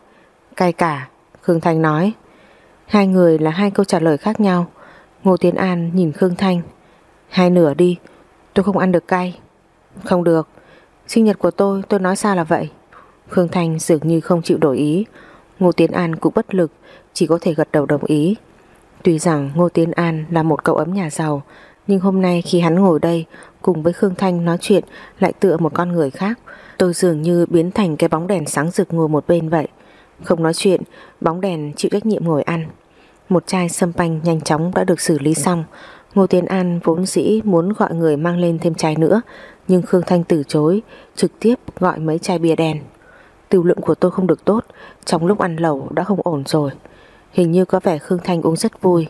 Cay cả, Khương Thanh nói. Hai người là hai câu trả lời khác nhau. Ngô Tiến An nhìn Khương Thanh. Hai nửa đi, Tôi không ăn được cay. Không được, Sinh nhật của tôi tôi nói sao là vậy. Khương Thanh dường như không chịu đổi ý. Ngô Tiến An cũng bất lực, Chỉ có thể gật đầu đồng ý. Tuy rằng Ngô Tiến An là một cậu ấm nhà giàu, Nhưng hôm nay khi hắn ngồi đây Cùng với Khương Thanh nói chuyện Lại tựa một con người khác. Tôi dường như biến thành cái bóng đèn sáng rực ngồi một bên vậy. Không nói chuyện, Bóng đèn chịu trách nhiệm ngồi ăn. Một chai sâm panh nhanh chóng đã được xử lý xong. Ngô Tiến An vốn dĩ muốn gọi người mang lên thêm chai nữa, Nhưng Khương Thanh từ chối, Trực tiếp gọi mấy chai bia đen. Tiểu lượng của tôi không được tốt, Trong lúc ăn lẩu đã không ổn rồi. Hình như có vẻ Khương Thanh uống rất vui.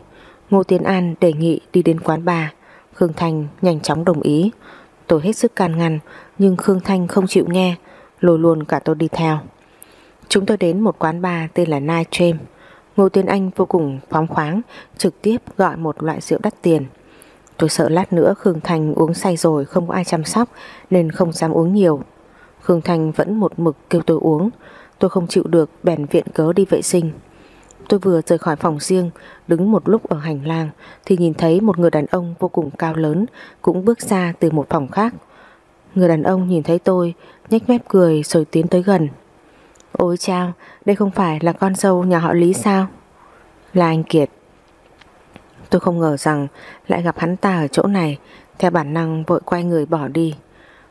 Ngô Tiến An đề nghị đi đến quán bar. Khương Thanh nhanh chóng đồng ý. Tôi hết sức can ngăn, Nhưng Khương Thanh không chịu nghe Lôi luôn cả tôi đi theo. Chúng tôi đến một quán bar tên là Night Dream Ngô Tiến Anh vô cùng phóng khoáng, Trực tiếp gọi một loại rượu đắt tiền. Tôi sợ lát nữa Khương Thanh uống say rồi Không có ai chăm sóc, Nên không dám uống nhiều. Khương Thanh vẫn một mực kêu tôi uống. Tôi không chịu được bèn viện cớ đi vệ sinh. Tôi vừa rời khỏi phòng riêng, Đứng một lúc ở hành lang Thì nhìn thấy một người đàn ông vô cùng cao lớn Cũng bước ra từ một phòng khác. Người đàn ông nhìn thấy tôi, nhếch mép cười rồi tiến tới gần. Ôi chao Đây không phải là con dâu nhà họ Lý sao? Là anh Kiệt. Tôi không ngờ rằng Lại gặp hắn ta ở chỗ này, Theo bản năng vội quay người bỏ đi.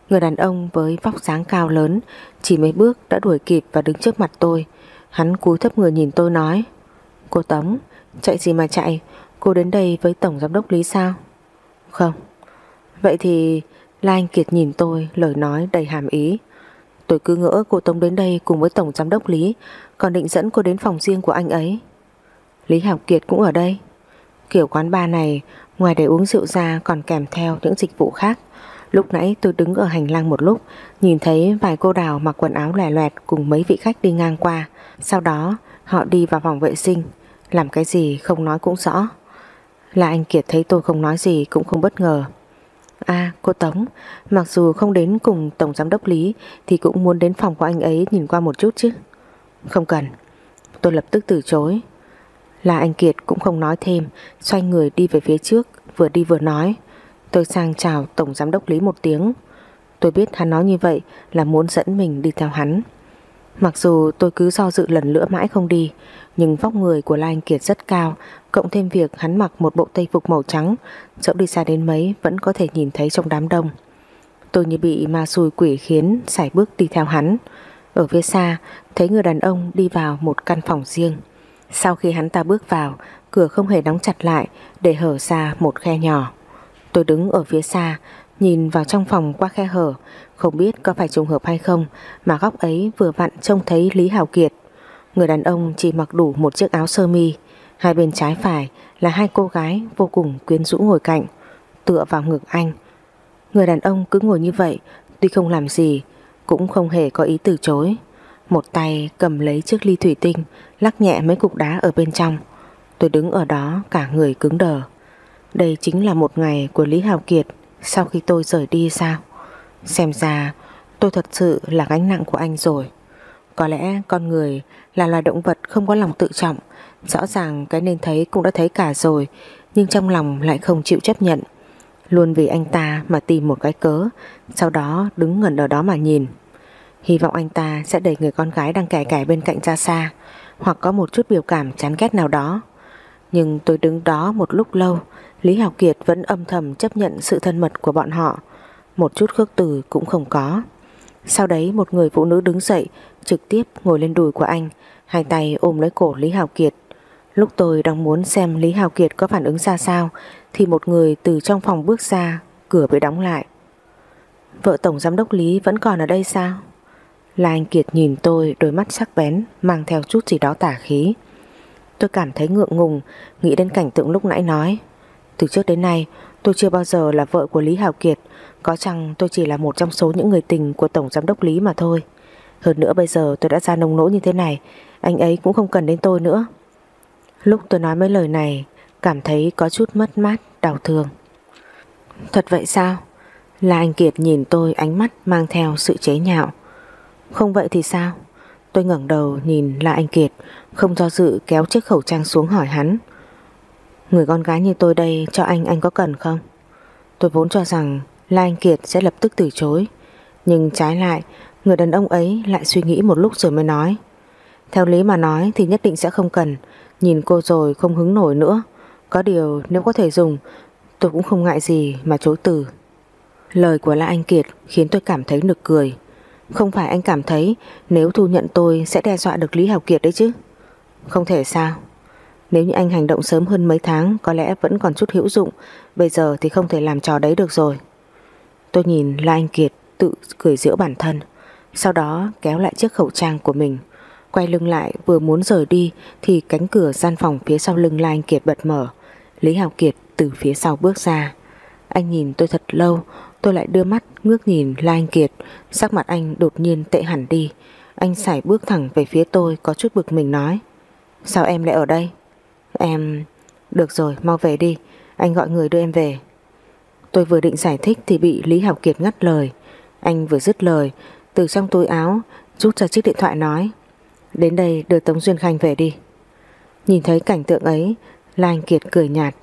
Người đàn ông với vóc dáng cao lớn Chỉ mấy bước đã đuổi kịp và đứng trước mặt tôi. Hắn cúi thấp người nhìn tôi nói Cô Tống, Chạy gì mà chạy? Cô đến đây với Tổng Giám đốc Lý sao? Không. Vậy thì La Anh Kiệt nhìn tôi, Lời nói đầy hàm ý. Tôi cứ ngỡ cô Tống đến đây cùng với Tổng Giám đốc Lý, Còn định dẫn cô đến phòng riêng của anh ấy. Lý Học Kiệt cũng ở đây. Kiểu quán bar này, Ngoài để uống rượu ra còn kèm theo những dịch vụ khác. Lúc nãy tôi đứng ở hành lang một lúc, Nhìn thấy vài cô đào mặc quần áo lẻ loẹt Cùng mấy vị khách đi ngang qua. Sau đó, họ đi vào phòng vệ sinh. Làm cái gì không nói cũng rõ. Là anh Kiệt thấy tôi không nói gì Cũng không bất ngờ. À cô Tống, Mặc dù không đến cùng Tổng Giám đốc Lý Thì cũng muốn đến phòng của anh ấy nhìn qua một chút chứ. Không cần. Tôi lập tức từ chối. Là anh Kiệt cũng không nói thêm, Xoay người đi về phía trước, Vừa đi vừa nói. Tôi sang chào Tổng Giám đốc Lý một tiếng. Tôi biết hắn nói như vậy Là muốn dẫn mình đi theo hắn. Mặc dù tôi cứ do dự lần nữa mãi không đi nhưng vóc người của Lai Anh Kiệt rất cao, Cộng thêm việc hắn mặc một bộ tây phục màu trắng. Dẫu đi xa đến mấy, Vẫn có thể nhìn thấy trong đám đông. Tôi như bị ma xui quỷ khiến Sải bước đi theo hắn. Ở phía xa, thấy người đàn ông đi vào một căn phòng riêng. Sau khi hắn ta bước vào, Cửa không hề đóng chặt lại Để hở ra một khe nhỏ. Tôi đứng ở phía xa, Nhìn vào trong phòng qua khe hở. Không biết có phải trùng hợp hay không, Mà góc ấy vừa vặn trông thấy Lý Hào Kiệt. Người đàn ông chỉ mặc đủ một chiếc áo sơ mi. Hai bên trái phải là hai cô gái vô cùng quyến rũ ngồi cạnh, Tựa vào ngực anh. Người đàn ông cứ ngồi như vậy, Tuy không làm gì, Cũng không hề có ý từ chối. Một tay cầm lấy chiếc ly thủy tinh, Lắc nhẹ mấy cục đá ở bên trong. Tôi đứng ở đó cả người cứng đờ. Đây chính là một ngày của Lý Hào Kiệt Sau khi tôi rời đi sao? Xem ra tôi thật sự là gánh nặng của anh rồi. Có lẽ con người là loài động vật không có lòng tự trọng. Rõ ràng cái nên thấy cũng đã thấy cả rồi, Nhưng trong lòng lại không chịu chấp nhận. Luôn vì anh ta mà tìm một cái cớ, Sau đó đứng ngẩn ở đó mà nhìn. Hy vọng anh ta sẽ đẩy người con gái đang kẻ kẻ bên cạnh ra xa, Hoặc có một chút biểu cảm chán ghét nào đó. Nhưng tôi đứng đó một lúc lâu, Lý Hào Kiệt vẫn âm thầm chấp nhận sự thân mật của bọn họ. Một chút khước từ cũng không có. Sau đấy một người phụ nữ đứng dậy Trực tiếp ngồi lên đùi của anh, Hai tay ôm lấy cổ Lý Hào Kiệt. Lúc tôi đang muốn xem Lý Hào Kiệt có phản ứng ra sao, Thì một người từ trong phòng bước ra, Cửa bị đóng lại. Vợ Tổng Giám đốc Lý vẫn còn ở đây sao? Là Anh Kiệt nhìn tôi, Đôi mắt sắc bén, Mang theo chút gì đó tả khí. Tôi cảm thấy ngượng ngùng, Nghĩ đến cảnh tượng lúc nãy nói. Từ trước đến nay, tôi chưa bao giờ là vợ của Lý Hào Kiệt, Có chăng tôi chỉ là một trong số những người tình Của Tổng Giám đốc Lý mà thôi? Hơn nữa bây giờ tôi đã ra nông nỗi như thế này Anh ấy cũng không cần đến tôi nữa Lúc tôi nói mấy lời này Cảm thấy có chút mất mát, đau thương Thật vậy sao? Là anh Kiệt nhìn tôi ánh mắt mang theo sự chế nhạo Không vậy thì sao? Tôi ngẩng đầu nhìn là anh Kiệt Không do dự kéo chiếc khẩu trang xuống hỏi hắn Người con gái như tôi đây cho anh anh có cần không? Tôi vốn cho rằng La Anh Kiệt sẽ lập tức từ chối Nhưng trái lại Người đàn ông ấy lại suy nghĩ một lúc rồi mới nói. Theo lý mà nói thì nhất định sẽ không cần. Nhìn cô rồi không hứng nổi nữa. Có điều nếu có thể dùng, Tôi cũng không ngại gì mà chối từ. Lời của La Anh Kiệt khiến tôi cảm thấy nực cười. Không phải anh cảm thấy Nếu thu nhận tôi sẽ đe dọa được Lý Hào Kiệt đấy chứ? Không thể sao? Nếu như anh hành động sớm hơn mấy tháng, Có lẽ vẫn còn chút hữu dụng. Bây giờ thì không thể làm trò đấy được rồi. Tôi nhìn La Anh Kiệt tự cười giễu bản thân. Sau đó kéo lại chiếc khẩu trang của mình. Quay lưng lại, vừa muốn rời đi Thì cánh cửa gian phòng phía sau lưng Lai Anh Kiệt bật mở. Lý Hào Kiệt từ phía sau bước ra. Anh nhìn tôi thật lâu, Tôi lại đưa mắt ngước nhìn Lai Anh Kiệt. Sắc mặt anh đột nhiên tệ hẳn đi. Anh sải bước thẳng về phía tôi, Có chút bực mình nói. Sao em lại ở đây? Em... Được rồi, mau về đi. Anh gọi người đưa em về. Tôi vừa định giải thích thì bị Lý Hảo Kiệt ngắt lời. Anh vừa dứt lời từ trong túi áo, rút ra chiếc điện thoại nói, Đến đây đưa Tống Duyên Khanh về đi. Nhìn thấy cảnh tượng ấy lan Anh Kiệt cười nhạt.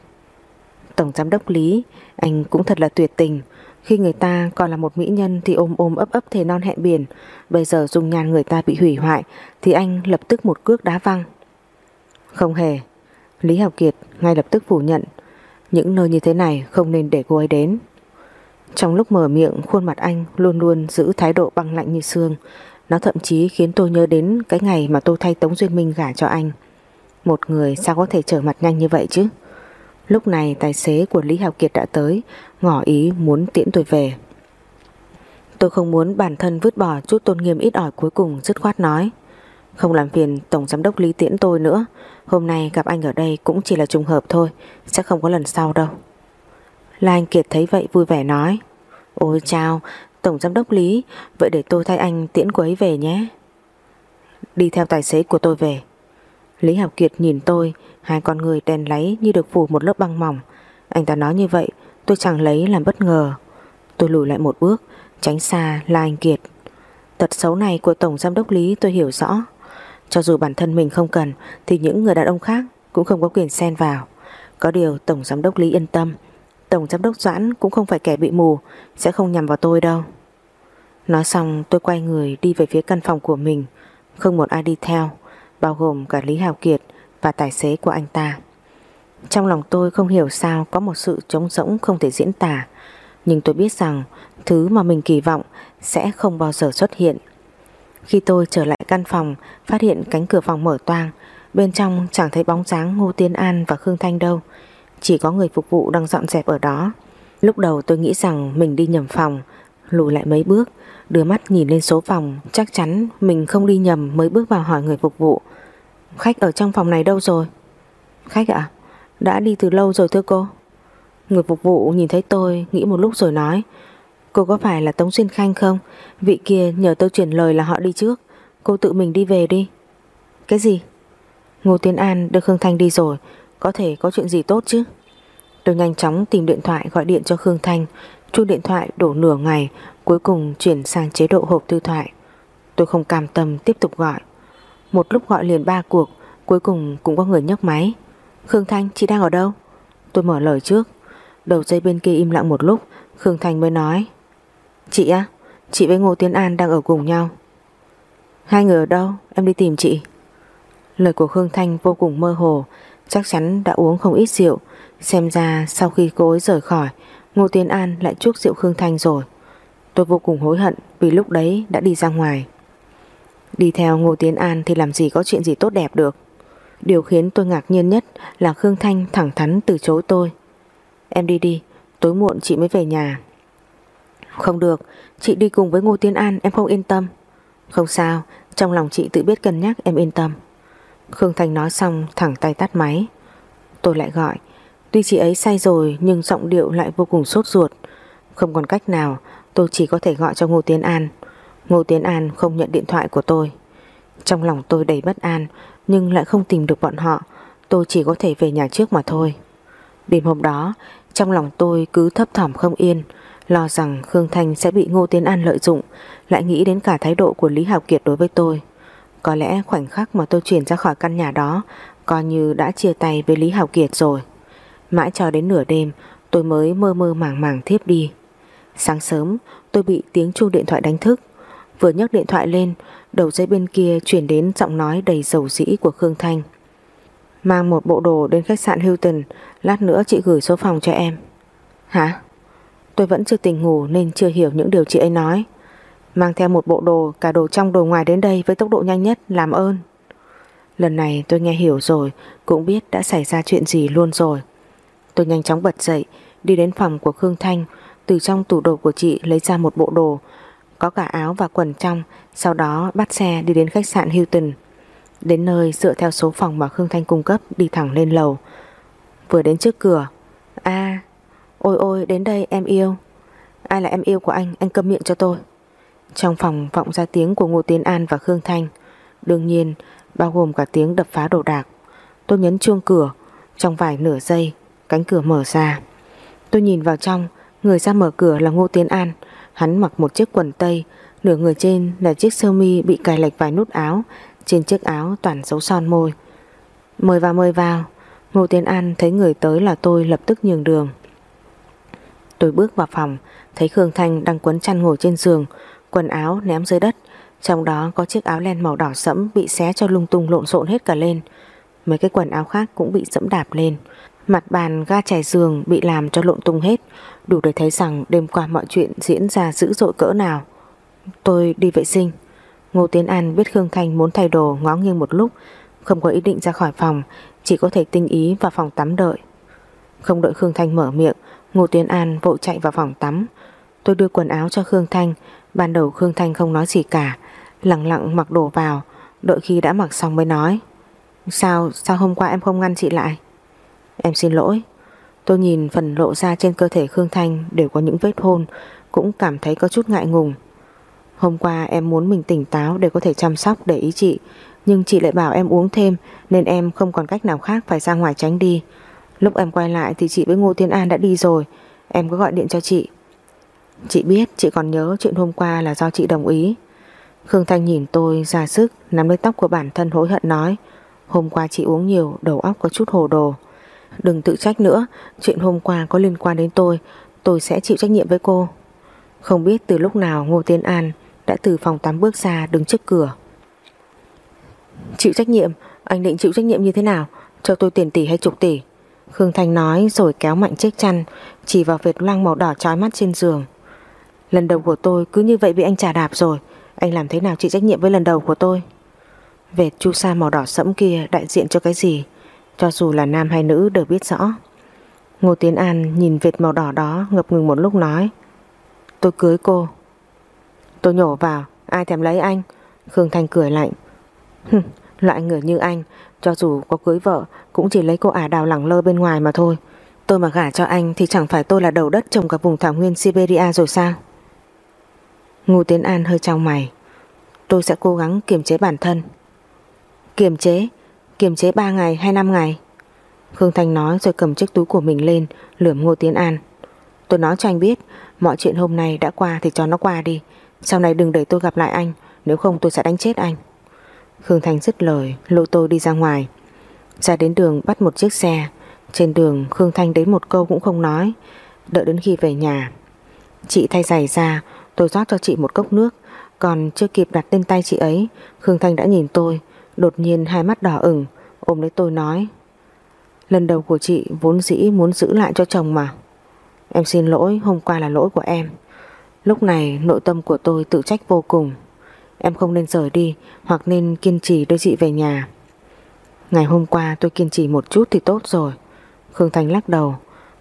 Tổng giám đốc Lý, Anh cũng thật là tuyệt tình. Khi người ta còn là một mỹ nhân Thì ôm ôm ấp ấp thề non hẹn biển. Bây giờ dung nhan người ta bị hủy hoại Thì anh lập tức một cước đá văng. Không hề. Lý Học Kiệt ngay lập tức phủ nhận. Những nơi như thế này không nên để cô ấy đến. Trong lúc mở miệng, Khuôn mặt anh luôn luôn giữ thái độ băng lạnh như xương. Nó thậm chí khiến tôi nhớ đến Cái ngày mà tôi thay Tống Duyên Minh gả cho anh. Một người sao có thể trở mặt nhanh như vậy chứ? Lúc này tài xế của Lý Hào Kiệt đã tới, Ngỏ ý muốn tiễn tôi về. Tôi không muốn bản thân vứt bỏ chút tôn nghiêm ít ỏi cuối cùng, dứt khoát nói, Không làm phiền Tổng Giám đốc Lý tiễn tôi nữa. Hôm nay gặp anh ở đây cũng chỉ là trùng hợp thôi, Sẽ không có lần sau đâu. La Anh Kiệt thấy vậy vui vẻ nói, Ôi chào Tổng Giám đốc Lý, Vậy để tôi thay anh tiễn cô ấy về nhé. Đi theo tài xế của tôi về. Lý Học Kiệt nhìn tôi, Hai con người đèn láy như được phủ một lớp băng mỏng. Anh ta nói như vậy, Tôi chẳng lấy làm bất ngờ. Tôi lùi lại một bước, Tránh xa La Anh Kiệt. Tật xấu này của Tổng Giám đốc Lý tôi hiểu rõ. Cho dù bản thân mình không cần, Thì những người đàn ông khác Cũng không có quyền xen vào. Có điều Tổng Giám đốc Lý yên tâm Tổng Giám đốc Doãn cũng không phải kẻ bị mù Sẽ không nhằm vào tôi đâu Nói xong tôi quay người đi về phía căn phòng của mình Không một ai đi theo Bao gồm cả Lý Hào Kiệt và tài xế của anh ta. Trong lòng tôi không hiểu sao có một sự trống rỗng không thể diễn tả, nhưng tôi biết rằng thứ mà mình kỳ vọng sẽ không bao giờ xuất hiện. Khi tôi trở lại căn phòng, phát hiện cánh cửa phòng mở toang, bên trong chẳng thấy bóng dáng Ngô Tiên An và Khương Thanh đâu, chỉ có người phục vụ đang dọn dẹp ở đó. Lúc đầu tôi nghĩ rằng mình đi nhầm phòng, lùi lại mấy bước, đưa mắt nhìn lên số phòng, chắc chắn mình không đi nhầm mới bước vào hỏi người phục vụ. Khách ở trong phòng này đâu rồi? Khách ạ Đã đi từ lâu rồi thưa cô. Người phục vụ nhìn thấy tôi Nghĩ một lúc rồi nói Cô có phải là Tống Xuyên Khanh không? Vị kia nhờ tôi chuyển lời là họ đi trước. Cô tự mình đi về đi. Cái gì? Ngô Tiến An đưa Khương Thanh đi rồi có thể có chuyện gì tốt chứ? Tôi nhanh chóng tìm điện thoại gọi điện cho Khương Thanh. Chuông điện thoại đổ nửa ngày, Cuối cùng chuyển sang chế độ hộp thư thoại. Tôi không cam tâm tiếp tục gọi. Một lúc gọi liền ba cuộc, Cuối cùng cũng có người nhấc máy. Khương Thanh, chị đang ở đâu? Tôi mở lời trước. Đầu dây bên kia im lặng một lúc, Khương Thanh mới nói. Chị á, Chị với Ngô Tiến An đang ở cùng nhau. Hai người ở đâu? Em đi tìm chị. Lời của Khương Thanh vô cùng mơ hồ Chắc chắn đã uống không ít rượu Xem ra sau khi cô ấy rời khỏi Ngô Tiến An lại chuốc rượu Khương Thanh rồi Tôi vô cùng hối hận vì lúc đấy đã đi ra ngoài. Đi theo Ngô Tiến An thì làm gì có chuyện gì tốt đẹp được. Điều khiến tôi ngạc nhiên nhất là Khương Thanh thẳng thắn từ chối tôi. Em đi đi, tối muộn chị mới về nhà. Không được, chị đi cùng với Ngô Tiến An em không yên tâm. Không sao, trong lòng chị tự biết cân nhắc em yên tâm. Khương Thanh nói xong thẳng tay tắt máy. Tôi lại gọi. Tuy chị ấy say rồi nhưng giọng điệu lại vô cùng sốt ruột. Không còn cách nào, tôi chỉ có thể gọi cho Ngô Tiến An. Ngô Tiến An không nhận điện thoại của tôi. Trong lòng tôi đầy bất an nhưng lại không tìm được bọn họ. Tôi chỉ có thể về nhà trước mà thôi. Đêm hôm đó, trong lòng tôi cứ thấp thỏm không yên, lo rằng Khương Thanh sẽ bị Ngô Tiến An lợi dụng, lại nghĩ đến cả thái độ của Lý Hào Kiệt đối với tôi. Có lẽ khoảnh khắc mà tôi chuyển ra khỏi căn nhà đó coi như đã chia tay với Lý Hào Kiệt rồi. Mãi cho đến nửa đêm tôi mới mơ mơ màng màng thiếp đi. Sáng sớm tôi bị tiếng chuông điện thoại đánh thức. Vừa nhấc điện thoại lên, đầu dây bên kia chuyển đến giọng nói đầy dầu dĩ của Khương Thanh. Mang một bộ đồ đến khách sạn Hilton, lát nữa chị gửi số phòng cho em. Hả? Tôi vẫn chưa tỉnh ngủ nên chưa hiểu những điều chị ấy nói. Mang theo một bộ đồ, cả đồ trong đồ ngoài đến đây với tốc độ nhanh nhất, làm ơn. Lần này tôi nghe hiểu rồi, cũng biết đã xảy ra chuyện gì luôn rồi. Tôi nhanh chóng bật dậy, đi đến phòng của Khương Thanh, từ trong tủ đồ của chị lấy ra một bộ đồ, có cả áo và quần trong, sau đó bắt xe đi đến khách sạn Hilton. Đến nơi dựa theo số phòng mà Khương Thanh cung cấp đi thẳng lên lầu. Vừa đến trước cửa, a ôi ôi đến đây em yêu. Ai là em yêu của anh, anh câm miệng cho tôi. Trong phòng vọng ra tiếng của Ngô Tiến An và Khương Thanh. Đương nhiên, bao gồm cả tiếng đập phá đồ đạc. Tôi nhấn chuông cửa, trong vài nửa giây, cánh cửa mở ra. Tôi nhìn vào trong, người ra mở cửa là Ngô Tiến An. Hắn mặc một chiếc quần tây, nửa người trên là chiếc sơ mi bị cài lệch vài nút áo, trên chiếc áo toàn dấu son môi. Mời vào mời vào. Ngô Tiến An thấy người tới là tôi lập tức nhường đường. Tôi bước vào phòng, thấy Khương Thanh đang quấn chăn ngồi trên giường, quần áo ném dưới đất, trong đó có chiếc áo len màu đỏ sẫm bị xé cho lung tung lộn xộn hết cả lên. Mấy cái quần áo khác cũng bị dẫm đạp lên. Mặt bàn ga trải giường bị làm cho lộn tung hết, đủ để thấy rằng đêm qua mọi chuyện diễn ra dữ dội cỡ nào. Tôi đi vệ sinh. Ngô Tiến An biết Khương Thanh muốn thay đồ ngó nghiêng một lúc, không có ý định ra khỏi phòng, chỉ có thể tinh ý vào phòng tắm đợi. Không đợi Khương Thanh mở miệng, Ngô Tiến An vội chạy vào phòng tắm. Tôi đưa quần áo cho Khương Thanh, ban đầu Khương Thanh không nói gì cả, lặng lặng mặc đồ vào, đợi khi đã mặc xong mới nói. Sao, sao hôm qua em không ngăn chị lại? Em xin lỗi. Tôi nhìn phần lộ ra trên cơ thể Khương Thanh đều có những vết hôn, cũng cảm thấy có chút ngại ngùng. Hôm qua em muốn mình tỉnh táo để có thể chăm sóc để ý chị, nhưng chị lại bảo em uống thêm nên em không còn cách nào khác phải ra ngoài tránh đi. Lúc em quay lại thì chị với Ngô Thiên An đã đi rồi, em có gọi điện cho chị. Chị biết, chị còn nhớ chuyện hôm qua là do chị đồng ý. Khương Thanh nhìn tôi ra sức, nắm lấy tóc của bản thân hối hận nói, Hôm qua chị uống nhiều, đầu óc có chút hồ đồ. Đừng tự trách nữa, Chuyện hôm qua có liên quan đến tôi Tôi sẽ chịu trách nhiệm với cô. Không biết từ lúc nào Ngô Tiên An Đã từ phòng tắm bước ra đứng trước cửa. Chịu trách nhiệm? Anh định chịu trách nhiệm như thế nào? Cho tôi tiền tỷ hay chục tỷ? Khương Thanh nói rồi kéo mạnh chiếc chăn, Chỉ vào vệt loang màu đỏ trói mắt trên giường. Lần đầu của tôi cứ như vậy bị anh trả đạp rồi. Anh làm thế nào chịu trách nhiệm với lần đầu của tôi? Vệt chu sa màu đỏ sẫm kia đại diện cho cái gì? Cho dù là nam hay nữ đều biết rõ. Ngô Tiến An nhìn vệt màu đỏ đó ngập ngừng một lúc nói. Tôi cưới cô. Tôi nhổ vào. Ai thèm lấy anh? Khương Thanh cười lạnh. Loại người như anh, Cho dù có cưới vợ, Cũng chỉ lấy cô ả đào lẳng lơ bên ngoài mà thôi. Tôi mà gả cho anh thì chẳng phải tôi là đầu đất trồng cả vùng thảo nguyên Siberia rồi sao? Ngô Tiến An hơi trong mày. Tôi sẽ cố gắng kiềm chế bản thân. Kiềm chế? Kiềm chế 3 ngày hay 5 ngày? Khương Thanh nói rồi cầm chiếc túi của mình lên, Lườm Ngô Tiến An. Tôi nói cho anh biết, Mọi chuyện hôm nay đã qua thì cho nó qua đi. Sau này đừng để tôi gặp lại anh, Nếu không tôi sẽ đánh chết anh. Khương Thanh dứt lời, lôi tôi đi ra ngoài. Ra đến đường bắt một chiếc xe. Trên đường, Khương Thanh đến một câu cũng không nói. Đợi đến khi về nhà, Chị thay giày ra Tôi rót cho chị một cốc nước. Còn chưa kịp đặt lên tay chị ấy, Khương Thanh đã nhìn tôi, Đột nhiên hai mắt đỏ ửng, Ôm lấy tôi nói, Lần đầu của chị vốn dĩ muốn giữ lại cho chồng mà. Em xin lỗi, hôm qua là lỗi của em. Lúc này nội tâm của tôi tự trách vô cùng. Em không nên rời đi, Hoặc nên kiên trì đưa chị về nhà. Ngày hôm qua tôi kiên trì một chút thì tốt rồi. Khương Thanh lắc đầu,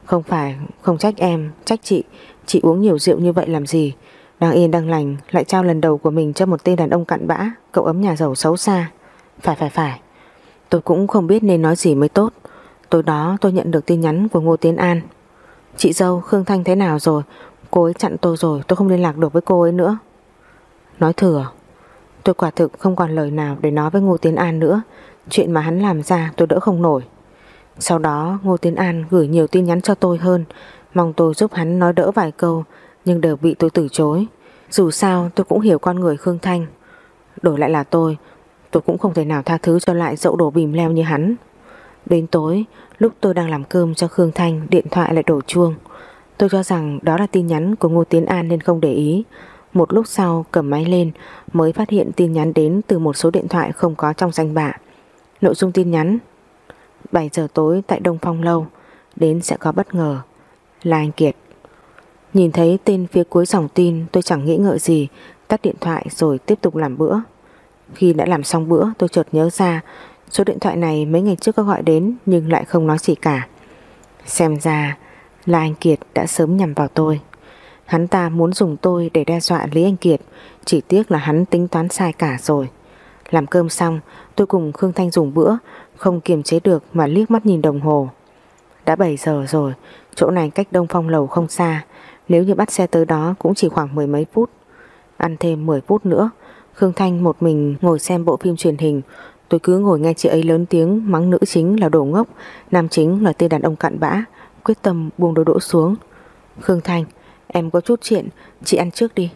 Không phải, không trách em, Trách chị. Chị uống nhiều rượu như vậy làm gì? Đang yên, đang lành, Lại trao lần đầu của mình cho một tên đàn ông cặn bã, Cậu ấm nhà giàu xấu xa. Phải phải phải. Tôi cũng không biết nên nói gì mới tốt. Tối đó tôi nhận được tin nhắn của Ngô Tiến An. Chị dâu, Khương Thanh thế nào rồi? Cô ấy chặn tôi rồi, tôi không liên lạc được với cô ấy nữa. Nói thừa. Tôi quả thực không còn lời nào để nói với Ngô Tiến An nữa. Chuyện mà hắn làm ra tôi đỡ không nổi. Sau đó, Ngô Tiến An gửi nhiều tin nhắn cho tôi hơn. Mong tôi giúp hắn nói đỡ vài câu nhưng đều bị tôi từ chối. Dù sao, tôi cũng hiểu con người Khương Thanh. Đổi lại là tôi Tôi cũng không thể nào tha thứ cho lại dậu đổ bìm leo như hắn. Đến tối, Lúc tôi đang làm cơm cho Khương Thanh, Điện thoại lại đổ chuông. Tôi cho rằng đó là tin nhắn của Ngô Tiến An nên không để ý. Một lúc sau, cầm máy lên, Mới phát hiện tin nhắn đến từ một số điện thoại không có trong danh bạ. Nội dung tin nhắn 7 giờ tối tại Đông Phong Lâu, Đến sẽ có bất ngờ. Là anh Kiệt. Nhìn thấy tên phía cuối dòng tin, Tôi chẳng nghĩ ngợi gì, Tắt điện thoại rồi tiếp tục làm bữa. Khi đã làm xong bữa, tôi chợt nhớ ra, Số điện thoại này mấy ngày trước có gọi đến, Nhưng lại không nói gì cả. Xem ra là anh Kiệt đã sớm nhằm vào tôi. Hắn ta muốn dùng tôi để đe dọa Lý Anh Kiệt, Chỉ tiếc là hắn tính toán sai cả rồi. Làm cơm xong, Tôi cùng Khương Thanh dùng bữa, Không kiềm chế được mà liếc mắt nhìn đồng hồ. Đã 7 giờ rồi, Chỗ này cách Đông Phong Lầu không xa. Nếu như bắt xe tới đó cũng chỉ khoảng mười mấy phút, Ăn thêm 10 phút nữa, Khương Thanh một mình ngồi xem bộ phim truyền hình. Tôi cứ ngồi nghe chị ấy lớn tiếng Mắng nữ chính là đồ ngốc, Nam chính là tên đàn ông cặn bã, Quyết tâm buông đôi đỗ xuống. Khương Thanh, em có chút chuyện, Chị ăn trước đi.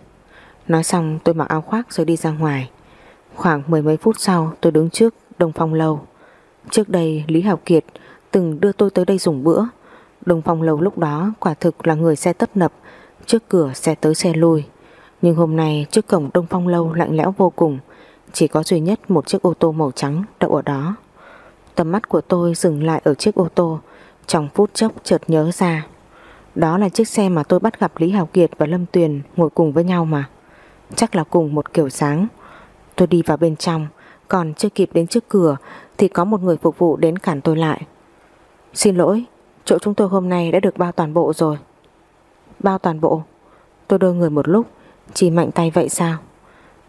Nói xong tôi mặc áo khoác rồi đi ra ngoài. Khoảng mười mấy phút sau tôi đứng trước Đông Phong Lâu. Trước đây Lý Hảo Kiệt từng đưa tôi tới đây dùng bữa. Đông Phong Lâu lúc đó quả thực là người xe tấp nập, Trước cửa xe tới xe lui. Nhưng hôm nay trước cổng Đông Phong Lâu lạnh lẽo vô cùng, Chỉ có duy nhất một chiếc ô tô màu trắng đậu ở đó. Tầm mắt của tôi dừng lại ở chiếc ô tô, Trong phút chốc chợt nhớ ra. Đó là chiếc xe mà tôi bắt gặp Lý Hào Kiệt và Lâm Tuyền ngồi cùng với nhau mà. Chắc là cùng một kiểu sáng Tôi đi vào bên trong, Còn chưa kịp đến trước cửa Thì có một người phục vụ đến cản tôi lại. Xin lỗi Chỗ chúng tôi hôm nay đã được bao toàn bộ rồi. Bao toàn bộ? Tôi đưa người một lúc Chỉ mạnh tay vậy sao?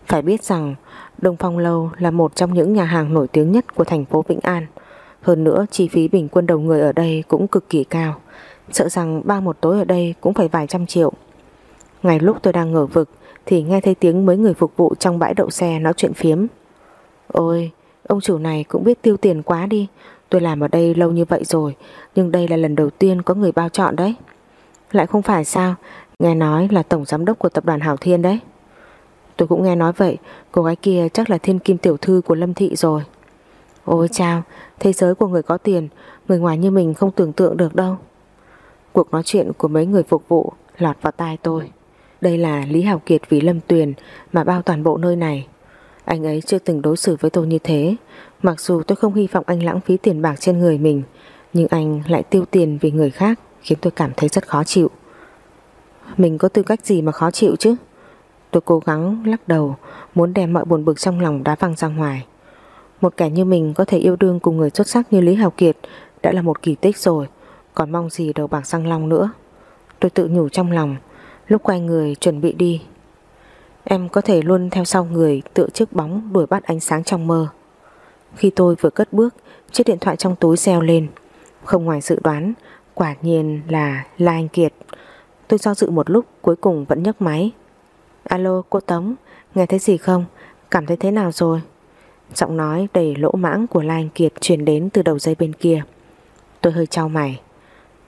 Phải biết rằng Đông Phong Lâu là một trong những nhà hàng nổi tiếng nhất của thành phố Vĩnh An. Hơn nữa chi phí bình quân đầu người ở đây cũng cực kỳ cao. Sợ rằng ba một tối ở đây cũng phải vài trăm triệu. Ngày lúc tôi đang ngờ vực thì nghe thấy tiếng mấy người phục vụ trong bãi đậu xe nói chuyện phiếm. Ôi, ông chủ này cũng biết tiêu tiền quá đi. Tôi làm ở đây lâu như vậy rồi, nhưng đây là lần đầu tiên có người bao chọn đấy. Lại không phải sao, nghe nói là tổng giám đốc của tập đoàn Hảo Thiên đấy. Tôi cũng nghe nói vậy, cô gái kia chắc là thiên kim tiểu thư của Lâm Thị rồi. Ôi chao, thế giới của người có tiền, người ngoài như mình không tưởng tượng được đâu. Cuộc nói chuyện của mấy người phục vụ lọt vào tai tôi. Đây là Lý Hảo Kiệt vì Lâm Tuyền mà bao toàn bộ nơi này. Anh ấy chưa từng đối xử với tôi như thế. Mặc dù tôi không hy vọng anh lãng phí tiền bạc trên người mình, nhưng anh lại tiêu tiền vì người khác khiến tôi cảm thấy rất khó chịu. Mình có tư cách gì mà khó chịu chứ? Tôi cố gắng lắc đầu, muốn đem mọi buồn bực trong lòng đá văng ra ngoài. Một kẻ như mình có thể yêu đương cùng người xuất sắc như Lý Hào Kiệt đã là một kỳ tích rồi, còn mong gì đầu bạc răng long nữa. Tôi tự nhủ trong lòng, Lúc quay người chuẩn bị đi Em có thể luôn theo sau người Tựa chiếc bóng đuổi bắt ánh sáng trong mơ khi tôi vừa cất bước, Chiếc điện thoại trong túi reo lên. Không ngoài dự đoán, Quả nhiên là La Anh Kiệt. Tôi do dự một lúc, cuối cùng vẫn nhấc máy. Alo, cô Tống, Nghe thấy gì không? Cảm thấy thế nào rồi? Giọng nói đầy lỗ mãng của La Anh Kiệt Truyền đến từ đầu dây bên kia. Tôi hơi trao mày.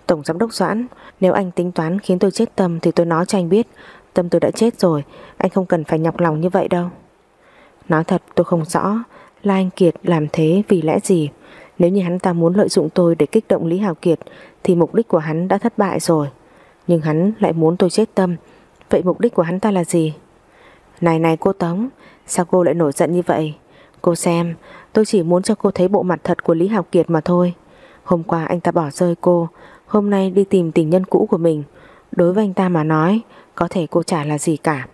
Tổng giám đốc Doãn, Nếu anh tính toán khiến tôi chết tâm Thì tôi nói cho anh biết. Tâm tôi đã chết rồi, Anh không cần phải nhọc lòng như vậy đâu. Nói thật, tôi không rõ Lai anh Kiệt làm thế vì lẽ gì? Nếu như hắn ta muốn lợi dụng tôi để kích động Lý Hào Kiệt, Thì mục đích của hắn đã thất bại rồi. Nhưng hắn lại muốn tôi chết tâm. Vậy mục đích của hắn ta là gì? Này này cô Tống, Sao cô lại nổi giận như vậy? Cô xem, Tôi chỉ muốn cho cô thấy bộ mặt thật của Lý Hào Kiệt mà thôi. Hôm qua anh ta bỏ rơi cô, Hôm nay đi tìm tình nhân cũ của mình. Đối với anh ta mà nói, Có thể cô chả là gì cả.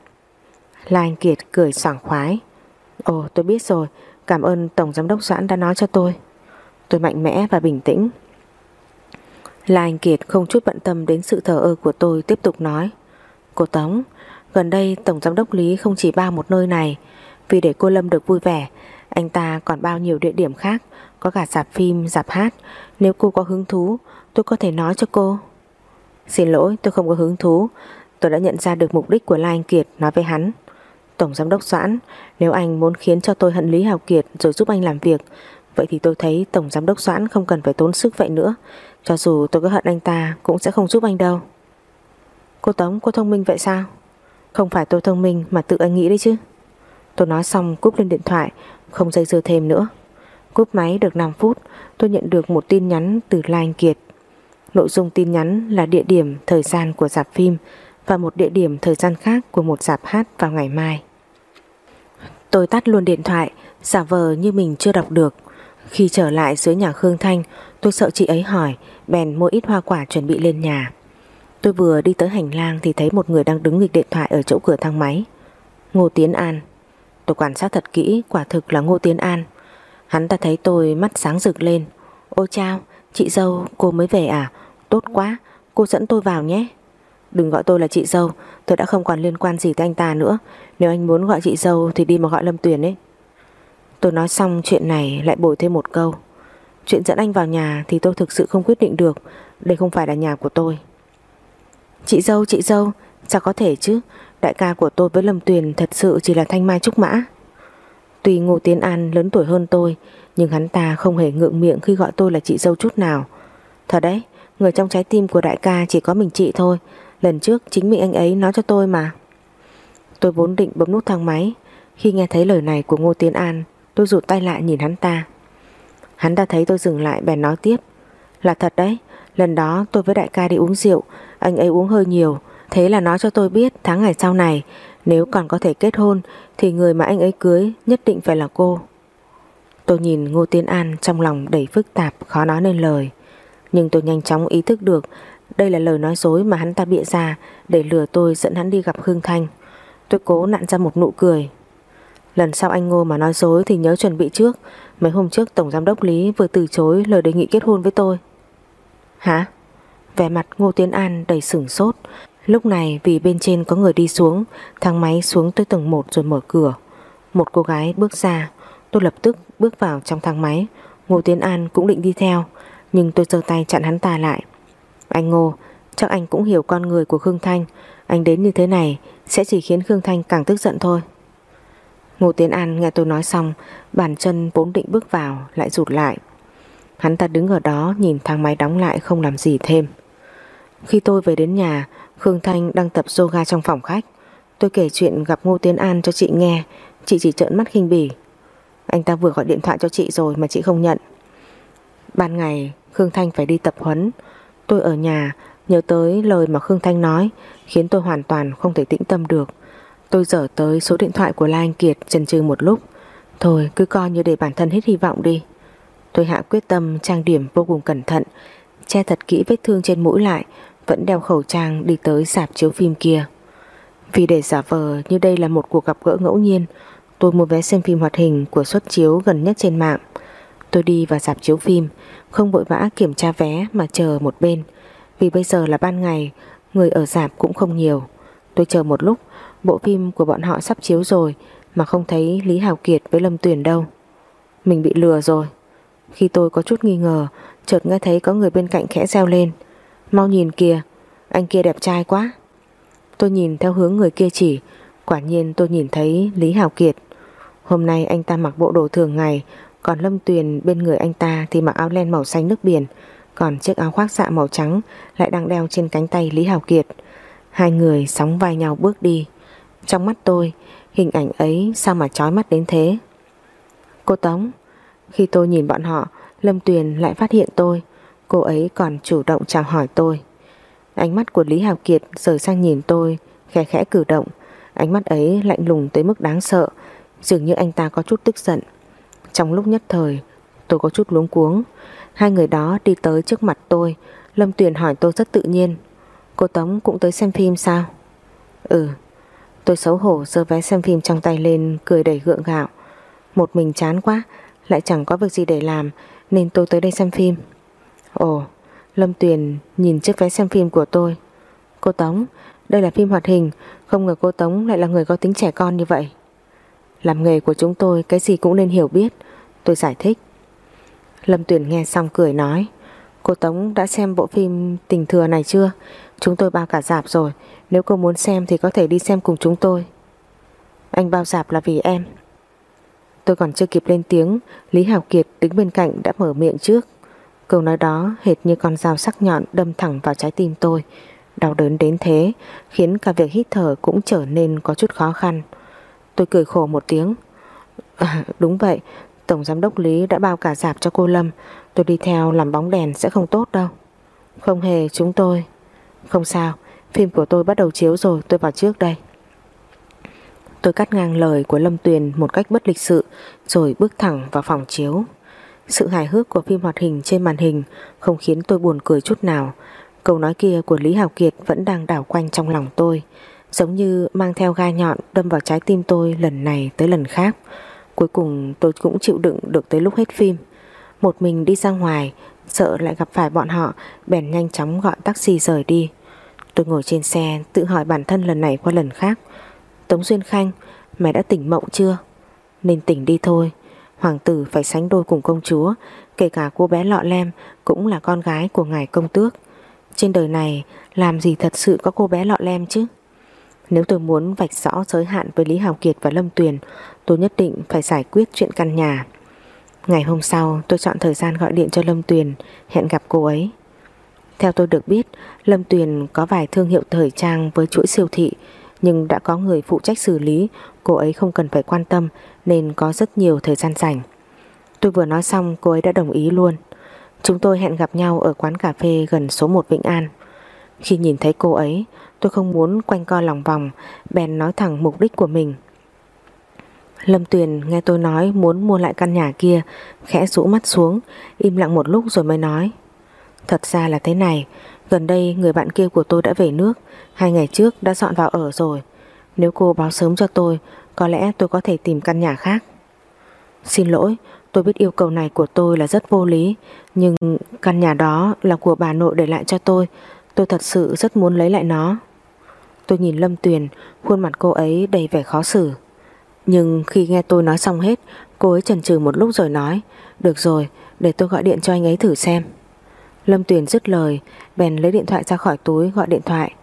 Lai Anh Kiệt cười sảng khoái. Ồ, tôi biết rồi. Cảm ơn Tổng Giám đốc Doãn đã nói cho tôi. Tôi mạnh mẽ và bình tĩnh. Là Anh Kiệt không chút bận tâm đến sự thờ ơ của tôi tiếp tục nói. Cô Tống Gần đây Tổng Giám đốc Lý không chỉ bao một nơi này. Vì để cô Lâm được vui vẻ Anh ta còn bao nhiêu địa điểm khác Có cả dạp phim, dạp hát. Nếu cô có hứng thú Tôi có thể nói cho cô. Xin lỗi tôi không có hứng thú. Tôi đã nhận ra được mục đích của lai Anh Kiệt Nói với hắn. Tổng Giám đốc Doãn, Nếu anh muốn khiến cho tôi hận Lý Hào Kiệt Rồi giúp anh làm việc, Vậy thì tôi thấy Tổng Giám đốc Doãn không cần phải tốn sức vậy nữa. Cho dù tôi có hận anh ta, Cũng sẽ không giúp anh đâu. Cô Tống, cô thông minh vậy sao? Không phải tôi thông minh mà tự anh nghĩ đấy chứ. Tôi nói xong, cúp lên điện thoại, Không dây dưa thêm nữa. Cúp máy được 5 phút, Tôi nhận được một tin nhắn từ Lai Anh Kiệt. Nội dung tin nhắn là địa điểm, Thời gian của dạp phim Và một địa điểm thời gian khác của một dạp hát vào ngày mai. Tôi tắt luôn điện thoại, Giả vờ như mình chưa đọc được. Khi trở lại dưới nhà Khương Thanh, Tôi sợ chị ấy hỏi, Bèn mua ít hoa quả chuẩn bị lên nhà. Tôi vừa đi tới hành lang Thì thấy một người đang đứng nghịch điện thoại Ở chỗ cửa thang máy. Ngô Tiến An. Tôi quan sát thật kỹ, quả thực là Ngô Tiến An. Hắn ta thấy tôi mắt sáng rực lên. Ôi chao, Chị dâu, cô mới về à? Tốt quá, cô dẫn tôi vào nhé. Đừng gọi tôi là chị dâu. Tôi đã không còn liên quan gì tới anh ta nữa. Nếu anh muốn gọi chị dâu thì đi mà gọi Lâm Tuyền ấy. Tôi nói xong chuyện này lại bồi thêm một câu. Chuyện dẫn anh vào nhà thì tôi thực sự không quyết định được. Đây không phải là nhà của tôi. Chị dâu chị dâu, Sao có thể chứ? Đại ca của tôi với Lâm Tuyền thật sự chỉ là thanh mai trúc mã. Tuy Ngô Tiến An lớn tuổi hơn tôi, Nhưng hắn ta không hề ngượng miệng khi gọi tôi là chị dâu chút nào. Thật đấy, Người trong trái tim của đại ca chỉ có mình chị thôi. Lần trước chính mình anh ấy nói cho tôi mà. Tôi vốn định bấm nút thang máy. Khi nghe thấy lời này của Ngô Tiến An, Tôi rụt tay lại nhìn hắn ta. Hắn ta thấy tôi dừng lại bèn nói tiếp. Là thật đấy, Lần đó tôi với đại ca đi uống rượu, Anh ấy uống hơi nhiều, Thế là nói cho tôi biết tháng ngày sau này, Nếu còn có thể kết hôn, Thì người mà anh ấy cưới nhất định phải là cô. Tôi nhìn Ngô Tiến An Trong lòng đầy phức tạp, khó nói nên lời. Nhưng tôi nhanh chóng ý thức được đây là lời nói dối mà hắn ta bịa ra Để lừa tôi dẫn hắn đi gặp Khương Thanh. Tôi cố nặn ra một nụ cười. Lần sau anh Ngô mà nói dối Thì nhớ chuẩn bị trước. Mấy hôm trước Tổng Giám đốc Lý vừa từ chối lời đề nghị kết hôn với tôi. Hả? Vẻ mặt Ngô Tiến An đầy sửng sốt. Lúc này vì bên trên có người đi xuống, Thang máy xuống tới tầng 1 rồi mở cửa. Một cô gái bước ra. Tôi lập tức bước vào trong thang máy. Ngô Tiến An cũng định đi theo, Nhưng tôi giơ tay chặn hắn ta lại. Anh Ngô, Chắc anh cũng hiểu con người của Khương Thanh. Anh đến như thế này Sẽ chỉ khiến Khương Thanh càng tức giận thôi. Ngô Tiến An nghe tôi nói xong, Bàn chân vốn định bước vào Lại rụt lại. Hắn ta đứng ở đó nhìn thang máy đóng lại không làm gì thêm. Khi tôi về đến nhà, Khương Thanh đang tập yoga trong phòng khách. Tôi kể chuyện gặp Ngô Tiến An cho chị nghe. Chị chỉ trợn mắt khinh bỉ. Anh ta vừa gọi điện thoại cho chị rồi mà chị không nhận. Ban ngày, Khương Thanh phải đi tập huấn. Tôi ở nhà, nhớ tới lời mà Khương Thanh nói, Khiến tôi hoàn toàn không thể tĩnh tâm được. Tôi dở tới số điện thoại của Lai Anh Kiệt chần chừ một lúc. Thôi, cứ coi như để bản thân hết hy vọng đi. Tôi hạ quyết tâm trang điểm vô cùng cẩn thận, Che thật kỹ vết thương trên mũi lại, Vẫn đeo khẩu trang đi tới sạp chiếu phim kia. Vì để giả vờ như đây là một cuộc gặp gỡ ngẫu nhiên, Tôi mua vé xem phim hoạt hình của suất chiếu gần nhất trên mạng. Tôi đi vào dạp chiếu phim, Không vội vã kiểm tra vé mà chờ một bên. Vì bây giờ là ban ngày, Người ở dạp cũng không nhiều. Tôi chờ một lúc, Bộ phim của bọn họ sắp chiếu rồi Mà không thấy Lý Hào Kiệt với Lâm Tuyền đâu. Mình bị lừa rồi. Khi tôi có chút nghi ngờ, Chợt nghe thấy có người bên cạnh khẽ reo lên. Mau nhìn kìa, Anh kia đẹp trai quá. Tôi nhìn theo hướng người kia chỉ, Quả nhiên tôi nhìn thấy Lý Hào Kiệt. Hôm nay anh ta mặc bộ đồ thường ngày còn Lâm Tuyền bên người anh ta Thì mặc áo len màu xanh nước biển, Còn chiếc áo khoác dạ màu trắng Lại đang đeo trên cánh tay Lý Hào Kiệt. Hai người sóng vai nhau bước đi. Trong mắt tôi, Hình ảnh ấy sao mà chói mắt đến thế? Cô Tống, Khi tôi nhìn bọn họ, Lâm Tuyền lại phát hiện tôi. Cô ấy còn chủ động chào hỏi tôi. Ánh mắt của Lý Hào Kiệt rời sang nhìn tôi, Khẽ khẽ cử động. Ánh mắt ấy lạnh lùng tới mức đáng sợ, Dường như anh ta có chút tức giận. Trong lúc nhất thời, Tôi có chút luống cuống. Hai người đó đi tới trước mặt tôi. Lâm Tuyền hỏi tôi rất tự nhiên. Cô Tống cũng tới xem phim sao? Ừ. Tôi xấu hổ giơ vé xem phim trong tay lên, Cười đầy gượng gạo. Một mình chán quá, Lại chẳng có việc gì để làm, Nên tôi tới đây xem phim. Ồ, Lâm Tuyền nhìn chiếc vé xem phim của tôi. Cô Tống, Đây là phim hoạt hình, Không ngờ cô Tống lại là người có tính trẻ con như vậy. Làm nghề của chúng tôi, Cái gì cũng nên hiểu biết. Tôi giải thích. Lâm Tuyền nghe xong cười nói, Cô Tống đã xem bộ phim tình thừa này chưa? Chúng tôi bao cả dạp rồi, Nếu cô muốn xem thì có thể đi xem cùng chúng tôi. Anh bao dạp là vì em. Tôi còn chưa kịp lên tiếng, Lý Hào Kiệt đứng bên cạnh đã mở miệng trước. Câu nói đó hệt như con dao sắc nhọn đâm thẳng vào trái tim tôi. Đau đớn đến thế, Khiến cả việc hít thở cũng trở nên có chút khó khăn. Tôi cười khổ một tiếng. À, Đúng vậy Tổng giám đốc Lý đã bao cả dạp cho cô Lâm. Tôi đi theo làm bóng đèn sẽ không tốt đâu. Không hề chúng tôi. Không sao Phim của tôi bắt đầu chiếu rồi tôi vào trước đây. Tôi cắt ngang lời của Lâm Tuyền một cách bất lịch sự rồi bước thẳng vào phòng chiếu. Sự hài hước của phim hoạt hình trên màn hình không khiến tôi buồn cười chút nào. Câu nói kia của Lý Hào Kiệt vẫn đang đảo quanh trong lòng tôi, giống như mang theo gai nhọn đâm vào trái tim tôi lần này tới lần khác. Cuối cùng tôi cũng chịu đựng được tới lúc hết phim. Một mình đi ra ngoài, sợ lại gặp phải bọn họ, bèn nhanh chóng gọi taxi rời đi. Tôi ngồi trên xe tự hỏi bản thân lần này qua lần khác. Tống Duyên Khanh, mày đã tỉnh mộng chưa? Nên tỉnh đi thôi. Hoàng tử phải sánh đôi cùng công chúa, kể cả cô bé lọ lem cũng là con gái của ngài công tước. Trên đời này làm gì thật sự có cô bé lọ lem chứ? Nếu tôi muốn vạch rõ giới hạn với Lý Hào Kiệt và Lâm Tuyền, tôi nhất định phải giải quyết chuyện căn nhà. Ngày hôm sau tôi chọn thời gian gọi điện cho Lâm Tuyền hẹn gặp cô ấy. Theo tôi được biết, Lâm Tuyền có vài thương hiệu thời trang với chuỗi siêu thị, nhưng đã có người phụ trách xử lý, cô ấy không cần phải quan tâm nên có rất nhiều thời gian rảnh. Tôi vừa nói xong cô ấy đã đồng ý luôn. Chúng tôi hẹn gặp nhau ở quán cà phê gần số 1 Vĩnh An. Khi nhìn thấy cô ấy, tôi không muốn quanh co lòng vòng, bèn nói thẳng mục đích của mình. Lâm Tuyền nghe tôi nói muốn mua lại căn nhà kia, khẽ rũ mắt xuống, im lặng một lúc rồi mới nói. Thật ra là thế này, gần đây người bạn kia của tôi đã về nước, hai ngày trước đã dọn vào ở rồi. Nếu cô báo sớm cho tôi, có lẽ tôi có thể tìm căn nhà khác. Xin lỗi, tôi biết yêu cầu này của tôi là rất vô lý, nhưng căn nhà đó là của bà nội để lại cho tôi, tôi thật sự rất muốn lấy lại nó. Tôi nhìn Lâm Tuyền, khuôn mặt cô ấy đầy vẻ khó xử. Nhưng khi nghe tôi nói xong hết, cô ấy chần chừ một lúc rồi nói, được rồi, để tôi gọi điện cho anh ấy thử xem. Lâm Tuyền dứt lời, bèn lấy điện thoại ra khỏi túi gọi điện thoại.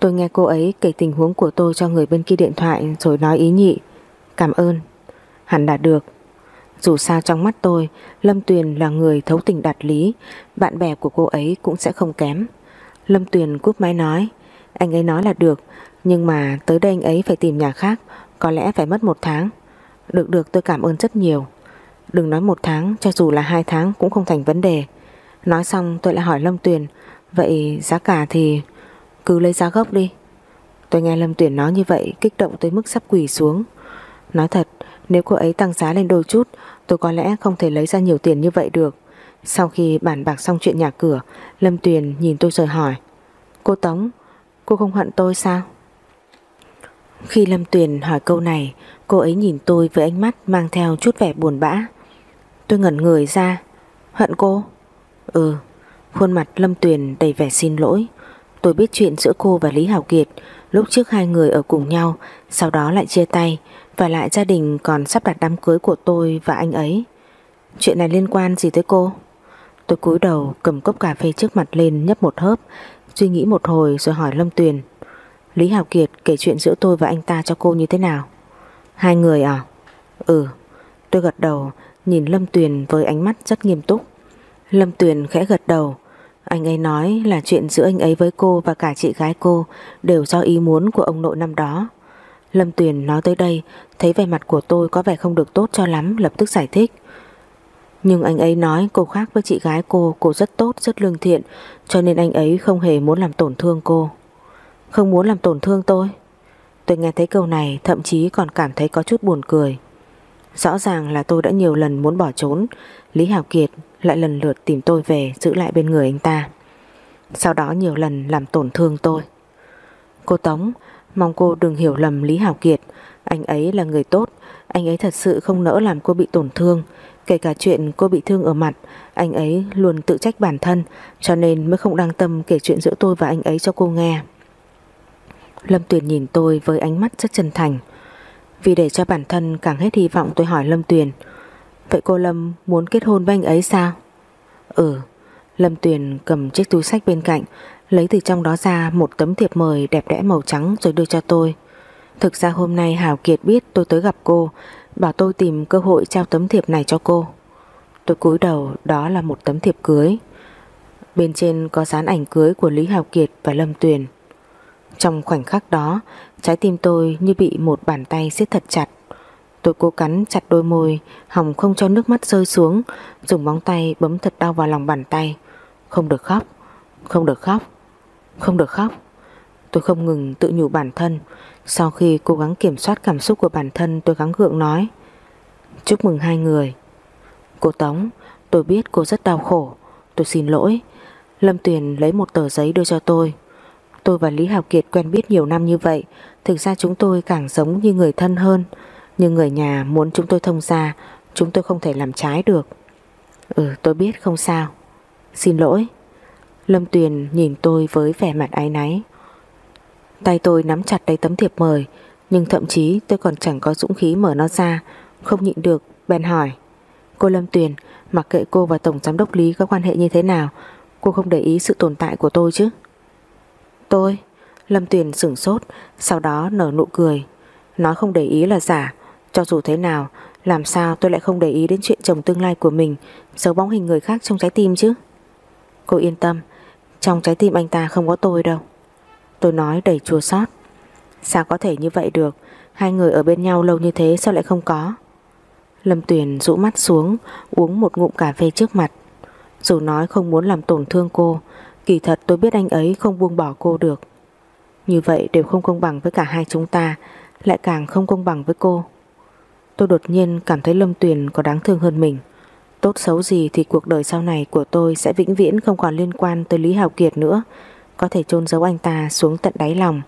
Tôi nghe cô ấy kể tình huống của tôi cho người bên kia điện thoại rồi nói ý nhị. Cảm ơn. Hẳn đã được. Dù sao trong mắt tôi, Lâm Tuyền là người thấu tình đạt lý, bạn bè của cô ấy cũng sẽ không kém. Lâm Tuyền cúp máy nói, anh ấy nói là được, nhưng mà tới đây anh ấy phải tìm nhà khác, có lẽ phải mất một tháng. Được được tôi cảm ơn rất nhiều. Đừng nói một tháng, cho dù là hai tháng cũng không thành vấn đề. Nói xong tôi lại hỏi Lâm Tuyền, vậy giá cả thì... Cứ lấy giá gốc đi Tôi nghe Lâm Tuyển nói như vậy Kích động tới mức sắp quỳ xuống Nói thật nếu cô ấy tăng giá lên đôi chút Tôi có lẽ không thể lấy ra nhiều tiền như vậy được Sau khi bàn bạc xong chuyện nhà cửa Lâm Tuyền nhìn tôi rồi hỏi Cô Tống Cô không hận tôi sao? Khi Lâm Tuyền hỏi câu này, Cô ấy nhìn tôi với ánh mắt Mang theo chút vẻ buồn bã. Tôi ngẩn người ra. Hận cô? Ừ Khuôn mặt Lâm Tuyền đầy vẻ xin lỗi. Tôi biết chuyện giữa cô và Lý Hảo Kiệt Lúc trước hai người ở cùng nhau, Sau đó lại chia tay Và lại gia đình còn sắp đặt đám cưới của tôi và anh ấy. Chuyện này liên quan gì tới cô? Tôi cúi đầu cầm cốc cà phê trước mặt lên nhấp một hớp Suy nghĩ một hồi rồi hỏi Lâm Tuyền. Lý Hào Kiệt kể chuyện giữa tôi và anh ta cho cô như thế nào? Hai người à? Ừ. Tôi gật đầu nhìn Lâm Tuyền với ánh mắt rất nghiêm túc. Lâm Tuyền khẽ gật đầu. Anh ấy nói là chuyện giữa anh ấy với cô và cả chị gái cô đều do ý muốn của ông nội năm đó. Lâm Tuyền nói tới đây, thấy vẻ mặt của tôi có vẻ không được tốt cho lắm, lập tức giải thích. Nhưng anh ấy nói cô khác với chị gái cô, cô rất tốt, rất lương thiện, cho nên anh ấy không hề muốn làm tổn thương cô. Không muốn làm tổn thương tôi? Tôi nghe thấy câu này thậm chí còn cảm thấy có chút buồn cười. Rõ ràng là tôi đã nhiều lần muốn bỏ trốn, Lý Hảo Kiệt lại lần lượt tìm tôi về giữ lại bên người anh ta. Sau đó nhiều lần làm tổn thương tôi Cô Tống Mong cô đừng hiểu lầm Lý Hảo Kiệt Anh ấy là người tốt Anh ấy thật sự không nỡ làm cô bị tổn thương Kể cả chuyện cô bị thương ở mặt, Anh ấy luôn tự trách bản thân, Cho nên mới không đăng tâm kể chuyện giữa tôi và anh ấy cho cô nghe. Lâm Tuyền nhìn tôi với ánh mắt rất chân thành. Vì để cho bản thân càng hết hy vọng, tôi hỏi Lâm Tuyền, Vậy cô Lâm muốn kết hôn với anh ấy sao? Ừ. Lâm Tuyền cầm chiếc túi sách bên cạnh, Lấy từ trong đó ra một tấm thiệp mời đẹp đẽ màu trắng rồi đưa cho tôi. Thực ra hôm nay Hảo Kiệt biết tôi tới gặp cô Bảo tôi tìm cơ hội trao tấm thiệp này cho cô. Tôi cúi đầu, đó là một tấm thiệp cưới. Bên trên có dán ảnh cưới của Lý Hào Kiệt và Lâm Tuyền. Trong khoảnh khắc đó, Trái tim tôi như bị một bàn tay siết thật chặt. Tôi cố cắn chặt đôi môi, Hòng không cho nước mắt rơi xuống, Dùng móng tay bấm thật đau vào lòng bàn tay. Không được khóc, Không được khóc, Không được khóc. Tôi không ngừng tự nhủ bản thân sau khi cố gắng kiểm soát cảm xúc của bản thân, Tôi gắng gượng nói, Chúc mừng hai người. Cô Tống, Tôi biết cô rất đau khổ. Tôi xin lỗi. Lâm Tuyền lấy một tờ giấy đưa cho tôi. Tôi và Lý Hào Kiệt quen biết nhiều năm như vậy, Thực ra chúng tôi càng giống như người thân hơn. Nhưng người nhà muốn chúng tôi thông ra Chúng tôi không thể làm trái được. Ừ tôi biết, không sao. Xin lỗi. Lâm Tuyền nhìn tôi với vẻ mặt áy náy. Tay tôi nắm chặt lấy tấm thiệp mời, Nhưng thậm chí tôi còn chẳng có dũng khí mở nó ra, Không nhịn được bèn hỏi. Cô Lâm Tuyền, Mặc kệ cô và Tổng Giám đốc Lý có quan hệ như thế nào, Cô không để ý sự tồn tại của tôi chứ? Tôi, Lâm Tuyền sửng sốt, Sau đó nở nụ cười. Nói không để ý là giả, Cho dù thế nào, Làm sao tôi lại không để ý đến chuyện chồng tương lai của mình, Giấu bóng hình người khác trong trái tim chứ? Cô yên tâm, Trong trái tim anh ta không có tôi đâu. Tôi nói đầy chua xót. Sao có thể như vậy được? Hai người ở bên nhau lâu như thế sao lại không có? Lâm Tuyền rũ mắt xuống, Uống một ngụm cà phê trước mặt. Dù nói không muốn làm tổn thương cô, Kỳ thật tôi biết anh ấy không buông bỏ cô được. Như vậy đều không công bằng với cả hai chúng ta, Lại càng không công bằng với cô. Tôi đột nhiên cảm thấy Lâm Tuyền có đáng thương hơn mình. Tốt xấu gì thì cuộc đời sau này của tôi sẽ vĩnh viễn không còn liên quan tới Lý Hào Kiệt nữa. Có thể chôn giấu anh ta xuống tận đáy lòng.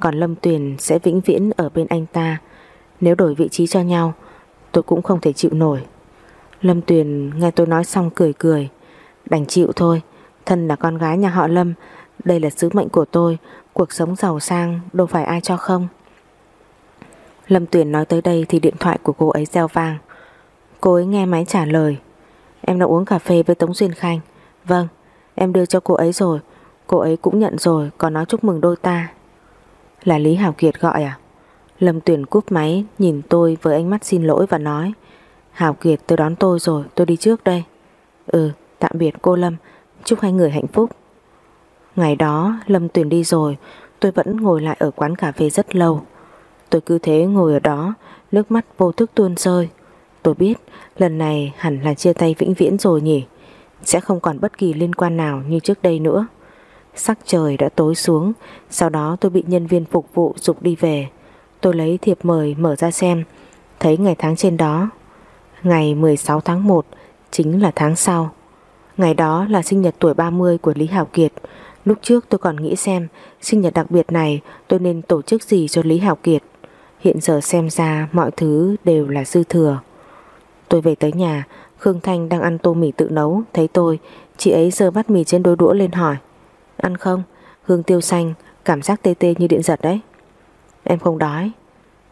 Còn Lâm Tuyền sẽ vĩnh viễn ở bên anh ta. Nếu đổi vị trí cho nhau, Tôi cũng không thể chịu nổi. Lâm Tuyền nghe tôi nói xong cười cười. Đành chịu thôi, Thân là con gái nhà họ Lâm, Đây là sứ mệnh của tôi, Cuộc sống giàu sang đâu phải ai cho không? Lâm Tuyền nói tới đây Thì điện thoại của cô ấy reo vang. Cô ấy nghe máy trả lời. Em đã uống cà phê với Tống Duyên Khanh. Vâng em đưa cho cô ấy rồi. Cô ấy cũng nhận rồi, Còn nói chúc mừng đôi ta. Là Lý Hảo Kiệt gọi à? Lâm Tuyền cúp máy, nhìn tôi với ánh mắt xin lỗi và nói, Hảo Kiệt, tôi đón tôi rồi, tôi đi trước đây. Ừ tạm biệt cô Lâm, Chúc hai người hạnh phúc. Ngày đó, Lâm Tuyền đi rồi, Tôi vẫn ngồi lại ở quán cà phê rất lâu. Tôi cứ thế ngồi ở đó, Nước mắt vô thức tuôn rơi. Tôi biết, lần này hẳn là chia tay vĩnh viễn rồi nhỉ? Sẽ không còn bất kỳ liên quan nào như trước đây nữa. Sắc trời đã tối xuống, Sau đó tôi bị nhân viên phục vụ dục đi về. Tôi lấy thiệp mời mở ra xem, Thấy ngày tháng trên đó, Ngày 16 tháng 1 Chính là tháng sau. Ngày đó là sinh nhật tuổi 30 của Lý Hảo Kiệt. Lúc trước tôi còn nghĩ xem, Sinh nhật đặc biệt này tôi nên tổ chức gì cho Lý Hảo Kiệt. Hiện giờ xem ra mọi thứ đều là dư thừa. Tôi về tới nhà, Khương Thanh đang ăn tô mì tự nấu, Thấy tôi, Chị ấy giơ bát mì trên đôi đũa lên hỏi. Ăn không? Hương tiêu xanh, Cảm giác tê tê như điện giật đấy. Em không đói.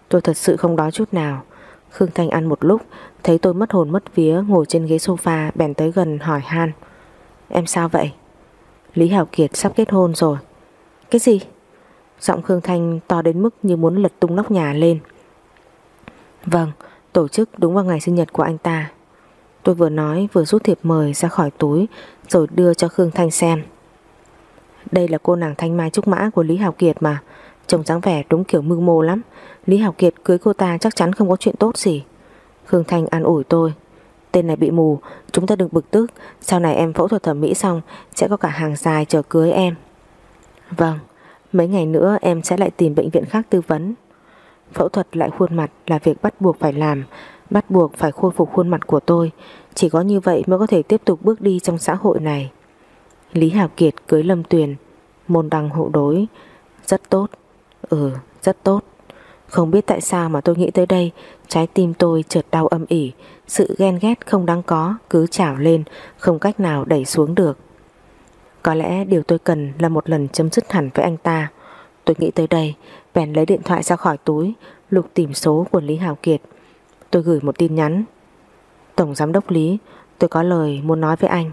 Tôi thật sự không đói chút nào. Khương Thanh ăn một lúc, Thấy tôi mất hồn mất vía, ngồi trên ghế sofa, Bèn tới gần hỏi han. Em sao vậy? Lý Hảo Kiệt sắp kết hôn rồi. Cái gì? Giọng Khương Thanh to đến mức như muốn lật tung nóc nhà lên. Vâng Tổ chức đúng vào ngày sinh nhật của anh ta. Tôi vừa nói vừa rút thiệp mời ra khỏi túi, Rồi đưa cho Khương Thanh xem. Đây là cô nàng Thanh Mai Trúc Mã của Lý Hảo Kiệt mà. Trông dáng vẻ đúng kiểu mưu mô lắm. Lý Hảo Kiệt cưới cô ta chắc chắn không có chuyện tốt gì. Khương Thanh an ủi tôi. Tên này bị mù, Chúng ta đừng bực tức. Sau này em phẫu thuật thẩm mỹ xong, Sẽ có cả hàng dài chờ cưới em. Vâng Mấy ngày nữa em sẽ lại tìm bệnh viện khác tư vấn. Phẫu thuật lại khuôn mặt là việc bắt buộc phải làm, Bắt buộc phải khôi phục khuôn mặt của tôi. Chỉ có như vậy mới có thể tiếp tục bước đi trong xã hội này. Lý Hạo Kiệt cưới Lâm Tuyền, Môn đăng hộ đối. Rất tốt. Ừ rất tốt. Không biết tại sao mà tôi nghĩ tới đây, Trái tim tôi chợt đau âm ỉ. Sự ghen ghét không đáng có, Cứ trào lên, Không cách nào đẩy xuống được. Có lẽ điều tôi cần là một lần chấm dứt hẳn với anh ta. Tôi nghĩ tới đây, Bèn lấy điện thoại ra khỏi túi, Lục tìm số của Lý Hạo Kiệt. Tôi gửi một tin nhắn. Tổng giám đốc Lý, Tôi có lời muốn nói với anh.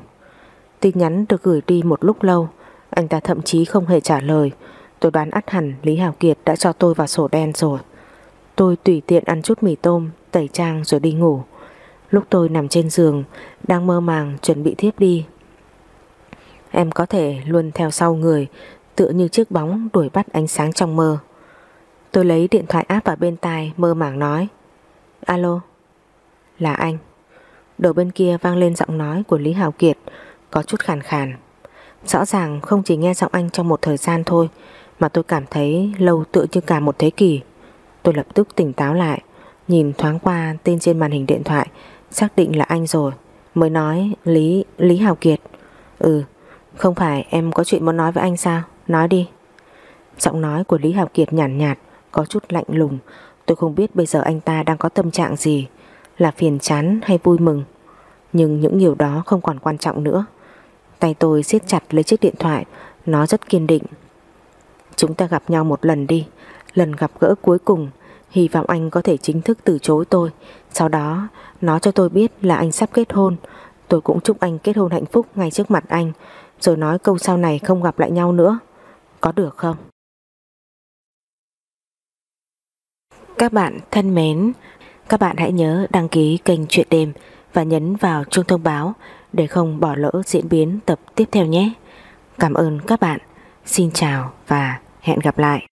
Tin nhắn được gửi đi một lúc lâu. Anh ta thậm chí không hề trả lời. Tôi đoán ắt hẳn Lý Hảo Kiệt đã cho tôi vào sổ đen rồi. Tôi tùy tiện ăn chút mì tôm, Tẩy trang rồi đi ngủ. Lúc tôi nằm trên giường, Đang mơ màng chuẩn bị thiếp đi. Em có thể luôn theo sau người, Tựa như chiếc bóng đuổi bắt ánh sáng trong mơ. Tôi lấy điện thoại áp vào bên tai, Mơ màng nói, Alo, Là anh. Đầu bên kia vang lên giọng nói của Lý Hảo Kiệt. Có chút khàn khàn. Rõ ràng không chỉ nghe giọng anh trong một thời gian thôi Mà tôi cảm thấy lâu tựa như cả một thế kỷ. Tôi lập tức tỉnh táo lại Nhìn thoáng qua tên trên màn hình điện thoại Xác định là anh rồi Mới nói Lý Lý Hào Kiệt. Ừ không phải em có chuyện muốn nói với anh sao? Nói đi. Giọng nói của Lý Hào Kiệt nhàn nhạt, nhạt Có chút lạnh lùng. Tôi không biết bây giờ anh ta đang có tâm trạng gì Là phiền chán hay vui mừng. Nhưng những điều đó không còn quan trọng nữa. Tay tôi siết chặt lấy chiếc điện thoại. Nó rất kiên định. Chúng ta gặp nhau một lần đi. Lần gặp gỡ cuối cùng, Hy vọng anh có thể chính thức từ chối tôi. Sau đó, nó cho tôi biết là anh sắp kết hôn. Tôi cũng chúc anh kết hôn hạnh phúc ngay trước mặt anh, Rồi nói câu sau này không gặp lại nhau nữa. Có được không? Các bạn thân mến, Các bạn hãy nhớ đăng ký kênh Chuyện Đêm Và nhấn vào chuông thông báo để không bỏ lỡ diễn biến tập tiếp theo nhé. Cảm ơn các bạn. Xin chào và hẹn gặp lại.